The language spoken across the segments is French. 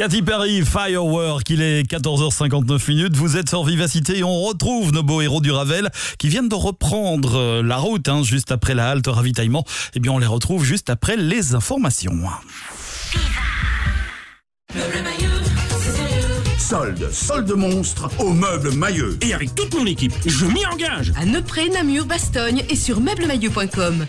Katy Perry, Firework, il est 14h59 minutes, vous êtes sur Vivacité et on retrouve nos beaux héros du Ravel qui viennent de reprendre euh, la route hein, juste après la halte ravitaillement. Eh bien on les retrouve juste après les informations. Solde, solde monstre au meuble mailleux. Et avec toute mon équipe, je m'y engage. À Neupré, Namur, Bastogne et sur meublemaillot.com.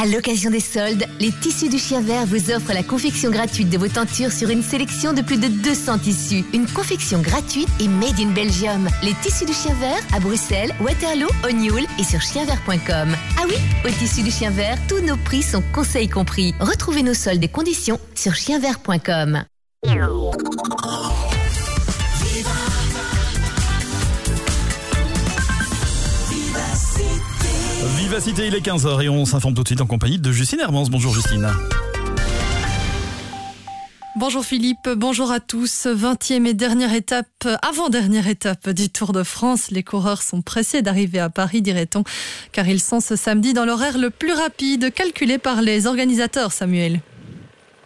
À l'occasion des soldes, les tissus du chien vert vous offrent la confection gratuite de vos tentures sur une sélection de plus de 200 tissus. Une confection gratuite et made in Belgium. Les tissus du chien vert à Bruxelles, Waterloo, O'Neill et sur chienvert.com. Ah oui, au tissu du chien vert, tous nos prix sont conseils compris. Retrouvez nos soldes et conditions sur chienvert.com. Vivacité, il est 15h et on s'informe tout de suite en compagnie de Justine Hermance. Bonjour Justine. Bonjour Philippe, bonjour à tous. 20e et dernière étape, avant-dernière étape du Tour de France. Les coureurs sont pressés d'arriver à Paris, dirait-on, car ils sont ce samedi dans l'horaire le plus rapide calculé par les organisateurs, Samuel.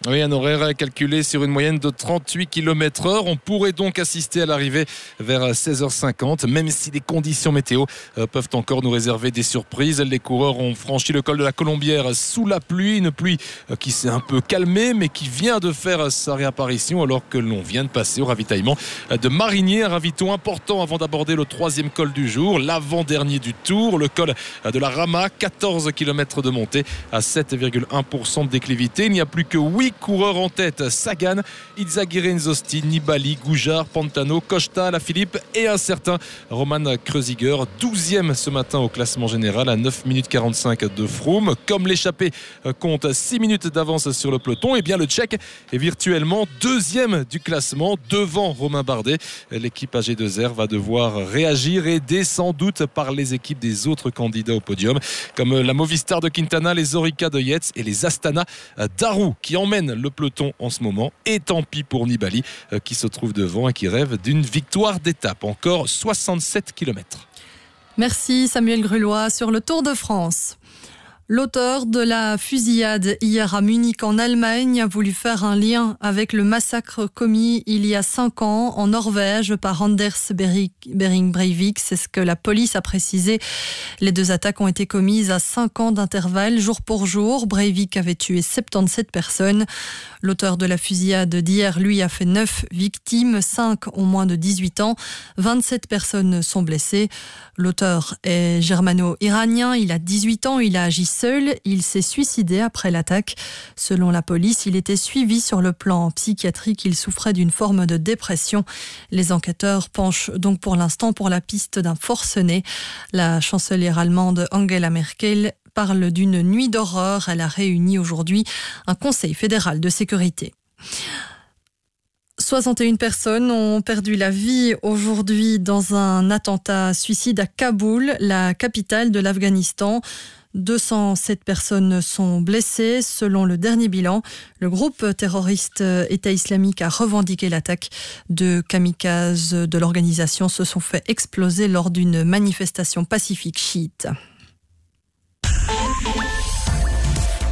Oui, un horaire calculé sur une moyenne de 38 km heure. On pourrait donc assister à l'arrivée vers 16h50, même si les conditions météo euh, peuvent encore nous réserver des surprises. Les coureurs ont franchi le col de la Colombière sous la pluie, une pluie euh, qui s'est un peu calmée, mais qui vient de faire sa réapparition alors que l'on vient de passer au ravitaillement de Marinier, un ravito important avant d'aborder le troisième col du jour, l'avant-dernier du tour, le col de la Rama, 14 km de montée à 7,1% de déclivité. Il n'y a plus que 8 coureurs en tête. Sagan, Izaguirre Zosti, Nibali, Goujard, Pantano, Costa, La Philippe et un certain Roman Kreuziger. 12e ce matin au classement général à 9 minutes 45 de Froome. Comme l'échappée compte 6 minutes d'avance sur le peloton, et eh bien le Tchèque est virtuellement deuxième du classement devant Romain Bardet. L'équipe AG2R va devoir réagir aidée sans doute par les équipes des autres candidats au podium comme la Movistar de Quintana, les Orica de Yates et les Astana d'Arou qui emmènent le peloton en ce moment. Et tant pis pour Nibali euh, qui se trouve devant et qui rêve d'une victoire d'étape. Encore 67 km. Merci Samuel Grulois sur le Tour de France. L'auteur de la fusillade hier à Munich en Allemagne a voulu faire un lien avec le massacre commis il y a cinq ans en Norvège par Anders Bering Breivik. C'est ce que la police a précisé. Les deux attaques ont été commises à cinq ans d'intervalle, jour pour jour. Breivik avait tué 77 personnes. L'auteur de la fusillade d'hier, lui, a fait neuf victimes, cinq ont moins de 18 ans. 27 personnes sont blessées. L'auteur est germano-iranien. Il a 18 ans. Il a agi seul. Il s'est suicidé après l'attaque. Selon la police, il était suivi sur le plan psychiatrique. Il souffrait d'une forme de dépression. Les enquêteurs penchent donc pour l'instant pour la piste d'un forcené. La chancelière allemande Angela Merkel parle d'une nuit d'horreur. Elle a réuni aujourd'hui un conseil fédéral de sécurité. 61 personnes ont perdu la vie aujourd'hui dans un attentat suicide à Kaboul, la capitale de l'Afghanistan. 207 personnes sont blessées selon le dernier bilan. Le groupe terroriste État islamique a revendiqué l'attaque de kamikazes de l'organisation se sont fait exploser lors d'une manifestation pacifique chiite.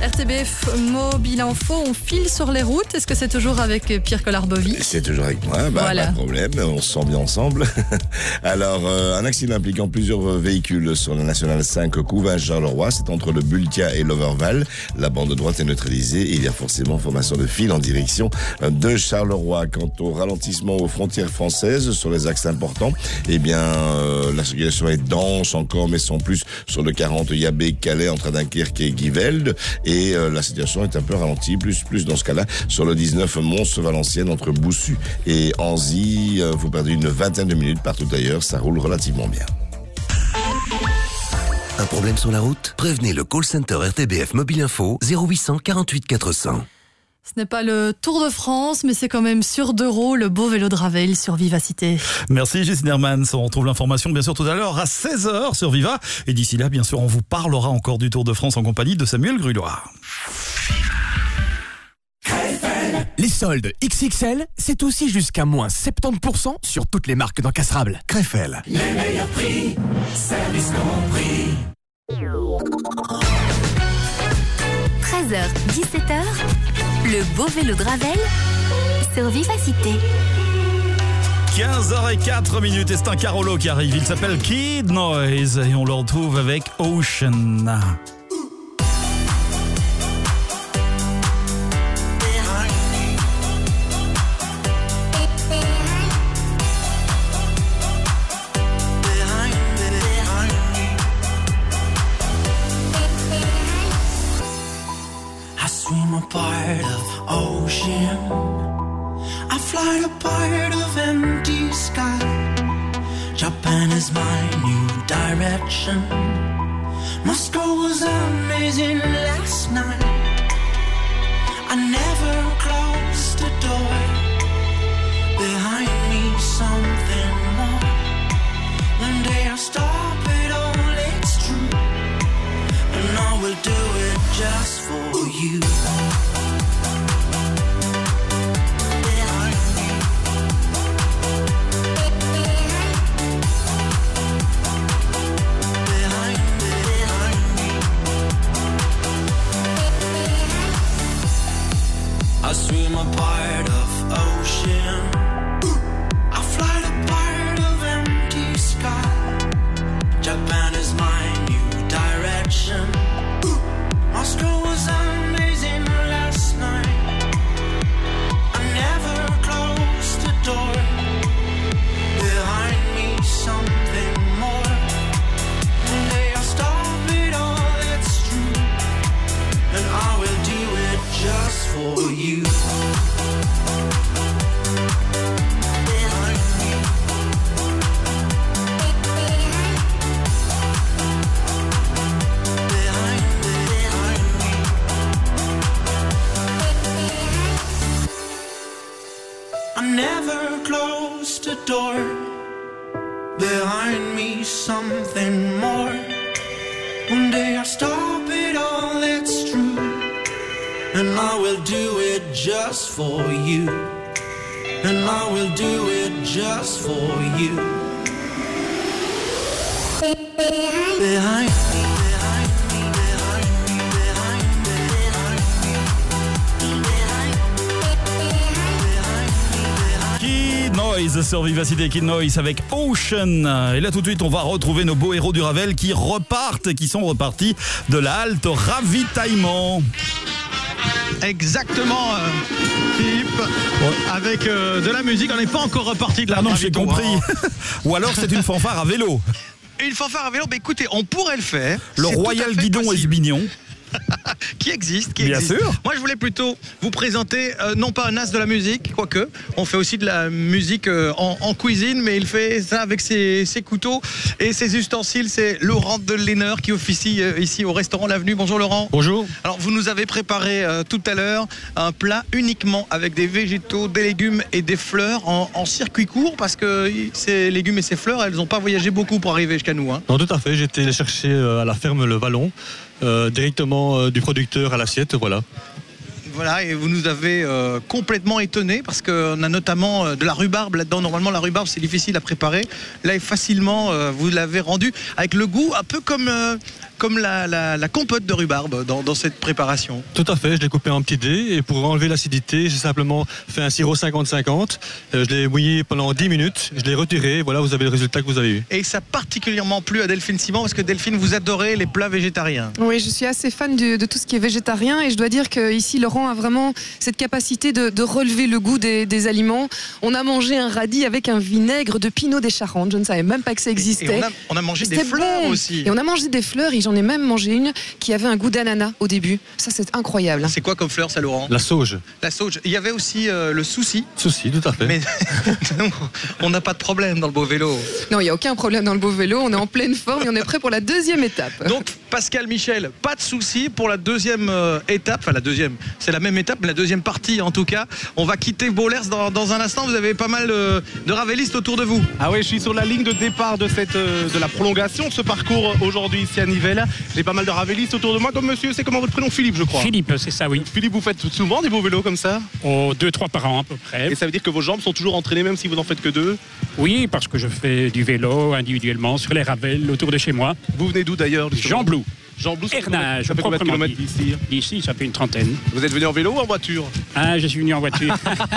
RTBF Mobile Info, on file sur les routes. Est-ce que c'est toujours avec Pierre Collarbovi C'est toujours avec moi, bah, pas de problème, on se sent bien ensemble. Alors, euh, un accident impliquant plusieurs véhicules sur la nationale 5 Couvin-Charleroi, c'est entre le Bultia et l'Overval. La bande droite est neutralisée et il y a forcément formation de fil en direction de Charleroi. Quant au ralentissement aux frontières françaises sur les axes importants, eh bien, euh, la circulation est dense encore, mais sans plus sur le 40 Yabé, Calais entre Dunkerque et Givelde et euh, la situation est un peu ralentie, plus plus dans ce cas-là sur le 19 Mons-Valenciennes entre Boussu et Anzy. Euh, vous perdez une vingtaine de minutes partout ailleurs, ça roule relativement bien. Un problème sur la route? Prévenez le call center RTBF Mobile Info 0800 48 400. Ce n'est pas le Tour de France, mais c'est quand même sur deux roues le beau vélo de Ravel sur Vivacité. Merci Justine Hermans. On retrouve l'information bien sûr tout à l'heure à 16h sur Viva. Et d'ici là, bien sûr, on vous parlera encore du Tour de France en compagnie de Samuel Grulois. Les soldes XXL, c'est aussi jusqu'à moins 70% sur toutes les marques d'encastrables. Crefel. Les meilleurs prix, service compris. 13h, 17h, Le beau vélo de Ravel sur Vivacité. 15h04 minutes et c'est un Carolo qui arrive. Il s'appelle Kid Noise et on le retrouve avec Ocean. Part of ocean. I fly a part of empty sky. Japan is my new direction. Moscow was amazing last night. I never closed the door. Behind me, something more. One day I'll stop it all, it's true. And I will do it just for you. I swim a never closed the door. Behind me, something more. One day I'll stop it all, that's true. And I will do it just for you. And I will do it just for you. Behind me. Noise sur Vivacité Kid Noise avec Ocean. Et là tout de suite, on va retrouver nos beaux héros du Ravel qui repartent, qui sont repartis de la halte ravitaillement. Exactement, euh, Philippe. Avec euh, de la musique, on n'est pas encore reparti de la Ah non, j'ai compris. Ou alors c'est une fanfare à vélo. Une fanfare à vélo, mais écoutez, on pourrait le faire. Le Royal Guidon. Esbignon. qui existe, qui Bien existe. sûr. Moi, je voulais plutôt vous présenter euh, non pas un as de la musique, quoique on fait aussi de la musique euh, en, en cuisine, mais il fait ça avec ses, ses couteaux et ses ustensiles. C'est Laurent Delenner qui officie euh, ici au restaurant L'Avenue. Bonjour Laurent. Bonjour. Alors, vous nous avez préparé tout à l'heure un plat uniquement avec des végétaux, des légumes et des fleurs en, en circuit court parce que ces légumes et ces fleurs, elles n'ont pas voyagé beaucoup pour arriver jusqu'à nous. hein. Non, tout à fait. J'étais les chercher à la ferme Le Vallon, directement euh, du producteur à l'assiette, voilà. Voilà, et vous nous avez euh, complètement étonné parce qu'on a notamment euh, de la rhubarbe là-dedans. Normalement, la rhubarbe, c'est difficile à préparer. Là, facilement, euh, vous l'avez rendu avec le goût un peu comme, euh, comme la, la- la compote de rhubarbe dans, dans cette préparation. Tout à fait, je l'ai coupé en petits dés et pour enlever l'acidité, j'ai simplement fait un sirop 50-50. Euh, je l'ai mouillé pendant 10 minutes, je l'ai retiré, et voilà, vous avez le résultat que vous avez eu. Et ça a particulièrement plu à Delphine Simon parce que Delphine, vous adorez les plats végétariens. Oui, je suis assez fan de tout ce qui est végétarien et je dois dire qu'ici, Laurent a vraiment cette capacité de, de relever le goût des, des aliments. On a mangé un radis avec un vinaigre de Pinot des Charentes. Je ne savais même pas que ça existait. Et on a, on a mangé des fleurs bon. aussi. Et on a mangé des fleurs et j'en ai même mangé une qui avait un goût d'ananas au début. Ça, c'est incroyable. C'est quoi comme fleur, ça, Laurent La sauge. La sauge. Il y avait aussi euh, le souci. Souci, tout à fait. Mais on n'a pas de problème dans le beau vélo. Non, il n'y a aucun problème dans le beau vélo. On est en pleine forme et on est prêt pour la deuxième étape. Donc Pascal Michel, pas de souci pour la deuxième euh, étape, enfin la deuxième, c'est la même étape, mais la deuxième partie en tout cas. On va quitter Bollers dans, dans un instant. Vous avez pas mal euh, de ravelistes autour de vous. Ah oui, je suis sur la ligne de départ de, cette, euh, de la prolongation de ce parcours aujourd'hui ici à Nivelles. J'ai pas mal de ravelistes autour de moi, comme monsieur, c'est comment votre prénom Philippe, je crois. Philippe, c'est ça, oui. Philippe, vous faites souvent des beaux vélos comme ça? Oh, deux, trois par an à peu près. Et ça veut dire que vos jambes sont toujours entraînées même si vous en faites que deux? Oui, parce que je fais du vélo individuellement sur les ravels autour de chez moi. Vous venez d'où d'ailleurs Jean Blou. Jean Blousse, Ernage, ça fait combien de kilomètres d'ici D'ici, ça fait une trentaine. Vous êtes venu en vélo ou en voiture? Ah, je suis venu en voiture.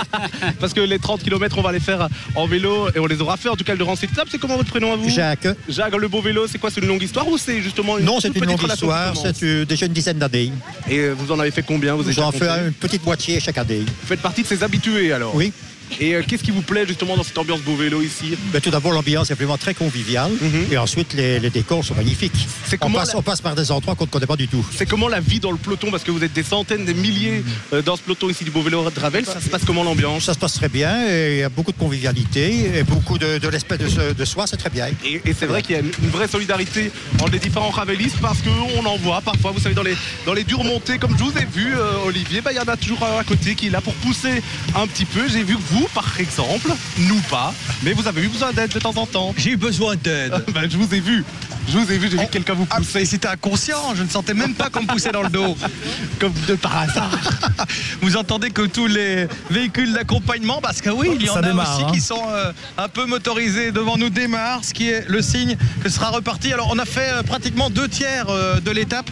Parce que les 30 km, on va les faire en vélo et on les aura fait. En tout cas, le Club, c'est comment votre prénom à vous? Jacques. Jacques, le beau vélo, c'est quoi? C'est une longue histoire ou c'est justement une Non, c'est une petite longue histoire, c'est déjà une dizaine d'années. Et vous en avez fait combien? Vous J'en avez fais une petite moitié chaque année. Vous faites partie de ces habitués alors? Oui. Et euh, qu'est-ce qui vous plaît justement dans cette ambiance beau vélo ici Ben, tout d'abord, l'ambiance est vraiment très conviviale. Et ensuite, les, les décors sont magnifiques. On Mhm. passe, la- on passe par des endroits qu'on ne connaît pas du tout. C'est comment la vie dans le peloton Parce que vous êtes des centaines, des milliers euh, dans ce peloton ici du beau vélo de Ravel. Ça se passe comment l'ambiance? Ça se passe très bien. et Il y a beaucoup de convivialité et beaucoup de, de respect de, ce- de soi. C'est très bien. Et, et c'est vrai qu'il y a une, vraie solidarité entre les différents ravelistes parce qu'on en voit parfois, vous savez, dans les, dans les dures montées, comme je vous ai vu, euh, Olivier, bah, il y en a toujours un à côté qui est là pour pousser un petit peu. J'ai vu que vous, par exemple, nous pas, mais vous avez eu besoin d'aide de temps en temps. J'ai eu besoin d'aide. Bah, je vous ai vu. Je vous ai vu, j'ai vu que quelqu'un vous Ah, poussait. mais c'était inconscient, je ne sentais même pas qu'on me poussait dans le dos. Comme de par hasard. Vous entendez que tous les véhicules d'accompagnement, parce que oui, il y en Ça a démarre, aussi hein. qui sont euh, un peu motorisés devant nous démarrent, ce qui est le signe que ce sera reparti. Alors on a fait euh, pratiquement deux tiers euh, de l'étape.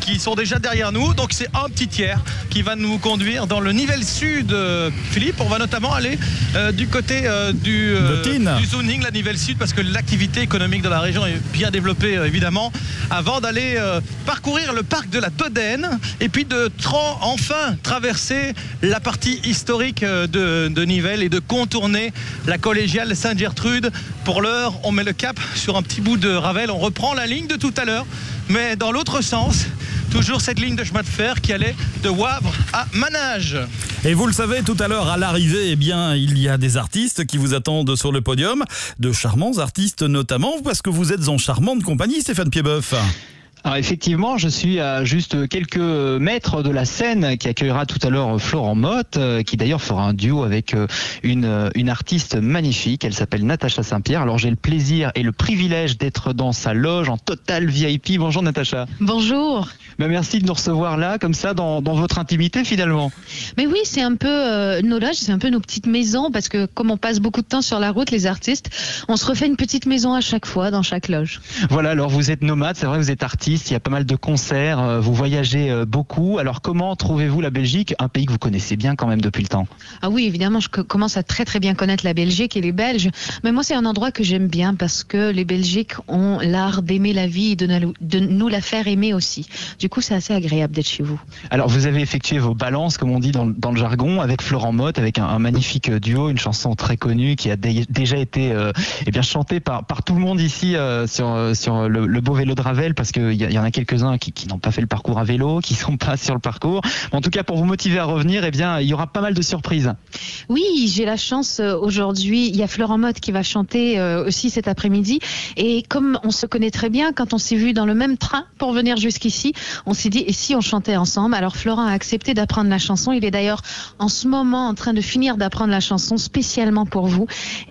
Euh, qui sont déjà derrière nous, donc c'est un petit tiers qui va nous conduire dans le Nivelle Sud. euh, Philippe, on va notamment aller euh, du côté euh, du, du zoning, la Nivelle Sud, parce que l'activité économique de la région est bien développée euh, évidemment, avant d'aller euh, parcourir le parc de la Todène et puis de tra- enfin traverser la partie historique euh, de, de Nivelles et de contourner la collégiale Sainte-Gertrude. Pour l'heure, on met le cap sur un petit bout de Ravel, on reprend la ligne de tout à l'heure, mais dans l'autre sens. Toujours cette ligne de chemin de fer qui allait de Wavre à Manage. Et vous le savez, tout à l'heure, à l'arrivée, eh bien, il y a des artistes qui vous attendent sur le podium, de charmants artistes notamment, parce que vous êtes en charmante compagnie, Stéphane Pieboeuf. Alors effectivement, je suis à juste quelques mètres de la scène qui accueillera tout à l'heure Florent Motte, euh, qui d'ailleurs fera un duo avec euh, une, une artiste magnifique. Elle s'appelle Natacha Saint-Pierre. Alors j'ai le plaisir et le privilège d'être dans sa loge en total VIP. Bonjour Natacha. Bonjour. Ben, merci de nous recevoir là, comme ça, dans, dans votre intimité finalement. Mais oui, c'est un peu euh, nos loges, c'est un peu nos petites maisons parce que comme on passe beaucoup de temps sur la route, les artistes, on se refait une petite maison à chaque fois dans chaque loge. Voilà, alors vous êtes nomade, c'est vrai, vous êtes artiste, il y a pas mal de concerts, euh, vous voyagez euh, beaucoup. Alors comment trouvez-vous la Belgique, un pays que vous connaissez bien quand même depuis le temps Ah oui, évidemment, je co- commence à très très bien connaître la Belgique et les Belges. Mais moi, c'est un endroit que j'aime bien parce que les Belgiques ont l'art d'aimer la vie et de, nous la faire aimer aussi. Du coup, c'est assez agréable d'être chez vous. Alors vous avez effectué vos balances, comme on dit dans, le- dans le jargon, avec Florent Motte, avec un, un magnifique euh, duo, une chanson très connue qui a dé- déjà été euh, eh bien chantée par, par tout le monde ici euh, sur, sur le, le beau vélo de Ravel, parce qu'il il y en a quelques-uns qui, qui n'ont pas fait le parcours à vélo, qui sont pas sur le parcours. En tout cas, pour vous motiver à revenir, eh bien, il y aura pas mal de surprises. Oui, j'ai la chance euh, aujourd'hui. Il y a Florent Motte qui va chanter euh, aussi cet après-midi. Et comme on se connaît très bien, quand on s'est vu dans le même train pour venir jusqu'ici, on s'est dit et si on chantait ensemble? Alors Florent a accepté d'apprendre la chanson. Il est d'ailleurs en ce moment en train de finir d'apprendre la chanson spécialement pour vous.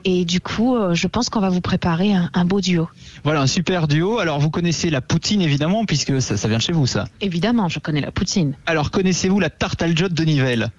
Et du coup, euh, je pense qu'on va vous préparer un, un beau duo. Voilà, un super duo. Alors vous connaissez la poutine évidemment, puisque ça, ça vient de chez vous, ça. Évidemment, je connais la poutine. Alors connaissez-vous la tarte al jot de Nivelles?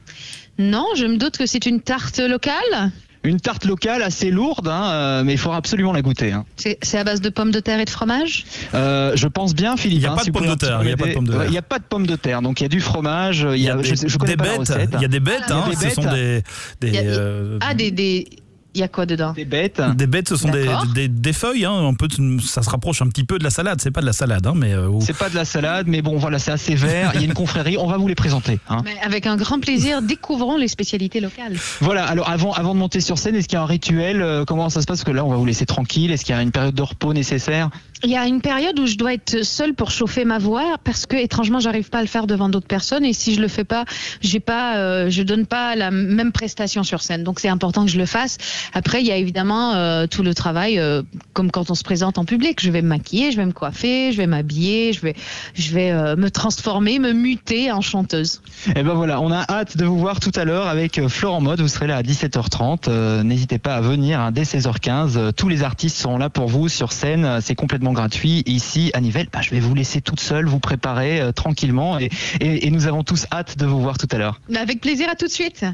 Non, je me doute que c'est une tarte locale. Une tarte locale assez lourde, hein, euh, mais il faudra absolument la goûter. hein. C'est à base de pommes de terre et de fromage? Euh, je pense bien, Philippe. Il y a hein, pas si de vous pommes de pouvez un terre, petit il y a pas de pommes de Ouais, terre. Il n'y a pas de pommes de terre, donc il y a du fromage. Il y a, des, bêtes, il y a des bêtes, ce sont des, des, euh, Ah, des. des... Il y a quoi dedans Des bêtes. des bêtes, ce sont des, des, des feuilles, hein, un peu, de- ça se rapproche un petit peu de la salade, c'est pas de la salade, hein, mais... euh, C'est pas de la salade, mais bon, voilà, c'est assez vert. Il y a une confrérie, on va vous les présenter. hein. Mais avec un grand plaisir, découvrons les spécialités locales. Voilà, alors avant, avant de monter sur scène, est-ce qu'il y a un rituel euh, Comment ça se passe? Parce que là, on va vous laisser tranquille. Est-ce qu'il y a une période de repos nécessaire? Il y a une période où je dois être seule pour chauffer ma voix parce que étrangement, j'arrive pas à le faire devant d'autres personnes et si je le fais pas, j'ai pas, euh, je donne pas la même prestation sur scène. Donc c'est important que je le fasse. Après, il y a évidemment euh, tout le travail, euh, comme quand on se présente en public. Je vais me maquiller, je vais me coiffer, je vais m'habiller, je vais, je vais euh, me transformer, me muter en chanteuse. Eh ben voilà, on a hâte de vous voir tout à l'heure avec euh, Florent Mode. Vous serez là à 17h30. Euh, N'hésitez pas à venir hein, dès 16h15. Euh, tous les artistes seront là pour vous sur scène. C'est complètement gratuit. Et ici, à Nivelles, bah, je vais vous laisser toute seule, vous préparer euh, tranquillement. Et, et- et nous avons tous hâte de vous voir tout à l'heure. Avec plaisir, à tout de suite.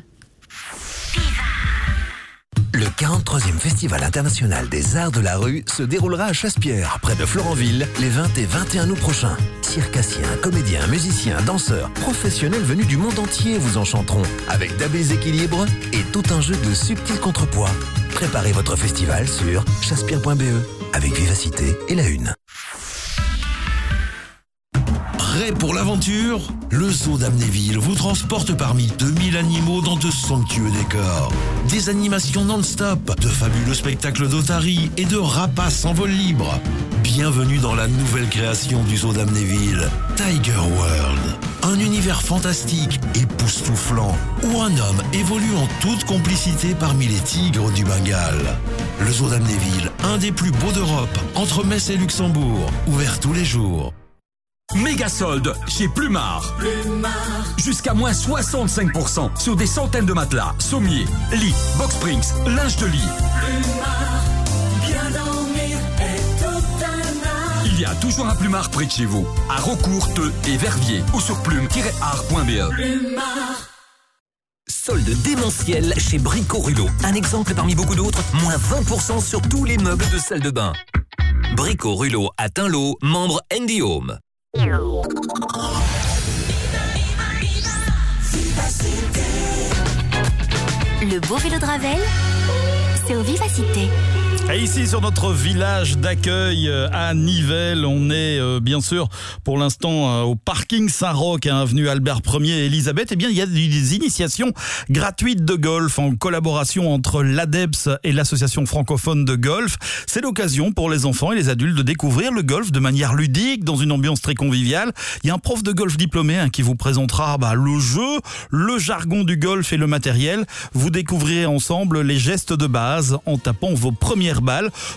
Le 43e Festival international des arts de la rue se déroulera à Chaspierre, près de Florenville, les 20 et 21 août prochains. Circassiens, comédiens, musiciens, danseurs, professionnels venus du monde entier vous enchanteront, avec d'habiles équilibres et tout un jeu de subtils contrepoids. Préparez votre festival sur chaspierre.be avec vivacité et la une. Prêt pour l'aventure? Le zoo d'Amnéville vous transporte parmi 2000 animaux dans de somptueux décors. Des animations non-stop, de fabuleux spectacles d'otaries et de rapaces en vol libre. Bienvenue dans la nouvelle création du zoo d'Amnéville, Tiger World. Un univers fantastique, époustouflant, où un homme évolue en toute complicité parmi les tigres du Bengale. Le zoo d'Amnéville, un des plus beaux d'Europe, entre Metz et Luxembourg, ouvert tous les jours. Méga solde chez Plumard. Jusqu'à moins 65% sur des centaines de matelas, sommiers, lits, box springs, linge de lit. Bien Il y a toujours un Plumard près de chez vous, à Rocourt, Teux et Verviers ou sur plume-art.be. Plumard. Solde démentiel chez Brico Rulo. Un exemple parmi beaucoup d'autres, moins 20% sur tous les meubles de salle de bain. Brico Rulo à Tinlo, membre Andy Home. Le beau vélo de Ravel, c'est au Vivacité. Et ici sur notre village d'accueil euh, à Nivelles, on est euh, bien sûr pour l'instant euh, au parking Saint-Roch, hein, avenue Albert 1er et Elisabeth. Eh bien, il y a des initiations gratuites de golf en collaboration entre l'ADEPS et l'association francophone de golf. C'est l'occasion pour les enfants et les adultes de découvrir le golf de manière ludique, dans une ambiance très conviviale. Il y a un prof de golf diplômé hein, qui vous présentera bah, le jeu, le jargon du golf et le matériel. Vous découvrirez ensemble les gestes de base en tapant vos premières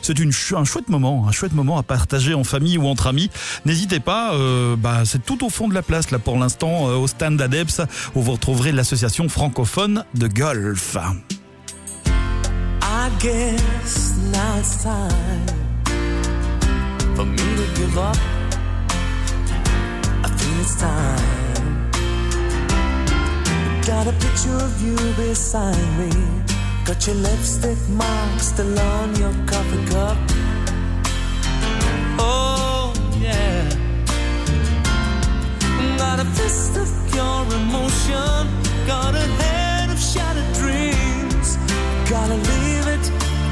C'est un chouette moment, un chouette moment à partager en famille ou entre amis. N'hésitez pas, euh, bah, c'est tout au fond de la place là pour l'instant euh, au stand d'Adeps où vous retrouverez l'association francophone de golf. Got your lipstick mark still on your coffee cup. Oh, yeah. Got a fist of pure emotion. Got a head of shattered dreams. Gotta leave it,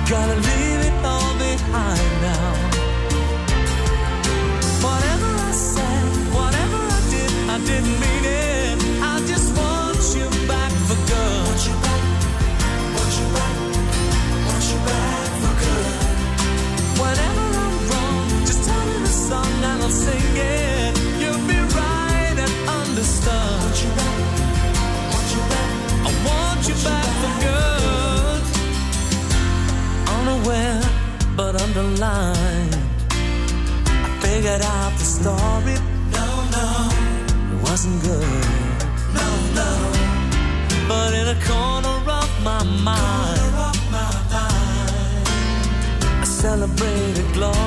gotta leave it all behind now. Whatever I said, whatever I did, I didn't it. You'll be right and I want you back for good unaware but underlined. I figured out the story. No, no, it wasn't good. No, no, but in a corner of my mind, I celebrated glory.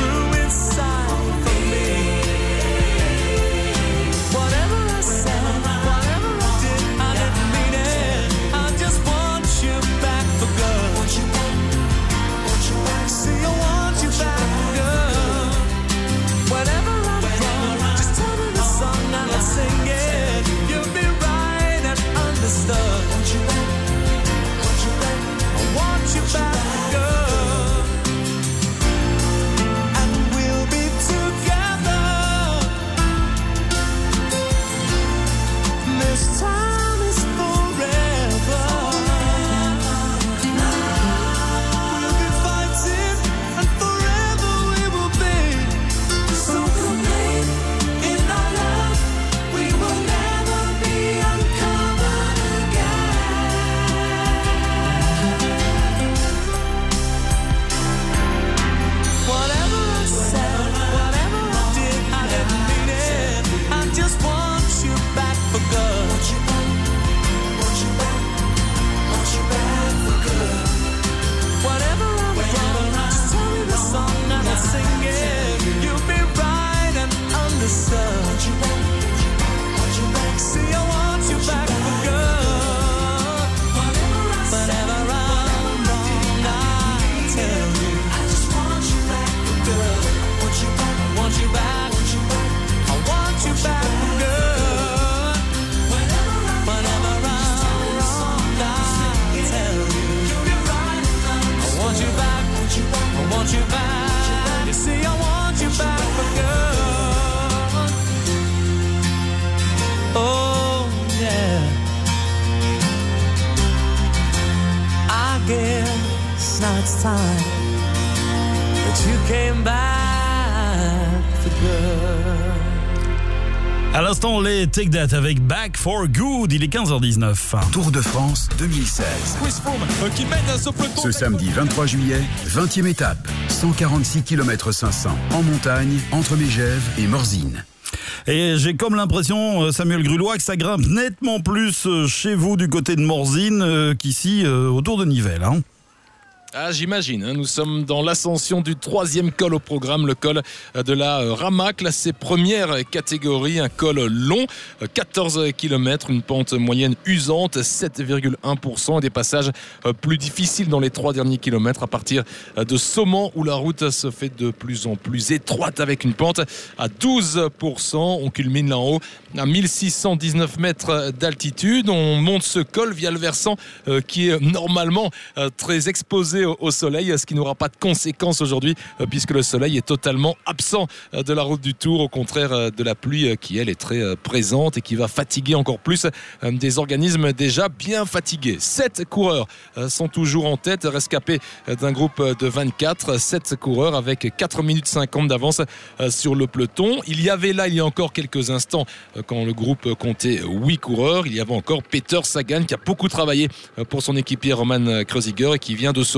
Take That avec Back for Good. Il est 15h19. Tour de France 2016. Euh, qui mène ce peloton. Ce samedi 23 juillet, 20e étape. 146 km 500 en montagne entre Mégève et Morzine. Et j'ai comme l'impression, euh, Samuel Grulois, que ça grimpe nettement plus euh, chez vous du côté de Morzine qu'ici autour de Nivelles. Hein. Ah, j'imagine. Hein. nous sommes dans l'ascension du troisième col au programme, le col de la euh, Rama, classé première catégorie, un col long, 14 euh, km, une pente moyenne usante, 7,1% et des passages euh, plus difficiles dans les trois derniers kilomètres à partir de Saumon où la route se fait de plus en plus étroite avec une pente à 12%. On culmine là en haut à 1619 mètres d'altitude. On monte ce col via le versant qui est normalement très exposé au, soleil, ce qui n'aura pas de conséquences aujourd'hui euh, puisque le soleil est totalement absent euh, de la route du Tour, au contraire euh, de la pluie qui elle est très présente et qui va fatiguer encore plus des organismes déjà bien fatigués. Sept coureurs sont toujours en tête, rescapés d'un groupe de 24, sept coureurs avec 4 minutes 50 d'avance sur le peloton. Il y avait là, il y a encore quelques instants, quand le groupe comptait 8 coureurs, il y avait encore Peter Sagan qui a beaucoup travaillé pour son équipier Roman Kreuziger et qui vient de se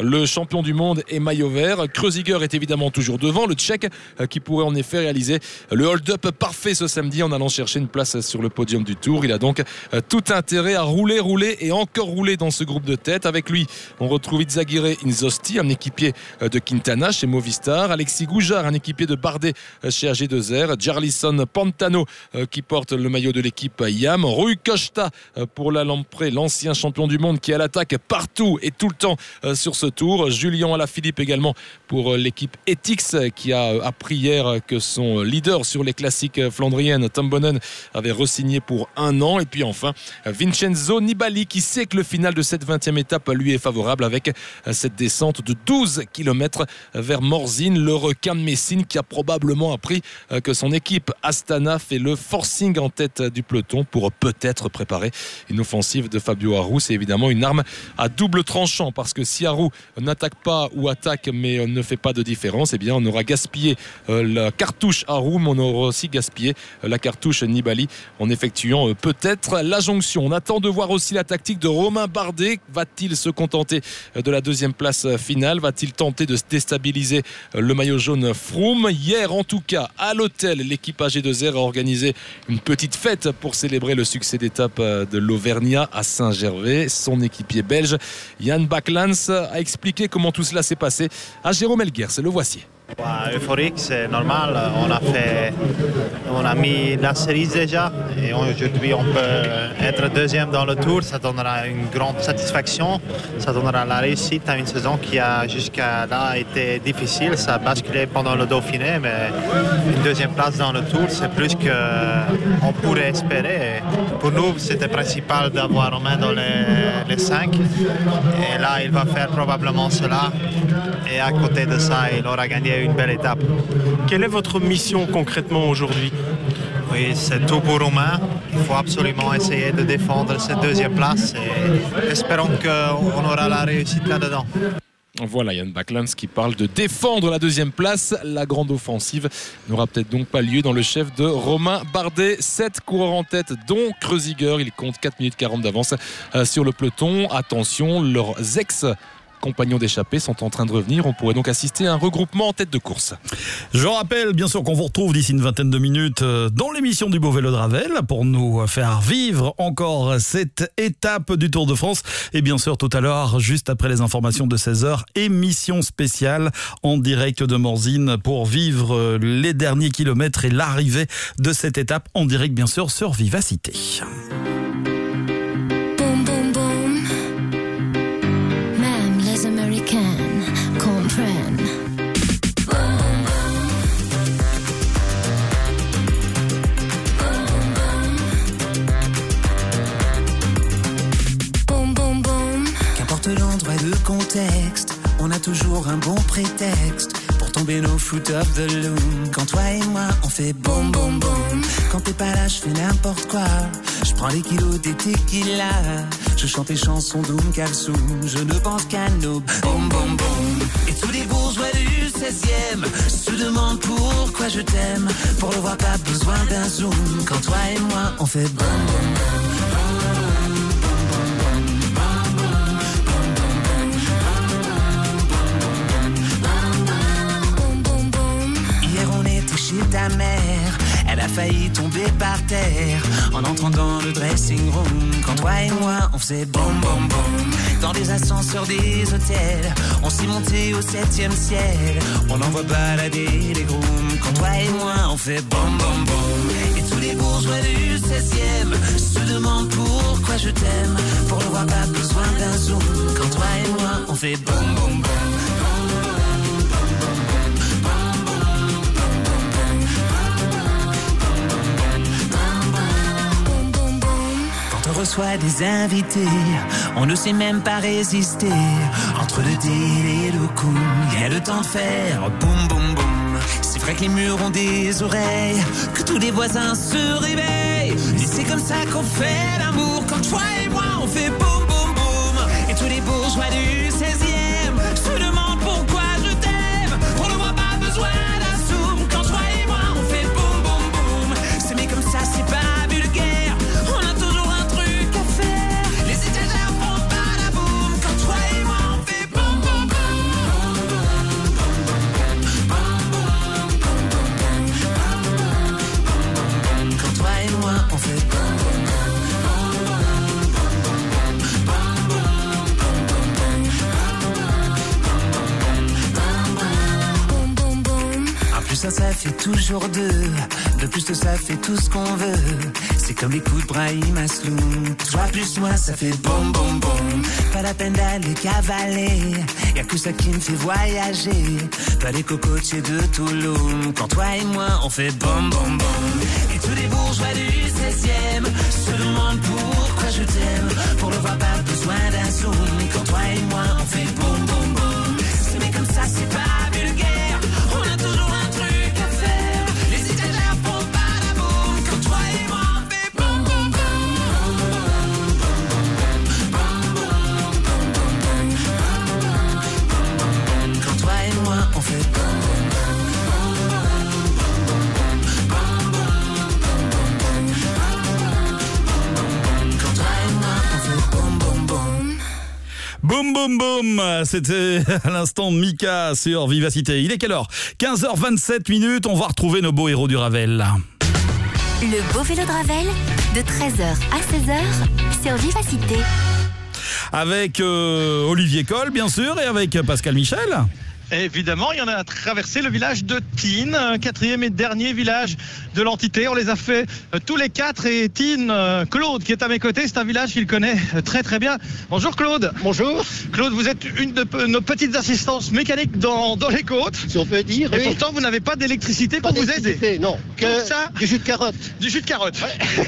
le champion du monde est maillot vert. Kreuziger est évidemment toujours devant. Le Tchèque euh, qui pourrait en effet réaliser le hold-up parfait ce samedi en allant chercher une place sur le podium du Tour. Il a donc euh, tout intérêt à rouler, rouler et encore rouler dans ce groupe de tête. Avec lui, on retrouve Itzagire Inzosti, un équipier euh, de Quintana chez Movistar. Alexis Goujard, un équipier de Bardet chez AG2R. Jarlison Pantano qui porte le maillot de l'équipe YAM. Rui Costa pour la Lampré, l'ancien champion du monde qui est à l'attaque partout et tout le temps sur ce tour. Julien Alaphilippe également pour euh, l'équipe Etix qui a euh, appris hier que son leader sur les classiques flandriennes, Tom Bonnen, avait resigné pour un an. Et puis enfin, Vincenzo Nibali qui sait que le final de cette 20e étape lui est favorable avec cette descente de 12 km vers Morzine, le requin de Messine qui a probablement appris que son équipe Astana fait le forcing en tête du peloton pour peut-être préparer une offensive de Fabio Aru. C'est évidemment une arme à double tranchant parce que si Haru n'attaque pas ou attaque mais ne fait pas de différence, eh bien on aura gaspillé euh, la cartouche Haru, on aura aussi gaspillé euh, la cartouche Nibali en effectuant euh, peut-être la jonction. On attend de voir aussi la tactique de Romain Bardet. Va-t-il se contenter de la deuxième place finale? Va-t-il tenter de déstabiliser le maillot jaune Froome? Hier, en tout cas, à l'hôtel, l'équipe AG2R a organisé une petite fête pour célébrer le succès d'étape de l'Auvergnat à Saint-Gervais. Son équipier belge, Yann A expliqué comment tout cela s'est passé à Jérôme Elguers. Le voici. Euphorique, c'est normal. On a fait, on a mis la série déjà et aujourd'hui on peut être deuxième dans le tour. Ça donnera une grande satisfaction. Ça donnera la réussite à une saison qui a jusqu'à là été difficile. Ça a pendant le Dauphiné, mais une deuxième place dans le tour, c'est plus qu'on pourrait espérer. pour nous, c'était principal d'avoir Romain dans les, les cinq. Et là, il va faire probablement cela. Et à côté de ça, il aura gagné une belle étape. Quelle est votre mission concrètement aujourd'hui? Oui, c'est tout pour Romain. Il faut absolument essayer de défendre cette deuxième place et espérons qu'on aura la réussite là-dedans. Voilà Yann Backlands qui parle de défendre la deuxième place. La grande offensive n'aura peut-être donc pas lieu dans le chef de Romain Bardet. 7 coureurs en tête, dont Kreuziger. Il compte 4 minutes 40 d'avance euh, sur le peloton. Attention, leurs ex compagnons d'échappée sont en train de revenir. On pourrait donc assister à un regroupement en tête de course. Je rappelle bien sûr qu'on vous retrouve d'ici une vingtaine de minutes euh, dans l'émission du Beau Vélo de Ravel pour nous faire vivre encore cette étape du Tour de France. Et bien sûr tout à l'heure, juste après les informations de 16h, émission spéciale en direct de Morzine pour vivre euh, les derniers kilomètres et l'arrivée de cette étape en direct bien sûr sur Vivacité. Toujours un bon prétexte pour tomber nos foot of the loom. Quand toi et moi on fait boum boum boum. Quand t'es pas là, je fais n'importe quoi. Je prends les kilos des tequila. Je chante les chansons d'Oum Kalsoum. Je ne pense qu'à nos boum boum boum. Et tous les bourgeois du 16e se demandent pourquoi je t'aime. Pour le voir, pas besoin d'un zoom. Quand toi et moi, on fait boum boum ta mère, elle a failli tomber par terre en entrant dans le dressing room. Quand toi et moi on faisait boum dans des ascenseurs des hôtels, on s'est monté au septième ciel. On envoie balader les grooms. Quand toi et moi on fait boum boum boum et tous les bourgeois du 16e se demandent pourquoi je t'aime. Pour le voir pas besoin d'un zoom. Quand toi et moi on fait boum boum. Reçoit des invités, on ne sait même pas résister. Entre le deal et le coup, il y a le temps de faire boum boum boum. C'est vrai que les murs ont des oreilles, que tous les voisins se réveillent. Et c'est comme ça qu'on fait l'amour. Quand toi et moi on fait boum boum boum. Et tous les bourgeois du ça, ça fait toujours deux. De plus que ça fait tout ce qu'on veut. C'est comme les coups de Brahim Asloum. Toi plus moi, ça fait boum boum boum. Pas la peine d'aller cavaler. Y'a que ça qui me fait voyager. Pas les cocotiers de Toulouse. Quand toi et moi, on fait boum boum boum. Et tous les bourgeois du 16e se demandent pourquoi je t'aime. Pour le voir, pas besoin d'un zoom. Boum boum boum, c'était à l'instant Mika sur Vivacité. Il est quelle heure? 15h27 minutes, on va retrouver nos beaux héros du Ravel. Le beau vélo de Ravel, de 13h à 16h sur Vivacité. Avec euh, Olivier Coll, bien sûr, et avec Pascal Michel. Évidemment, il y en a à traverser le village de Tine, un quatrième et dernier village de l'entité. On les a fait euh, tous les quatre et Tine, euh, Claude qui est à mes côtés, c'est un village qu'il connaît euh, très très bien. Bonjour Claude. Bonjour. Claude, vous êtes une de nos petites assistances mécaniques dans, dans les côtes. Si on peut dire. Et oui. pourtant, vous n'avez pas d'électricité pour vous aider. Non, Tout que ça du jus de carotte. Du jus de carotte.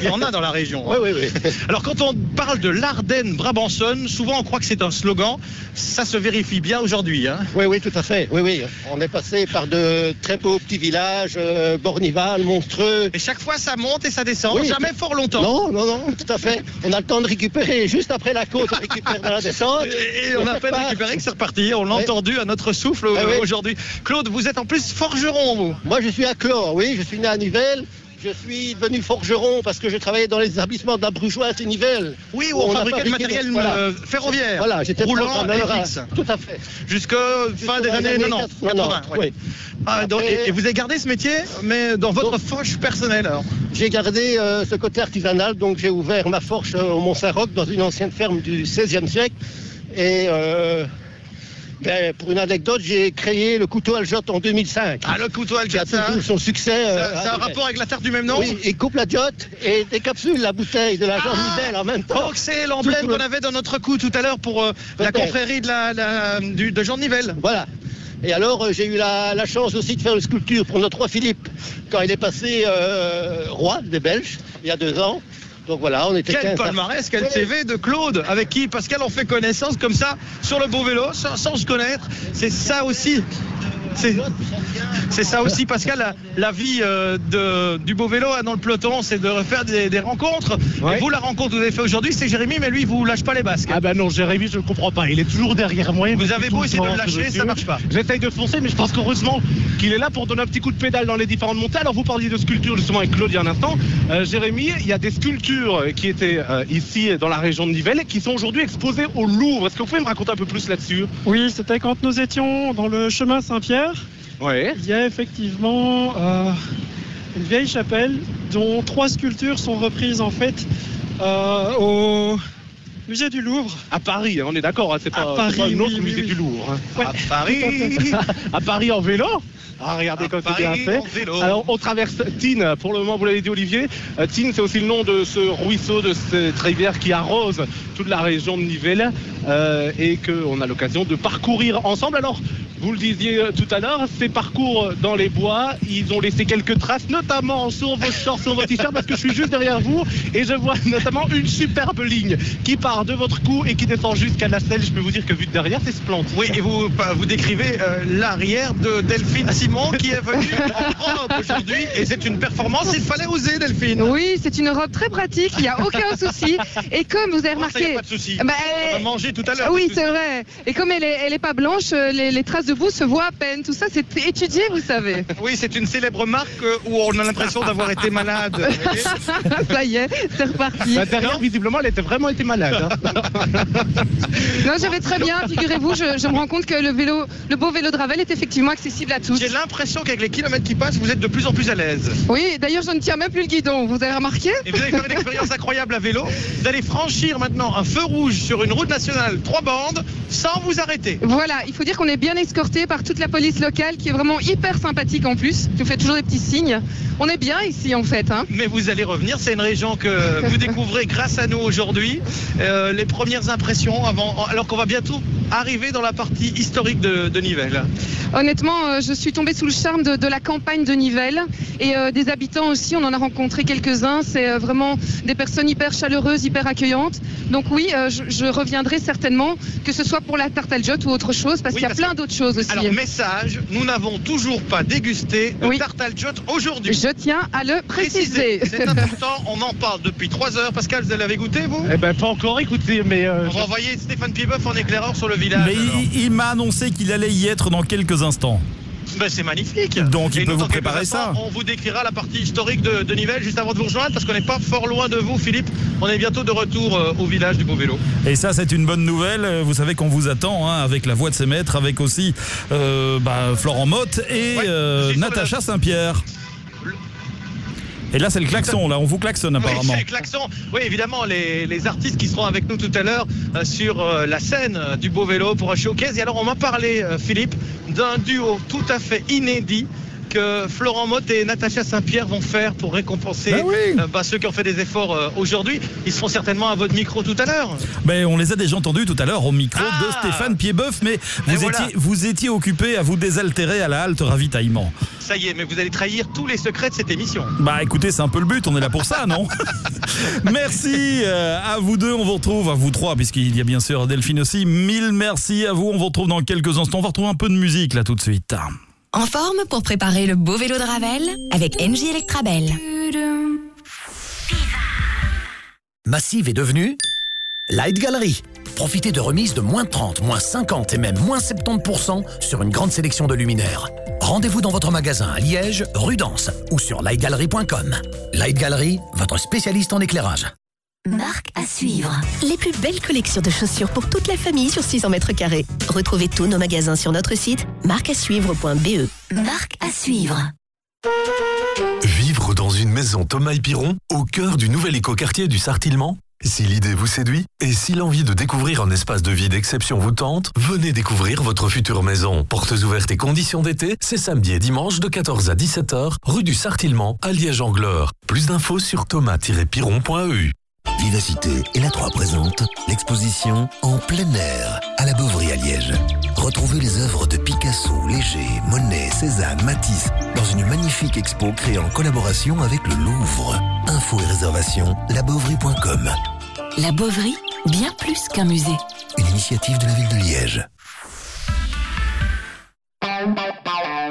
Il y en a dans la région. Oui, hein. oui, oui. Alors quand on parle de l'Ardenne brabançonne, souvent on croit que c'est un slogan. Ça se vérifie bien aujourd'hui. Hein. Oui, oui, tout à fait. Oui, oui. On est passé par de très beaux petits villages, euh, Bornival, Monstreux. Et chaque fois ça monte et ça descend, Oui. jamais fort longtemps. Non, non, non, tout à fait. On a le temps de récupérer juste après la côte, on récupère dans la descente. Et et on a peine récupéré que c'est reparti. On l'a entendu à notre souffle Ah oui. aujourd'hui. Claude, vous êtes en plus forgeron, vous. Moi, je suis à Clore, oui, je suis né à Nivelles. Je suis devenu forgeron parce que je travaillais dans les établissements de la Brugeoise et Nivelles. Oui, où on, fabriquait du matériel voilà. euh, ferroviaire. Voilà, j'étais roulant à- fixe. Tout à fait. Jusqu'à fin des années 90. 80, ouais. oui. Ah, donc, et, et vous avez gardé ce métier, mais dans votre poche personnelle alors J'ai gardé euh, ce côté artisanal, donc j'ai ouvert ma forge euh, au Mont-Saint-Roch dans une ancienne ferme du XVIe siècle. Et euh, ben, pour une anecdote, j'ai créé le couteau Aljotte en 2005. Ah, le couteau Aljotte, ça, toujours son succès. euh, a un rapport avec l'affaire du même nom Oui, il coupe la diote et décapsule la bouteille de la Jean Nivelle en même temps. Donc c'est l'emblème qu'on avait dans notre cou tout à l'heure pour euh, la confrérie de, la, la- du- de Jean Nivelle. Voilà. Et alors, euh, j'ai eu la, la chance aussi de faire une sculpture pour notre roi Philippe quand il est passé euh, roi des Belges il y a deux ans. Donc voilà, on était Quel 15 palmarès, quel. CV de Claude, avec qui Pascal on fait connaissance comme ça sur le beau vélo, sans, sans se connaître. C'est ça aussi C'est c'est ça aussi, Pascal. La, la vie euh, de, du beau vélo hein, dans le peloton, c'est de refaire des, des rencontres. Ouais. Et vous, la rencontre que vous avez fait aujourd'hui, c'est Jérémy, mais lui, il vous lâche pas les basques. Ah bah non, Jérémy, je ne comprends pas. Il est toujours derrière moi. Vous avez beau essayer de le lâcher, ça marche pas. J'essaye de foncer, mais je pense qu'heureusement qu'il est là pour donner un petit coup de pédale dans les différentes montées. Alors vous parliez de sculptures justement avec Claude il y a un instant. Euh, Jérémy, il y a des sculptures qui étaient euh, ici dans la région de Nivelles qui sont aujourd'hui exposées au Louvre. Est-ce que vous pouvez me raconter un peu plus là-dessus? Oui, c'était quand nous étions dans le chemin Saint-Pierre. Ouais. Il y a effectivement euh, une vieille chapelle dont trois sculptures sont reprises en fait euh, au musée du Louvre. À Paris, hein, on est d'accord, hein, c'est pas, À c'est Paris, pas un autre oui, musée oui. du Louvre. hein. Ouais, à Paris À Paris en vélo ah, regardez comme c'est bien fait. Alors, on traverse Tine. Pour le moment, vous l'avez dit, Olivier. Euh, Tine, c'est aussi le nom de ce ruisseau, de cette rivière qui arrose toute la région de Nivelles euh, et qu'on a l'occasion de parcourir ensemble. Alors, vous le disiez euh, tout à l'heure, ces parcours dans les bois, ils ont laissé quelques traces, notamment sur vos shorts, sur vos t-shirts, parce que je suis juste derrière vous et je vois notamment une superbe ligne qui part de votre cou et qui descend jusqu'à la selle. Je peux vous dire que vu de derrière, c'est splendide. Oui, et vous, bah, vous décrivez euh, l'arrière de Delphine Simon qui est venue en robe aujourd'hui. Et c'est une performance, il fallait oser, Delphine. Oui, c'est une robe très pratique, il n'y a aucun souci. Et comme vous avez remarqué. pas de souci Bah, On va manger tout à l'heure. Oui, c'est vrai. Et comme elle est, elle est pas blanche, euh, les, les traces de boue se voient à peine. Tout ça, c'est étudié, vous savez. Oui, c'est une célèbre marque euh, où on a l'impression d'avoir été malade. ça y est, c'est reparti. Bah, derrière, visiblement, elle était vraiment été malade. Non, j'avais très bien, figurez-vous, je, je me rends compte que le vélo, le beau vélo de Ravel est effectivement accessible à tous. J'ai l'impression qu'avec les kilomètres qui passent, vous êtes de plus en plus à l'aise. Oui, d'ailleurs, je ne tiens même plus le guidon, vous avez remarqué Et vous allez faire une expérience incroyable à vélo. Vous allez franchir maintenant un feu rouge sur une route nationale, trois bandes, sans vous arrêter. Voilà, il faut dire qu'on est bien escorté par toute la police locale qui est vraiment hyper sympathique en plus. Tu fais toujours des petits signes. On est bien ici en fait. Hein. Mais vous allez revenir, c'est une région que vous découvrez grâce à nous aujourd'hui. Euh, les premières impressions, avant, alors qu'on va bientôt arriver dans la partie historique de, de Nivelles. Honnêtement, euh, je suis tombée sous le charme de, de la campagne de Nivelles et euh, des habitants aussi. On en a rencontré quelques-uns. C'est euh, vraiment des personnes hyper chaleureuses, hyper accueillantes. Donc oui, euh, je, je reviendrai certainement, que ce soit pour la tarte al ou autre chose, parce Oui, qu'il y a plein que- d'autres choses aussi. Alors, message, nous n'avons toujours pas dégusté le Oui. tarte al jot aujourd'hui. Je tiens à le préciser. C'est important, on en parle depuis 3 heures. Pascal, vous l'avez goûté, vous? Eh ben, pas encore, écoutez, mais. euh, On va envoyer Stéphane Pieboeuf en éclaireur sur le village. Mais alors. il, il m'a annoncé qu'il allait y être dans quelques instants. Ben, c'est magnifique. Donc, il Et peut nous, vous préparer ça. On vous décrira la partie historique de, de Nivelles juste avant de vous rejoindre parce qu'on n'est pas fort loin de vous, Philippe. On est bientôt de retour euh, au village du Beau Vélo. Et ça, c'est une bonne nouvelle. Euh, Vous savez qu'on vous attend hein, avec la voix de ses maîtres, avec aussi euh, bah, Florent Motte et euh, Natacha Saint-Pierre. Et là, c'est le klaxon. Là, on vous klaxonne apparemment. Oui, c'est klaxon. Oui, évidemment, les, les artistes qui seront avec nous tout à l'heure euh, sur euh, la scène euh, du Beau Vélo pour un showcase. Et alors, on m'a parlé, Philippe, d'un duo tout à fait inédit que Florent Motte et Natacha Saint-Pierre vont faire pour récompenser Ben oui. euh, bah, ceux qui ont fait des efforts euh, aujourd'hui. Ils seront certainement à votre micro tout à l'heure. Ben, on les a déjà entendus tout à l'heure au micro de Ah. Stéphane Pieboeuf, mais vous, voilà. étiez, vous étiez occupé à vous désaltérer à la halte ravitaillement. Ça y est, mais vous allez trahir tous les secrets de cette émission. Bah écoutez, c'est un peu le but, on est là pour ça, non Merci euh, à vous deux, on vous retrouve, à vous trois, puisqu'il y a bien sûr Delphine aussi. Mille merci à vous, on vous retrouve dans quelques instants. On va retrouver un peu de musique là tout de suite. En forme pour préparer le beau vélo de Ravel avec NJ Electrabel. Massive est devenue Light Gallery. Profitez de remises de moins 30, moins 50 et même moins 70% sur une grande sélection de luminaires. Rendez-vous dans votre magasin à Liège, Rudence ou sur lightgallery.com. Light Gallery, votre spécialiste en éclairage. Marque à suivre. Les plus belles collections de chaussures pour toute la famille sur 600 mètres carrés. Retrouvez tous nos magasins sur notre site marqueasuivre.be. Marque à suivre. Vivre dans une maison Thomas et Piron, au cœur du nouvel écoquartier du Sartillement? Si l'idée vous séduit et si l'envie de découvrir un espace de vie d'exception vous tente, venez découvrir votre future maison. Portes ouvertes et conditions d'été, c'est samedi et dimanche de 14 à 17h, rue du Sartillement à Liège-Angleur. Plus d'infos sur thomas-piron.eu. Vivacité et la 3 présente l'exposition En plein air à la Beauvry à Liège. Retrouvez les œuvres de Picasso, Léger, Monet, Cézanne, Matisse dans une magnifique expo créée en collaboration avec le Louvre. Infos et réservations, labeauvry.com. La Beauvry, bien plus qu'un musée. Une initiative de la ville de Liège.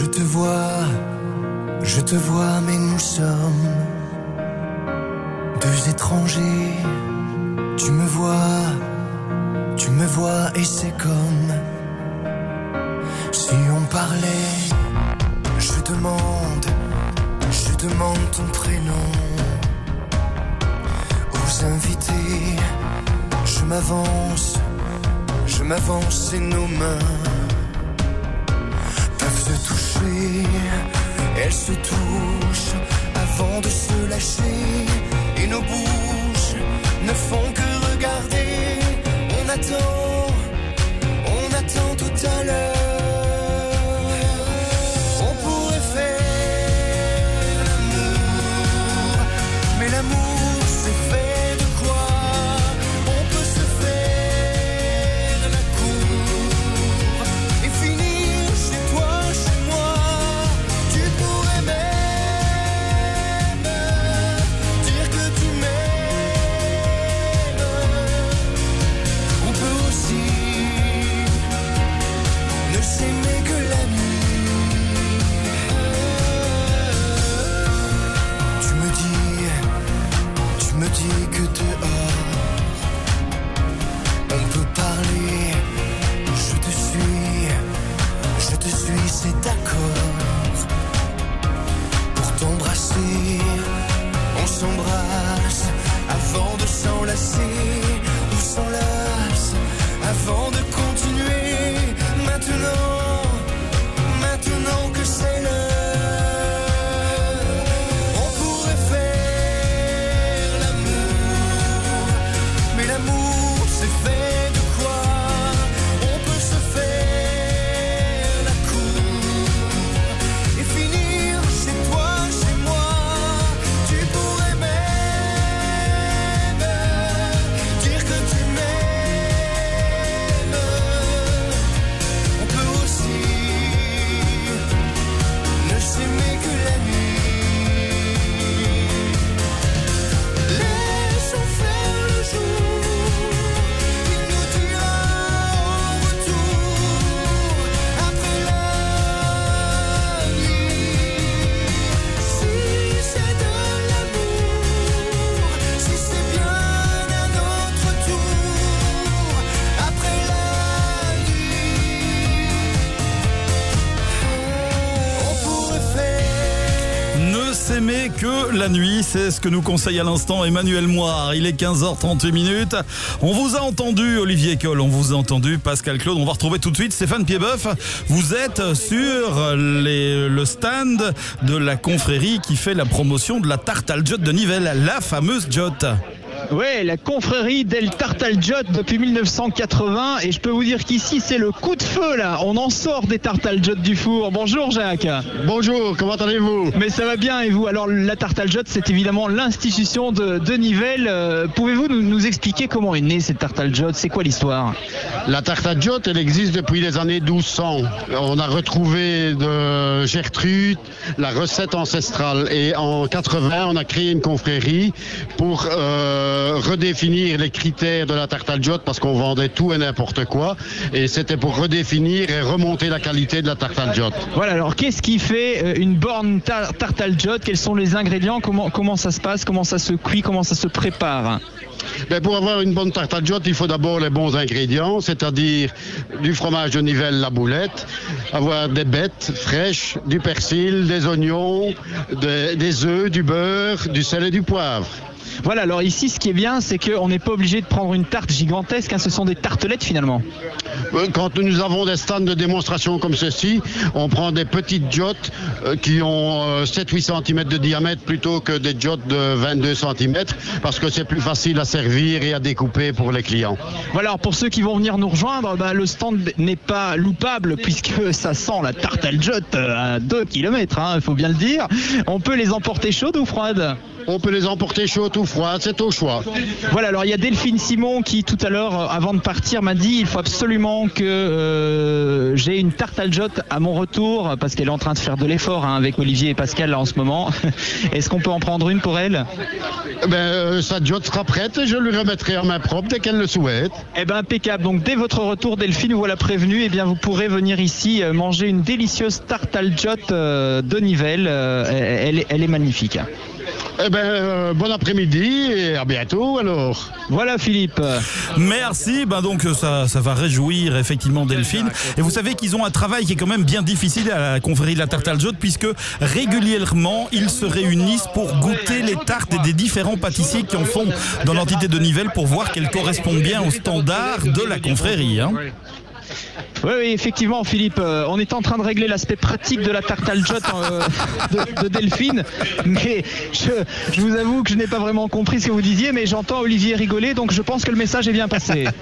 Je te vois, je te vois, mais nous sommes deux étrangers. Tu me vois, tu me vois, et c'est comme si on parlait. Je demande, je demande ton prénom aux invités. Je m'avance, je m'avance et nos mains toucher. Elles se touchent avant de se lâcher. Et nos bouches ne font que regarder. On attend, on attend tout à l'heure. Nuit, c'est ce que nous conseille à l'instant Emmanuel Moire. Il est 15h38 minutes. On vous a entendu, Olivier Coll, on vous a entendu, Pascal Claude. On va retrouver tout de suite Stéphane Piedboeuf. Vous êtes sur le stand de la confrérie qui fait la promotion de la tarte al de Nivelles, la fameuse jot. Ouais, la confrérie del Tartaljot depuis 1980 et je peux vous dire qu'ici c'est le coup de feu là, on en sort des Tartaljot du four. Bonjour Jacques. Bonjour, comment allez-vous? Mais ça va bien et vous? Alors la Tartaljot c'est évidemment l'institution de, de Nivelles. Euh, Pouvez-vous nous, nous expliquer comment est née cette Tartaljot? C'est quoi l'histoire? La tarte à Jot, elle existe depuis les années 1200. On a retrouvé de Gertrude la recette ancestrale et en 80, on a créé une confrérie pour euh, redéfinir les critères de la tarte Jot parce qu'on vendait tout et n'importe quoi et c'était pour redéfinir et remonter la qualité de la tarte Jot. Voilà, alors qu'est-ce qui fait euh, une borne tar- Tartaljot Quels sont les ingrédients? Comment, comment ça se passe? Comment ça se cuit? Comment ça se prépare? Ben, pour avoir une bonne tarte à Jot, il faut d'abord les bons ingrédients, c'est-à-dire du fromage de Nivelles, la boulette, avoir des bêtes fraîches, du persil, des oignons, des, des œufs, du beurre, du sel et du poivre. Voilà, alors ici, ce qui est bien, c'est qu'on n'est pas obligé de prendre une tarte gigantesque, hein, ce sont des tartelettes finalement. Euh, Quand nous avons des stands de démonstration comme ceci, on prend des petites jottes euh, qui ont euh, 7-8 cm de diamètre plutôt que des jottes de 22 cm parce que c'est plus facile à servir et à découper pour les clients. Voilà, alors pour ceux qui vont venir nous rejoindre, bah, le stand n'est pas loupable puisque ça sent la tarte al jot euh, à 2 km, il faut bien le dire. On peut les emporter chaudes ou froides? On peut les emporter chaudes ou froides, c'est au choix. Voilà, alors il y a Delphine Simon qui tout à l'heure, euh, avant de partir, m'a dit il faut absolument que euh, j'ai une tarte al jot à mon retour parce qu'elle est en train de faire de l'effort hein, avec Olivier et Pascal là en ce moment. Est-ce qu'on peut en prendre une pour elle? Ben, euh, sa jotte sera prête et je lui remettrai en main propre dès qu'elle le souhaite. Eh ben impeccable. Donc dès votre retour, Delphine, vous voilà prévenue. Eh bien vous pourrez venir ici manger une délicieuse tarte al jot euh, de Nivelles. Elle, elle est magnifique. Eh ben, euh, bon après-midi et à bientôt alors. Voilà Philippe. Merci, ben donc ça, ça va réjouir effectivement Delphine. Et vous savez qu'ils ont un travail qui est quand même bien difficile à la confrérie de la tarte al puisque régulièrement ils se réunissent pour goûter les tartes des différents pâtissiers qui en font dans l'entité de Nivelles pour voir qu'elles correspondent bien aux standards de la confrérie. hein. Oui, oui, effectivement, Philippe, euh, on est en train de régler l'aspect pratique de la tarte al jot euh, de, de Delphine, mais je, je vous avoue que je n'ai pas vraiment compris ce que vous disiez, mais j'entends Olivier rigoler, donc je pense que le message est bien passé.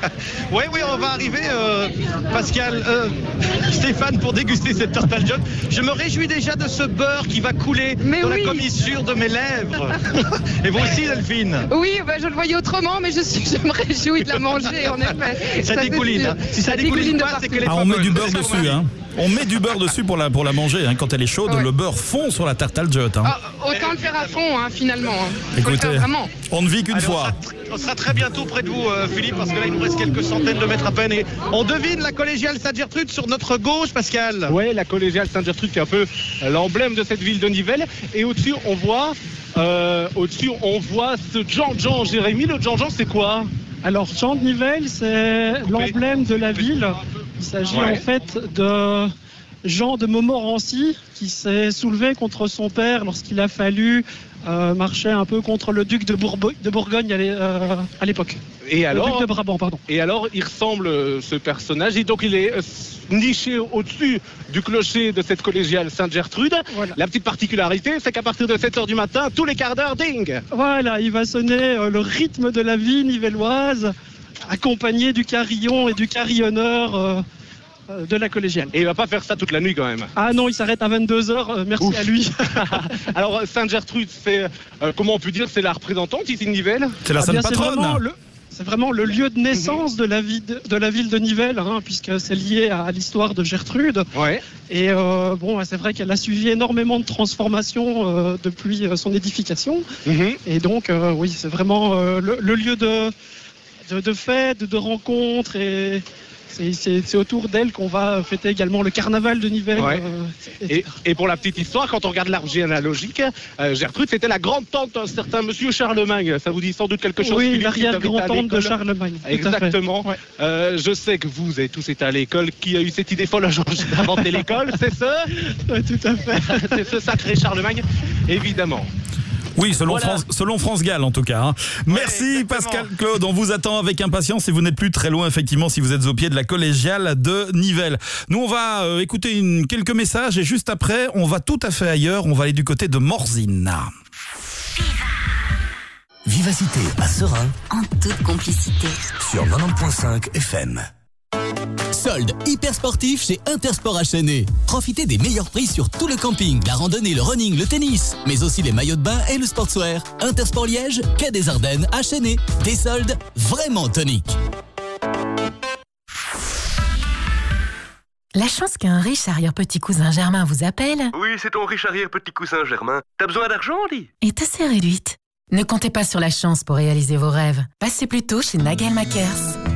Oui, oui, on va arriver, euh, Pascal, euh, Stéphane, pour déguster cette tarte al jot. Je me réjouis déjà de ce beurre qui va couler dans la commissure de mes lèvres. Et vous aussi, Delphine Oui, bah, je le voyais autrement, mais je, suis, je me réjouis de la manger, en effet. Ça c'est dégouline, sûr. hein. Si ça dégouline de pas, c'est partout. que les Ah, on met du beurre dessus. Hein. On met du beurre dessus pour la, pour la manger. hein. Quand elle est chaude, le beurre fond sur la tarte al jot. hein. Ah, autant le faire à fond, hein, finalement. hein. Écoutez, on ne vit qu'une on fois. sera- On sera très bientôt près de vous, euh, Philippe, parce que là, il nous reste quelques centaines de mètres à peine. Et on devine la collégiale Saint-Gertrude sur notre gauche, Pascal. Ouais, la collégiale Saint-Gertrude qui est un peu euh, l'emblème de cette ville de Nivelles. Et au-dessus, on voit, euh, au-dessus, on voit ce Jean-Jean Jérémy. Le Jean-Jean, c'est quoi? Alors, Jean de Nivelles, c'est l'emblème de la ville. Il s'agit Ouais. en fait de Jean de Montmorency qui s'est soulevé contre son père lorsqu'il a fallu euh, marcher un peu contre le duc de, Bourbo- de Bourgogne à euh, l'époque. Et Le alors duc de Brabant, pardon. Et alors, il ressemble, ce personnage, et donc il est euh, niché au-dessus du clocher de cette collégiale Sainte-Gertrude. La petite particularité, c'est qu'à partir de 7h du matin, tous les quarts d'heure, ding Voilà, il va sonner euh, le rythme de la vie nivelloise, accompagné du carillon et du carillonneur de la collégiale. Et il va pas faire ça toute la nuit quand même. Ah non, il s'arrête à 22h, merci à lui. Alors, Sainte-Gertrude, c'est, euh, comment on peut dire, c'est la représentante ici de Nivelles C'est la Ah sainte c'est patronne. vraiment le- C'est vraiment le lieu de naissance de la, vie de, de la ville de Nivelles, hein, puisque c'est lié à l'histoire de Gertrude. Ouais. Et euh, bon, c'est vrai qu'elle a suivi énormément de transformations euh, depuis euh, son édification. Et donc, euh, oui, c'est vraiment euh, le, le lieu de, de, de fête, de rencontres. Et c'est- autour d'elle qu'on va fêter également le carnaval de Nivelles. Ouais. euh, Et, et pour la petite histoire, quand on regarde l'arbre généalogique, euh, Gertrude, c'était la grande tante d'un certain monsieur Charlemagne. Ça vous dit sans doute quelque chose Oui, l'arrière-grand-tante de Charlemagne. Exactement. Euh, je sais que vous avez tous été à l'école. Qui a eu cette idée folle d'inventer l'école? C'est ce? Tout à fait. C'est ce sacré Charlemagne, évidemment. Oui, selon, Voilà. France, selon France Gall en tout cas. hein. Merci Pascal Claude, on vous attend avec impatience et vous n'êtes plus très loin effectivement si vous êtes au pied de la collégiale de Nivelles. Nous on va euh, écouter une, quelques messages et juste après on va tout à fait ailleurs, on va aller du côté de Morzine. Vivacité à Serein En toute complicité. sur 90.5 FM. Solde hyper sportif chez Intersport HNE. Profitez des meilleurs prix sur tout le camping, la randonnée, le running, le tennis, mais aussi les maillots de bain et le sportswear. Intersport Liège, Quai des Ardennes, HNE. Des soldes vraiment toniques. La chance qu'un riche arrière-petit cousin Germain vous appelle Oui, c'est ton riche arrière petit cousin Germain. T'as besoin d'argent, dit est assez réduite. Ne comptez pas sur la chance pour réaliser vos rêves. Passez plutôt chez Nagel Makers.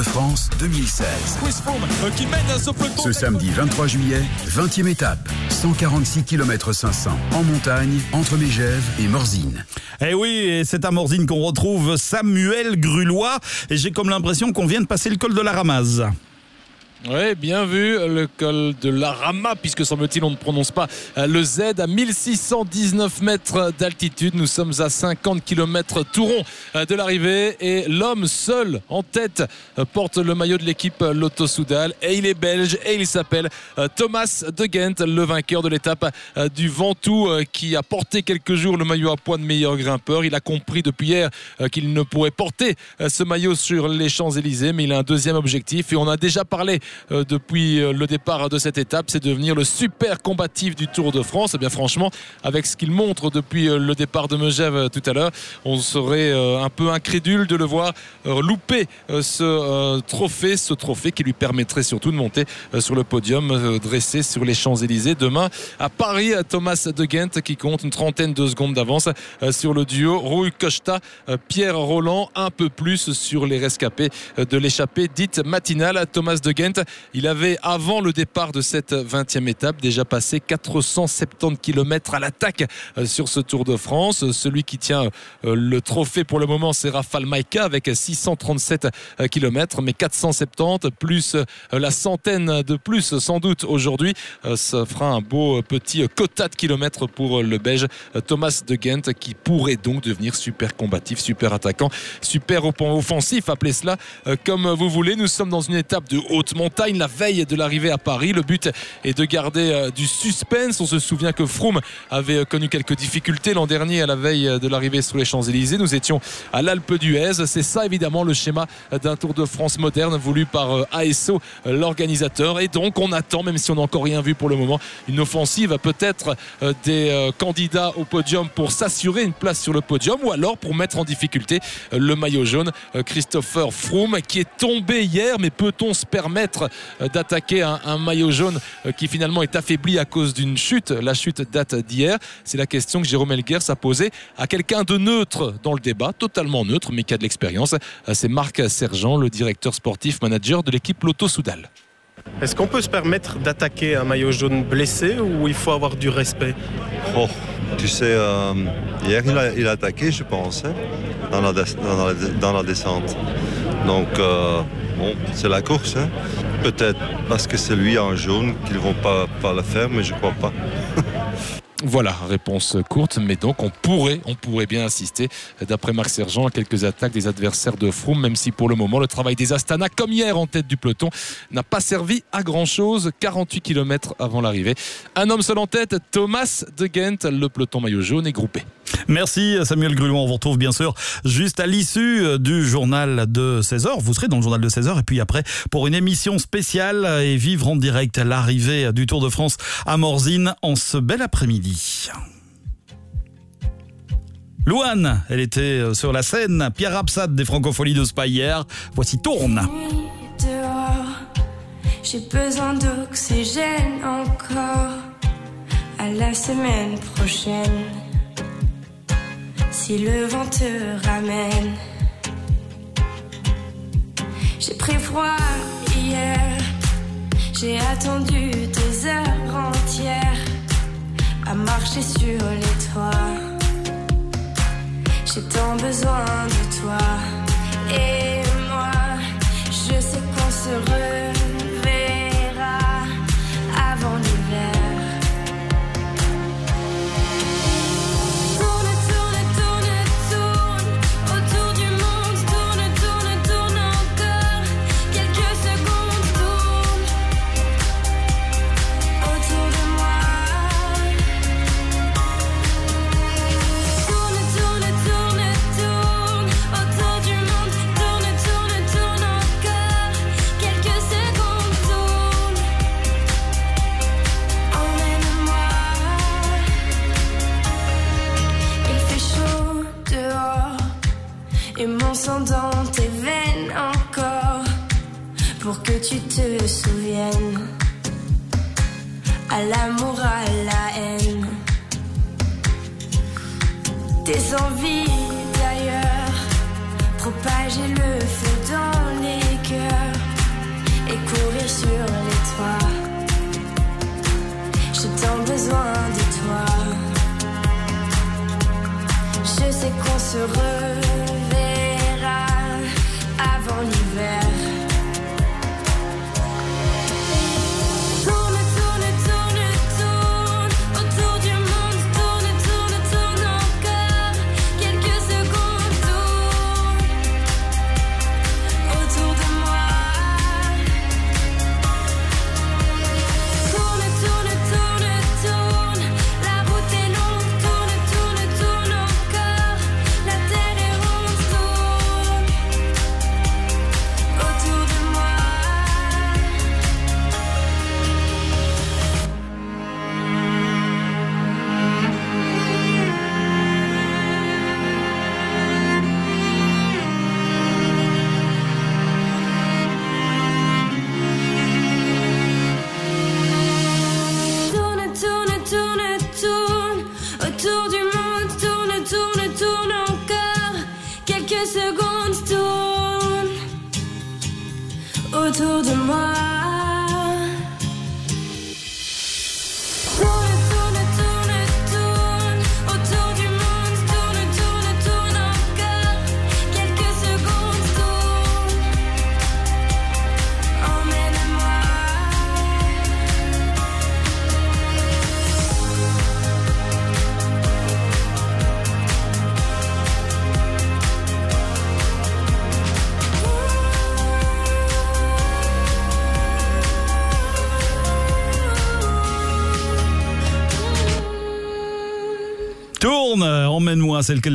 De France 2016. euh, ce samedi 23 juillet, 20e étape, 146 km 500 en montagne entre Mégève et Morzine. Eh oui, et c'est à Morzine qu'on retrouve Samuel Grulois et j'ai comme l'impression qu'on vient de passer le col de la Ramaz. Oui, bien vu, le col de la Rama, puisque semble-t-il on ne prononce pas euh, le Z à 1619 mètres d'altitude. Nous sommes à 50 km tout rond euh, de l'arrivée et l'homme seul en tête euh, porte le maillot de l'équipe Lotto Soudal et il est belge et il s'appelle Thomas de Ghent, le vainqueur de l'étape du Ventoux qui a porté quelques jours le maillot à poids de meilleur grimpeur. Il a compris depuis hier qu'il ne pourrait porter ce maillot sur les Champs-Élysées, mais il a un deuxième objectif et on a déjà parlé depuis euh, le départ de cette étape, c'est devenir le super combatif du Tour de France. Et bien franchement, avec ce qu'il montre depuis euh, le départ de Megève tout à l'heure, on serait un peu incrédule de le voir louper ce trophée, ce trophée qui lui permettrait surtout de monter sur le podium dressé sur les Champs-Élysées demain à Paris. Thomas de Ghent qui compte une trentaine de secondes d'avance sur le duo Rui Costa, Pierre Roland, un peu plus sur les rescapés de l'échappée dite matinale. Thomas de Ghent il avait, avant le départ de cette 20e étape, déjà passé 470 km à l'attaque euh, sur ce Tour de France. Celui qui tient euh, le trophée pour le moment, c'est Rafal Maïka avec 637 euh, km, mais 470 plus la centaine de plus sans doute aujourd'hui. Ça fera un beau petit quota de kilomètres pour le Belge Thomas de Ghent qui pourrait donc devenir super combatif, super attaquant, super offensif, appelez cela comme vous voulez. Nous sommes dans une étape de haute montagne la veille de l'arrivée à Paris. Le but est de garder euh, du suspense. On se souvient que Froome avait euh, connu quelques difficultés l'an dernier à la veille euh, de l'arrivée sur les Champs-Élysées. Nous étions à l'Alpe d'Huez. C'est ça évidemment le schéma d'un Tour de France moderne voulu par ASO, l'organisateur. Et donc on attend, même si on n'a encore rien vu pour le moment, une offensive peut-être des candidats au podium pour s'assurer une place sur le podium ou alors pour mettre en difficulté le maillot jaune Christopher Froome qui est tombé hier. Mais peut-on se permettre euh, d'attaquer un, maillot jaune euh, qui finalement est affaibli à cause d'une chute. La chute date d'hier. C'est la question que Jérôme Elguers a posée à quelqu'un de neutre dans le débat, totalement neutre, mais qui a de l'expérience. Euh, c'est Marc Sergent, le directeur sportif manager de l'équipe Lotto Soudal. Est-ce qu'on peut se permettre d'attaquer un maillot jaune blessé ou il faut avoir du respect? Oh, Tu sais, hier il a, attaqué, je pense, hein, dans, la, descente. Donc, bon, c'est la course. Hein. Peut-être parce que c'est lui en jaune qu'ils ne vont pas, pas le faire, mais je crois pas. Voilà, réponse courte, mais donc on pourrait, bien assister, d'après Marc Sergent, à quelques attaques des adversaires de Froome, même si pour le moment le travail des Astana, comme hier en tête du peloton, n'a pas servi à grand chose. 48 km avant l'arrivée. Un homme seul en tête, Thomas de Ghent, le peloton maillot jaune est groupé. Merci Samuel Gruon. On vous retrouve bien sûr juste à l'issue euh, du journal de 16h. Vous serez dans le journal de 16h et puis après pour une émission spéciale et vivre en direct l'arrivée du Tour de France à Morzine en ce bel après-midi. Louane, elle était euh, sur la scène. Pierre Absad des Francopholies de Spa hier. Voici Tourne. J'ai besoin d'oxygène encore à la semaine prochaine si le vent te ramène. J'ai pris froid hier, j'ai attendu des heures entières à marcher sur les toits. J'ai tant besoin de toi et dans tes veines encore pour que tu te souviennes à l'amour, à la haine, tes envies d'ailleurs, propager le feu dans les cœurs et courir sur les toits. J'ai tant besoin de toi. Je sais qu'on se re autour de moi.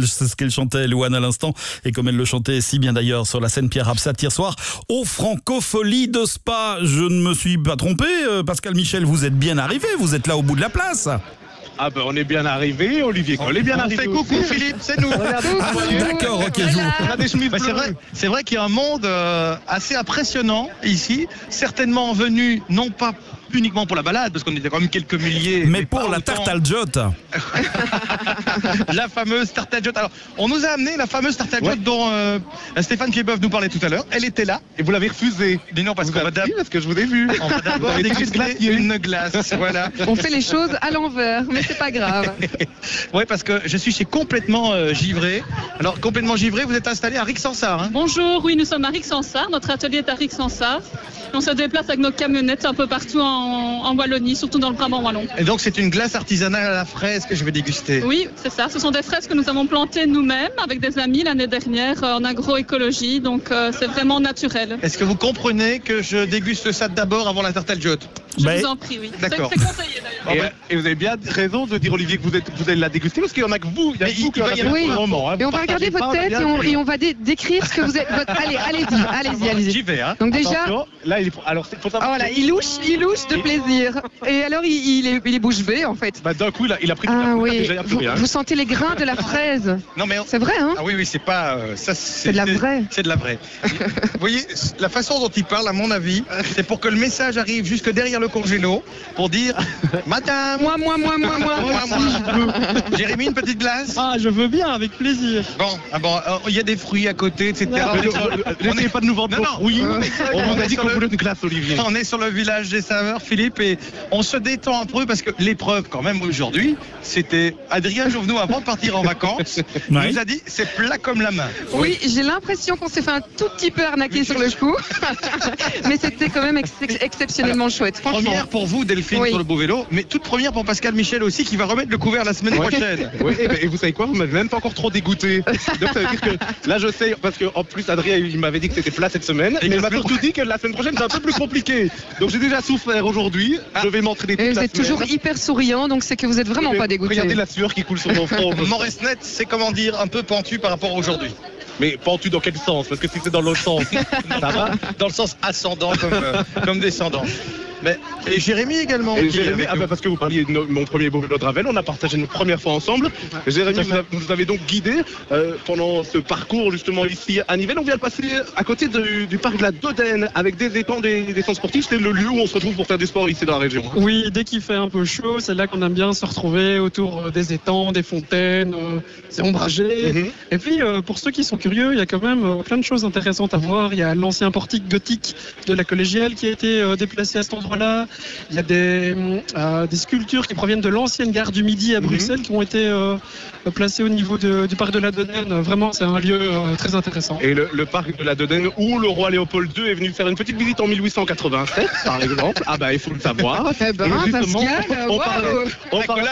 C'est ce qu'elle chantait, Louane, à l'instant, et comme elle le chantait si bien d'ailleurs sur la scène Pierre Absat hier soir, au Francofolie de Spa. Je ne me suis pas trompé, euh, Pascal Michel, vous êtes bien arrivé, vous êtes là au bout de la place. Ah ben on est bien arrivé, Olivier Coll est bien On arrivé. fait coucou aussi. Philippe, c'est nous. Ah, D'accord, ok. On Bah, c'est vrai, c'est vrai qu'il y a un monde euh, assez impressionnant ici, certainement venu non pas uniquement pour la balade, parce qu'on était quand même quelques milliers. Mais pour la tarte la fameuse tarte à. Alors, on nous a amené la fameuse tarte à jot Ouais. dont euh, Stéphane Piedboeuf nous parlait tout à l'heure. Elle était là. Et vous l'avez refusé. Dis non, parce Vous qu'on va parce que je vous ai vu. on va d'abord une glace. Voilà. On fait les choses à l'envers, mais c'est pas grave. Oui, parce que je suis chez complètement euh, givré. Alors, complètement givré, vous êtes installé à Rixensart. Hein Bonjour, oui, nous sommes à Rixensart. Notre atelier est à Rixensart. On se déplace avec nos camionnettes un peu partout en, en Wallonie, surtout dans le Brabant wallon. Et donc, c'est une glace artisanale à la fraise que je vais déguster. Oui, c'est ça. Ce sont des fraises que nous avons plantées nous-mêmes avec des amis l'année dernière euh, en agroécologie. Donc, euh, c'est vraiment naturel. Est-ce que vous comprenez que je déguste ça d'abord avant la tarte à jot Je Ben, vous en prie, oui. C'est D'accord. c'est conseillé d'ailleurs. Et, et vous avez bien raison de dire Olivier que vous, êtes, vous allez la déguster parce qu'il y en a que vous, il y a que vous qui en avez Oui. moment. hein. Et on va regarder votre tête et on, sûr. et on va dé- décrire ce que vous êtes. votre- Allez, allez-y, allez-y, allez-y. J'y vais, hein Donc déjà, Attention, là, il est, alors, c'est- faut oh savoir là, que- il louche, il louche de plaisir. Et alors, il, il est, il est bouche bée en fait. Bah, d'un coup, il a, il a pris Ah oui, déjà, il plus vous, sentez les grains de la fraise. Non, mais. C'est vrai, hein Ah oui, oui, c'est pas. euh, ça, C'est de la vraie. C'est de la vraie. Vous voyez, la façon dont il parle, à mon avis, c'est pour que le message arrive jusque derrière le congélo pour dire Madame Moi, moi, moi, moi, moi. Moi, moi. Jérémy, une petite glace Ah, je veux bien, avec plaisir. Bon, ah bon, euh, il y a des fruits à côté, etc. Mais On est le- sur- le- on N'essayez est- pas de nous vendre Non, non. fruits. On On vous a dit qu'on voulait une glace, Olivier. On est sur le village des saveurs, Philippe, et on se détend un peu parce que l'épreuve, quand même, aujourd'hui, c'était Adrien Jouvenot, avant de partir en vacances, Ouais. nous a dit c'est plat comme la main. Oui, j'ai l'impression qu'on s'est fait un tout petit peu arnaquer sur le coup. Mais c'était quand même ex- exceptionnellement chouette, franchement. Première pour vous, Delphine, Oui. sur le beau vélo, mais toute première pour Pascal Michel aussi, qui va remettre le couvert la semaine Ouais. prochaine. Oui, et, ben, et vous savez quoi, vous m'avez même pas encore trop dégoûté. Donc ça veut dire que là je sais, parce qu'en plus Adrien il m'avait dit que c'était plat cette semaine, Et mais il m'a surtout dit que la semaine prochaine c'est un peu plus compliqué. Donc j'ai déjà souffert aujourd'hui, je vais m'entraîner toute Et vous êtes toujours hyper souriant, donc c'est que vous êtes vraiment pas dégoûté. Regardez la sueur qui coule sur mon front. Maurice Net, c'est comment dire, un peu pentu par rapport à aujourd'hui. Mais pentu dans quel sens? Parce que si c'est dans l'autre sens, ça va Dans le sens ascendant comme, euh, comme descendant. Mais, et Jérémy également. Et Jérémy, ah bah parce que vous parliez de mon premier beau vélo de Ravel, on a partagé une première fois ensemble. Jérémy vous, a- vous avez donc guidé euh, pendant ce parcours justement ici à Nivelles. On vient de passer à côté du, du parc de la Dodène avec des étangs, des, des centres sportifs. C'est le lieu où on se retrouve pour faire du sport ici dans la région. Oui, dès qu'il fait un peu chaud, c'est là qu'on aime bien se retrouver autour euh, des étangs, des fontaines, euh, c'est ombragé. Mhm. Et puis, euh, pour ceux qui sont curieux, il y a quand même euh, plein de choses intéressantes à voir. Il y a l'ancien portique gothique de la collégiale qui a été euh, déplacé à cet endroit voilà. Il y a des, euh, des sculptures qui proviennent de l'ancienne gare du Midi à Bruxelles qui ont été euh, placées au niveau de- du parc de la Dodène. Vraiment, c'est un lieu euh, très intéressant. Et le, le parc de la Dodène où le roi Léopold II est venu faire une petite visite en 1887, par exemple. Ah bah il faut le savoir. Eh ben, justement, Pascal, on parlait, on parlait-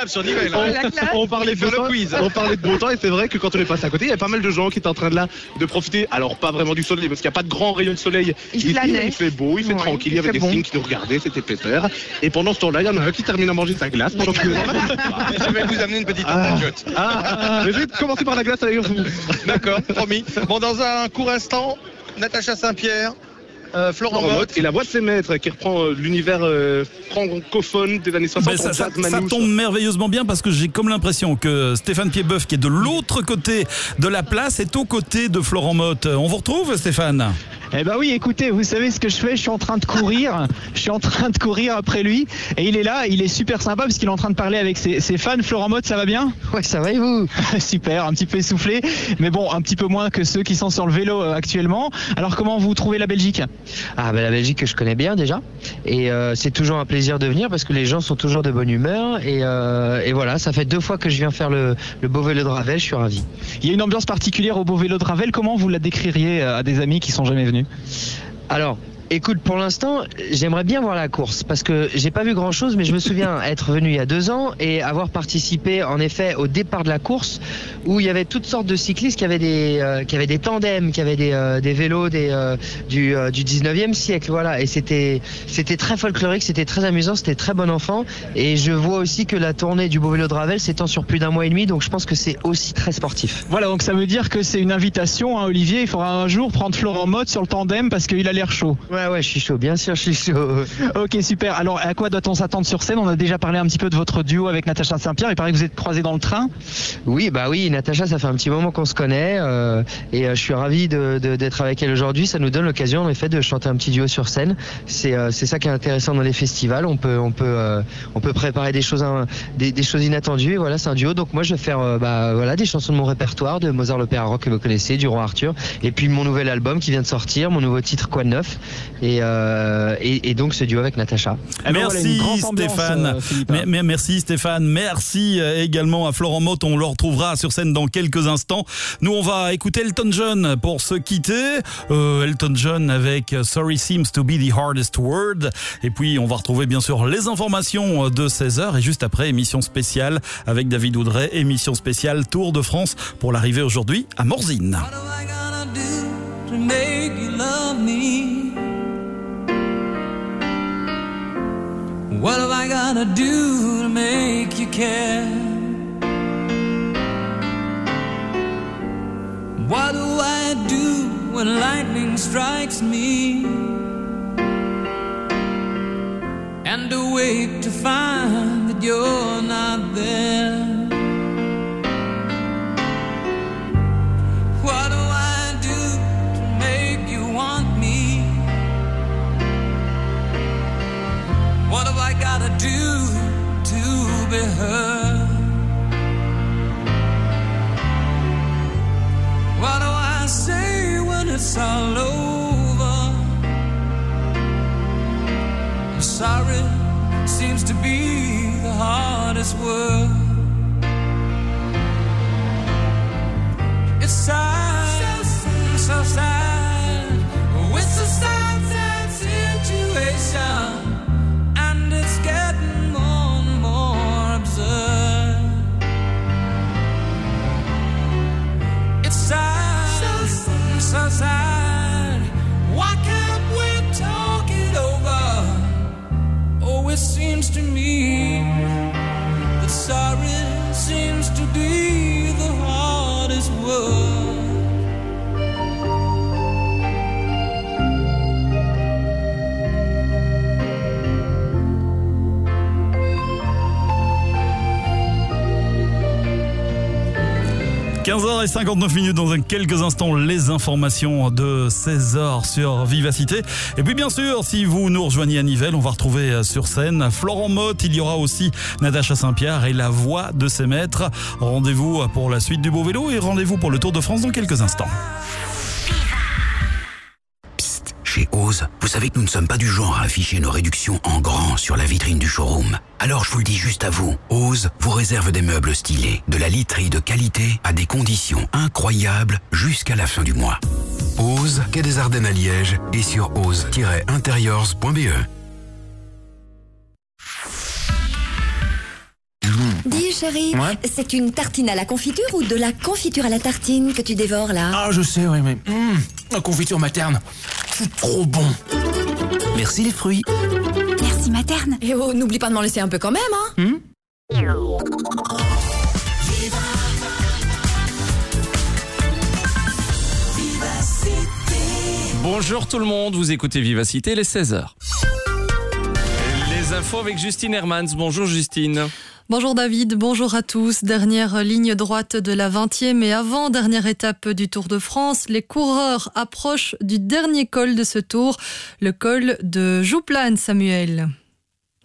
on- parlait de le beau temps, quiz. on parlait de beau temps et c'est vrai que quand on est passé à côté, il y a pas mal de gens qui étaient en train de là de profiter. Alors pas vraiment du soleil parce qu'il n'y a pas de grands rayons de soleil. Il mais il fait beau, il fait Ouais, tranquille, il y il avait des bon. signes qui nous regardaient, c'était pépère. Et pendant ce temps-là, il y en a un qui termine à manger sa glace pendant que Je vais vous amener une petite Ah. anecdote. Ah, mais je vais commencer par la glace d'ailleurs. D'accord, promis. Bon, dans un court instant, Natacha Saint-Pierre, euh, Florent Motte. et la voix de ses maîtres qui reprend euh, l'univers euh, francophone des années 60. Ben, ça, ça- tombe merveilleusement bien parce que j'ai comme l'impression que Stéphane Piedboeuf, qui est de l'autre côté de la place, est aux côtés de Florent Motte. On vous retrouve, Stéphane? Eh ben oui, écoutez, vous savez ce que je fais Je suis en train de courir. Je suis en train de courir après lui. Et il est là, il est super sympa parce qu'il est en train de parler avec ses, ses fans. Florent Mode, ça va bien? Ouais, ça va et vous? Super, un petit peu essoufflé. Mais bon, un petit peu moins que ceux qui sont sur le vélo euh, actuellement. Alors comment vous trouvez la Belgique? Ah ben la Belgique que je connais bien déjà et euh, c'est toujours un plaisir de venir parce que les gens sont toujours de bonne humeur et, euh, et voilà ça fait deux fois que je viens faire le, le beau vélo de Ravel je suis ravi. Il y a une ambiance particulière au beau vélo de Ravel. Comment vous la décririez euh, à des amis qui sont jamais venus? Alors Écoute, pour l'instant, j'aimerais bien voir la course parce que j'ai pas vu grand chose, mais je me souviens être venu il y a deux ans et avoir participé en effet au départ de la course où il y avait toutes sortes de cyclistes qui avaient des, euh, qui avaient des tandems, qui avaient des, euh, des vélos des, euh, du, euh, du 19e siècle, voilà. Et c'était, c'était très folklorique, c'était très amusant, c'était très bon enfant. Et je vois aussi que la tournée du beau vélo de Ravel s'étend sur plus d'un mois et demi, donc je pense que c'est aussi très sportif. Voilà, donc ça veut dire que c'est une invitation, hein, Olivier. Il faudra un jour prendre Florent Mode sur le tandem parce qu'il a l'air chaud. Ouais, ouais, je suis chaud, bien sûr, je suis chaud. Ok, super. Alors, à quoi doit-on s'attendre sur scène? On a déjà parlé un petit peu de votre duo avec Natacha Saint-Pierre. Il paraît que vous êtes croisés dans le train. Oui, bah oui, Natacha, ça fait un petit moment qu'on se connaît euh, et euh, je suis ravi de- de- d'être avec elle aujourd'hui. Ça nous donne l'occasion, en effet, de chanter un petit duo sur scène. C'est euh, ça qui est intéressant dans les festivals. On peut, on peut, euh, on peut préparer des choses, hein, des, choses inattendues. Et voilà, c'est un duo. Donc moi, je vais faire, euh, bah, voilà, des chansons de mon répertoire, de Mozart l'opéra rock que vous connaissez, du roi Arthur, et puis mon nouvel album qui vient de sortir, mon nouveau titre Quoi neuf, et, euh, et, et donc ce duo avec Natacha. Merci Stéphane. Merci Stéphane. Merci euh, également à Florent Motte. On le retrouvera sur scène dans quelques instants. Nous, on va écouter Elton John pour se quitter. Euh, Elton John avec Sorry Seems to be the hardest word. Et puis, on va retrouver bien sûr les informations de 16h et juste après, émission spéciale avec David Oudray, émission spéciale Tour de France pour l'arrivée aujourd'hui à Morzine. to make you love me? What have I gotta do to make you care? What do I do when lightning strikes me? And awake to find that you're not there. What have I gotta do to be heard? What do I say when it's all over? Sorry seems to be the hardest word. It's sad, so sad. 15h59 minutes dans quelques instants les informations de 16h sur Vivacité. Et puis bien sûr, si vous nous rejoignez à Nivelles, on va retrouver euh, sur scène Florent Motte, il y aura aussi Natacha Saint-Pierre et la voix de ses maîtres. Rendez-vous pour la suite du beau vélo et rendez-vous pour le Tour de France dans quelques instants. Ose, vous savez que nous ne sommes pas du genre à afficher nos réductions en grand sur la vitrine du showroom. Alors je vous le dis juste à vous, Ose vous réserve des meubles stylés, de la literie de qualité à des conditions incroyables jusqu'à la fin du mois. Ose, quai des Ardennes à Liège et sur ose-interiors.be. Dis chérie, Ouais. c'est une tartine à la confiture ou de la confiture à la tartine que tu dévores là? Ah, je sais, oui, mais. hum, la confiture materne, c'est trop bon. Merci les fruits. Merci materne. Et oh, n'oublie pas de m'en laisser un peu quand même, hein Bonjour tout le monde, vous écoutez Vivacité, les 16h. Les infos avec Justine Hermans. Bonjour Justine. Bonjour David, bonjour à tous. Dernière ligne droite de la 20e et avant-dernière étape du Tour de France. Les coureurs approchent du dernier col de ce tour, le col de Jouplane, Samuel.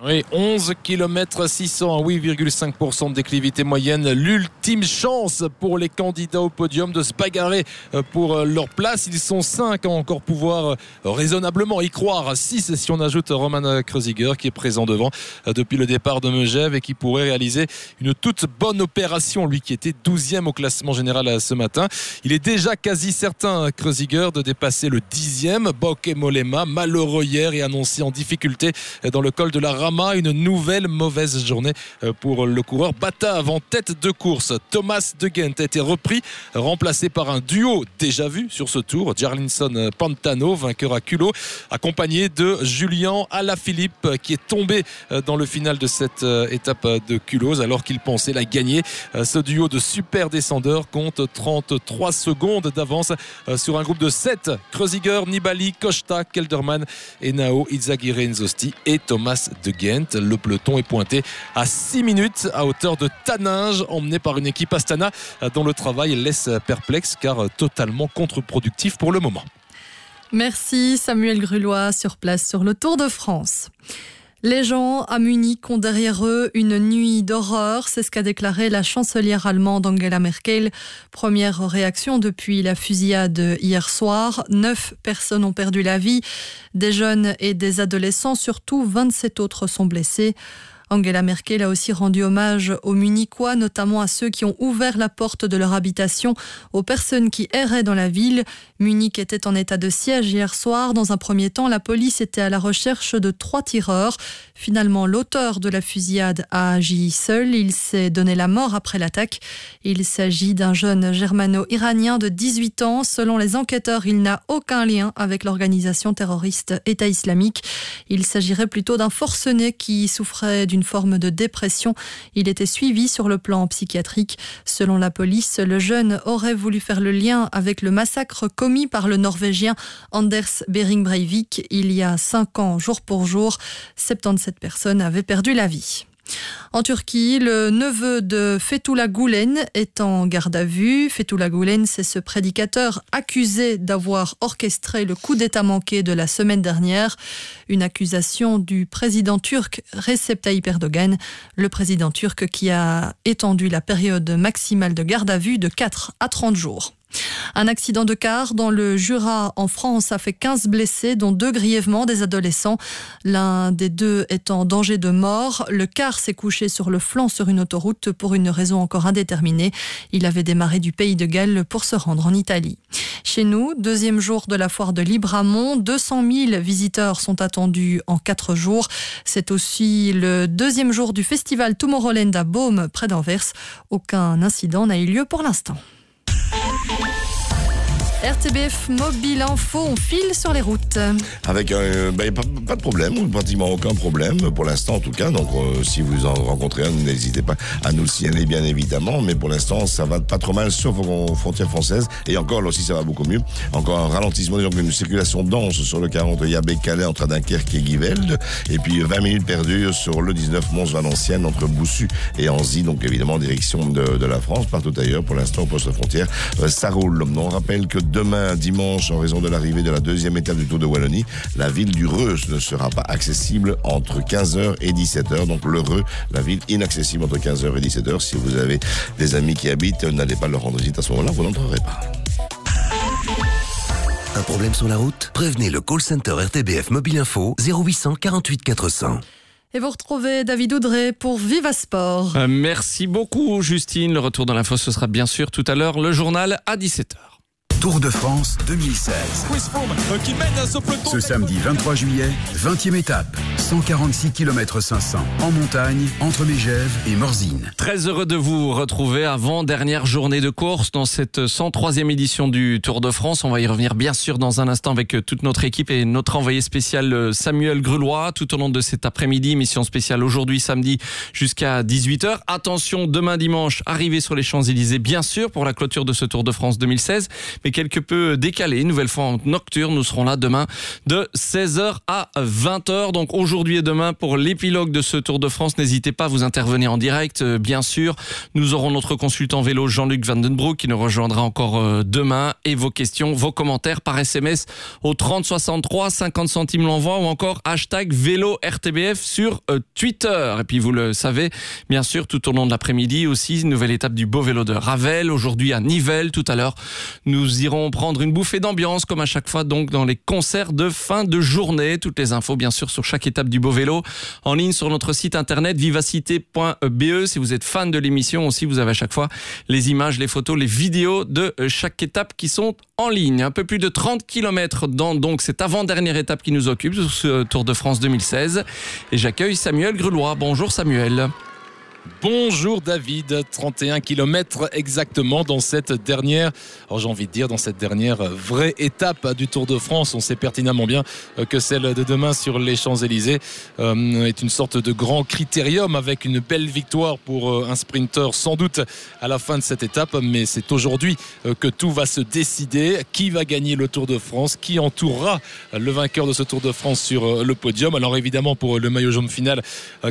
Oui, 11 km 600 à 8,5% de déclivité moyenne. L'ultime chance pour les candidats au podium de se bagarrer euh, pour euh, leur place. Ils sont 5 à encore pouvoir euh, raisonnablement y croire. 6 si on ajoute Roman Kreuziger qui est présent devant depuis le départ de Megève et qui pourrait réaliser une toute bonne opération. Lui qui était 12e au classement général ce matin. Il est déjà quasi certain, Kreuziger, de dépasser le 10e. Bok et Molema, malheureux hier et annoncé en difficulté dans le col de la Une nouvelle mauvaise journée euh, pour le coureur Bata en tête de course. Thomas De Gent a été repris, remplacé par un duo déjà vu sur ce tour. Jarlinson Pantano, vainqueur à culot, accompagné de Julien Alaphilippe qui est tombé euh, dans le final de cette euh, étape de culose alors qu'il pensait la gagner. Ce duo de super descendeurs compte 33 secondes d'avance sur un groupe de 7. Kreuziger, Nibali, Costa, Kelderman, Enao, Izagirre Nzosti et Thomas De Le peloton est pointé à 6 minutes à hauteur de Taninge, emmené par une équipe Astana dont le travail laisse perplexe car totalement contre-productif pour le moment. Merci Samuel Grulois sur place sur le Tour de France. Les gens à Munich ont derrière eux une nuit d'horreur, c'est ce qu'a déclaré la chancelière allemande Angela Merkel. Première réaction depuis la fusillade hier soir. Neuf personnes ont perdu la vie, des jeunes et des adolescents, surtout 27 autres sont blessés. Angela Merkel a aussi rendu hommage aux Munichois, notamment à ceux qui ont ouvert la porte de leur habitation aux personnes qui erraient dans la ville. Munich était en état de siège hier soir. Dans un premier temps, la police était à la recherche de trois tireurs. Finalement, l'auteur de la fusillade a agi seul. Il s'est donné la mort après l'attaque. Il s'agit d'un jeune germano-iranien de 18 ans. Selon les enquêteurs, il n'a aucun lien avec l'organisation terroriste État islamique. Il s'agirait plutôt d'un forcené qui souffrait d'une forme de dépression. Il était suivi sur le plan psychiatrique. Selon la police, le jeune aurait voulu faire le lien avec le massacre commis par le Norvégien Anders Behring Breivik il y a cinq ans, jour pour jour. 77 personnes avaient perdu la vie. En Turquie, le neveu de Fethullah Gulen est en garde à vue. Fethullah Gulen, c'est ce prédicateur accusé d'avoir orchestré le coup d'État manqué de la semaine dernière. Une accusation du président turc Recep Tayyip Erdogan, le président turc qui a étendu la période maximale de garde à vue de 4 à 30 jours. Un accident de car dans le Jura en France a fait 15 blessés, dont deux grièvement des adolescents. L'un des deux est en danger de mort. Le car s'est couché sur le flanc sur une autoroute pour une raison encore indéterminée. Il avait démarré du pays de Galles pour se rendre en Italie. Chez nous, deuxième jour de la foire de Libramont, 200 000 visiteurs sont attendus en quatre jours. C'est aussi le deuxième jour du festival Tomorrowland à Baume, près d'Anvers. Aucun incident n'a eu lieu pour l'instant. RTBF Mobile Info, on file sur les routes. Avec un, ben, pas, de problème, pratiquement aucun problème, pour l'instant en tout cas. Donc euh, si vous en rencontrez un, n'hésitez pas à nous le signaler bien évidemment. Mais pour l'instant, ça va pas trop mal, sauf aux frontières françaises. Et encore, là aussi, ça va beaucoup mieux. Encore un ralentissement, donc une circulation dense sur le 40 Yabé-Calais entre Dunkerque et Givelde. Et puis 20 minutes perdues sur le 19 Mons-Valenciennes entre Boussu et Anzy. Donc évidemment, en direction de, de la France, partout ailleurs. Pour l'instant, au poste frontière, euh, ça roule. On rappelle que demain, dimanche, en raison de l'arrivée de la deuxième étape du Tour de Wallonie, la ville du Reus ne sera pas accessible entre 15h et 17h. Donc le Reux, la ville inaccessible entre 15h et 17h. Si vous avez des amis qui habitent, n'allez pas leur rendre visite à ce moment-là, vous n'entrerez pas. Un problème sur la route? Prévenez le call center RTBF Mobile Info 0800 48 400. Et vous retrouvez David Audrey pour Viva Sport. Euh, merci beaucoup Justine. Le retour dans l'info, ce sera bien sûr tout à l'heure le journal à 17h. Tour de France 2016. Ce samedi 23 juillet, 20e étape, 146 km 500 en montagne entre Megève et Morzine. Très heureux de vous retrouver avant dernière journée de course dans cette 103e édition du Tour de France. On va y revenir bien sûr dans un instant avec toute notre équipe et notre envoyé spécial euh, Samuel Grulois tout au long de cet après-midi. Mission spéciale aujourd'hui samedi jusqu'à 18h. Attention, demain dimanche, arrivée sur les Champs-Élysées bien sûr pour la clôture de ce Tour de France 2016 quelque peu décalé. Nouvelle fois en nocturne, nous serons là demain de 16h à 20h. Donc aujourd'hui et demain pour l'épilogue de ce Tour de France, n'hésitez pas à vous intervenir en direct, euh, bien sûr. Nous aurons notre consultant vélo Jean-Luc Vandenbroek qui nous rejoindra encore euh, demain et vos questions, vos commentaires par SMS au 3063, 50 centimes l'envoi ou encore hashtag vélo RTBF sur euh, Twitter. Et puis vous le savez, bien sûr, tout au long de l'après-midi aussi, nouvelle étape du beau vélo de Ravel, aujourd'hui à Nivelles, tout à l'heure. Nous irons prendre une bouffée d'ambiance comme à chaque fois dans les concerts de fin de journée. Toutes les infos bien sûr sur chaque étape du beau vélo en ligne sur notre site internet vivacité.be. Si vous êtes fan de l'émission aussi, vous avez à chaque fois les images, les photos, les vidéos de chaque étape qui sont en ligne. Un peu plus de 30 km dans donc cette avant-dernière étape qui nous occupe ce Tour de France 2016. Et j'accueille Samuel Grulois. Bonjour Samuel. Bonjour David, 31 km exactement dans cette dernière, j'ai envie de dire dans cette dernière vraie étape du Tour de France. On sait pertinemment bien euh, que celle de demain sur les Champs-Élysées euh, est une sorte de grand critérium avec une belle victoire pour euh, un sprinter sans doute à la fin de cette étape. Mais c'est aujourd'hui que tout va se décider. Qui va gagner le Tour de France? Qui entourera le vainqueur de ce Tour de France sur le podium? Alors évidemment pour le maillot jaune final,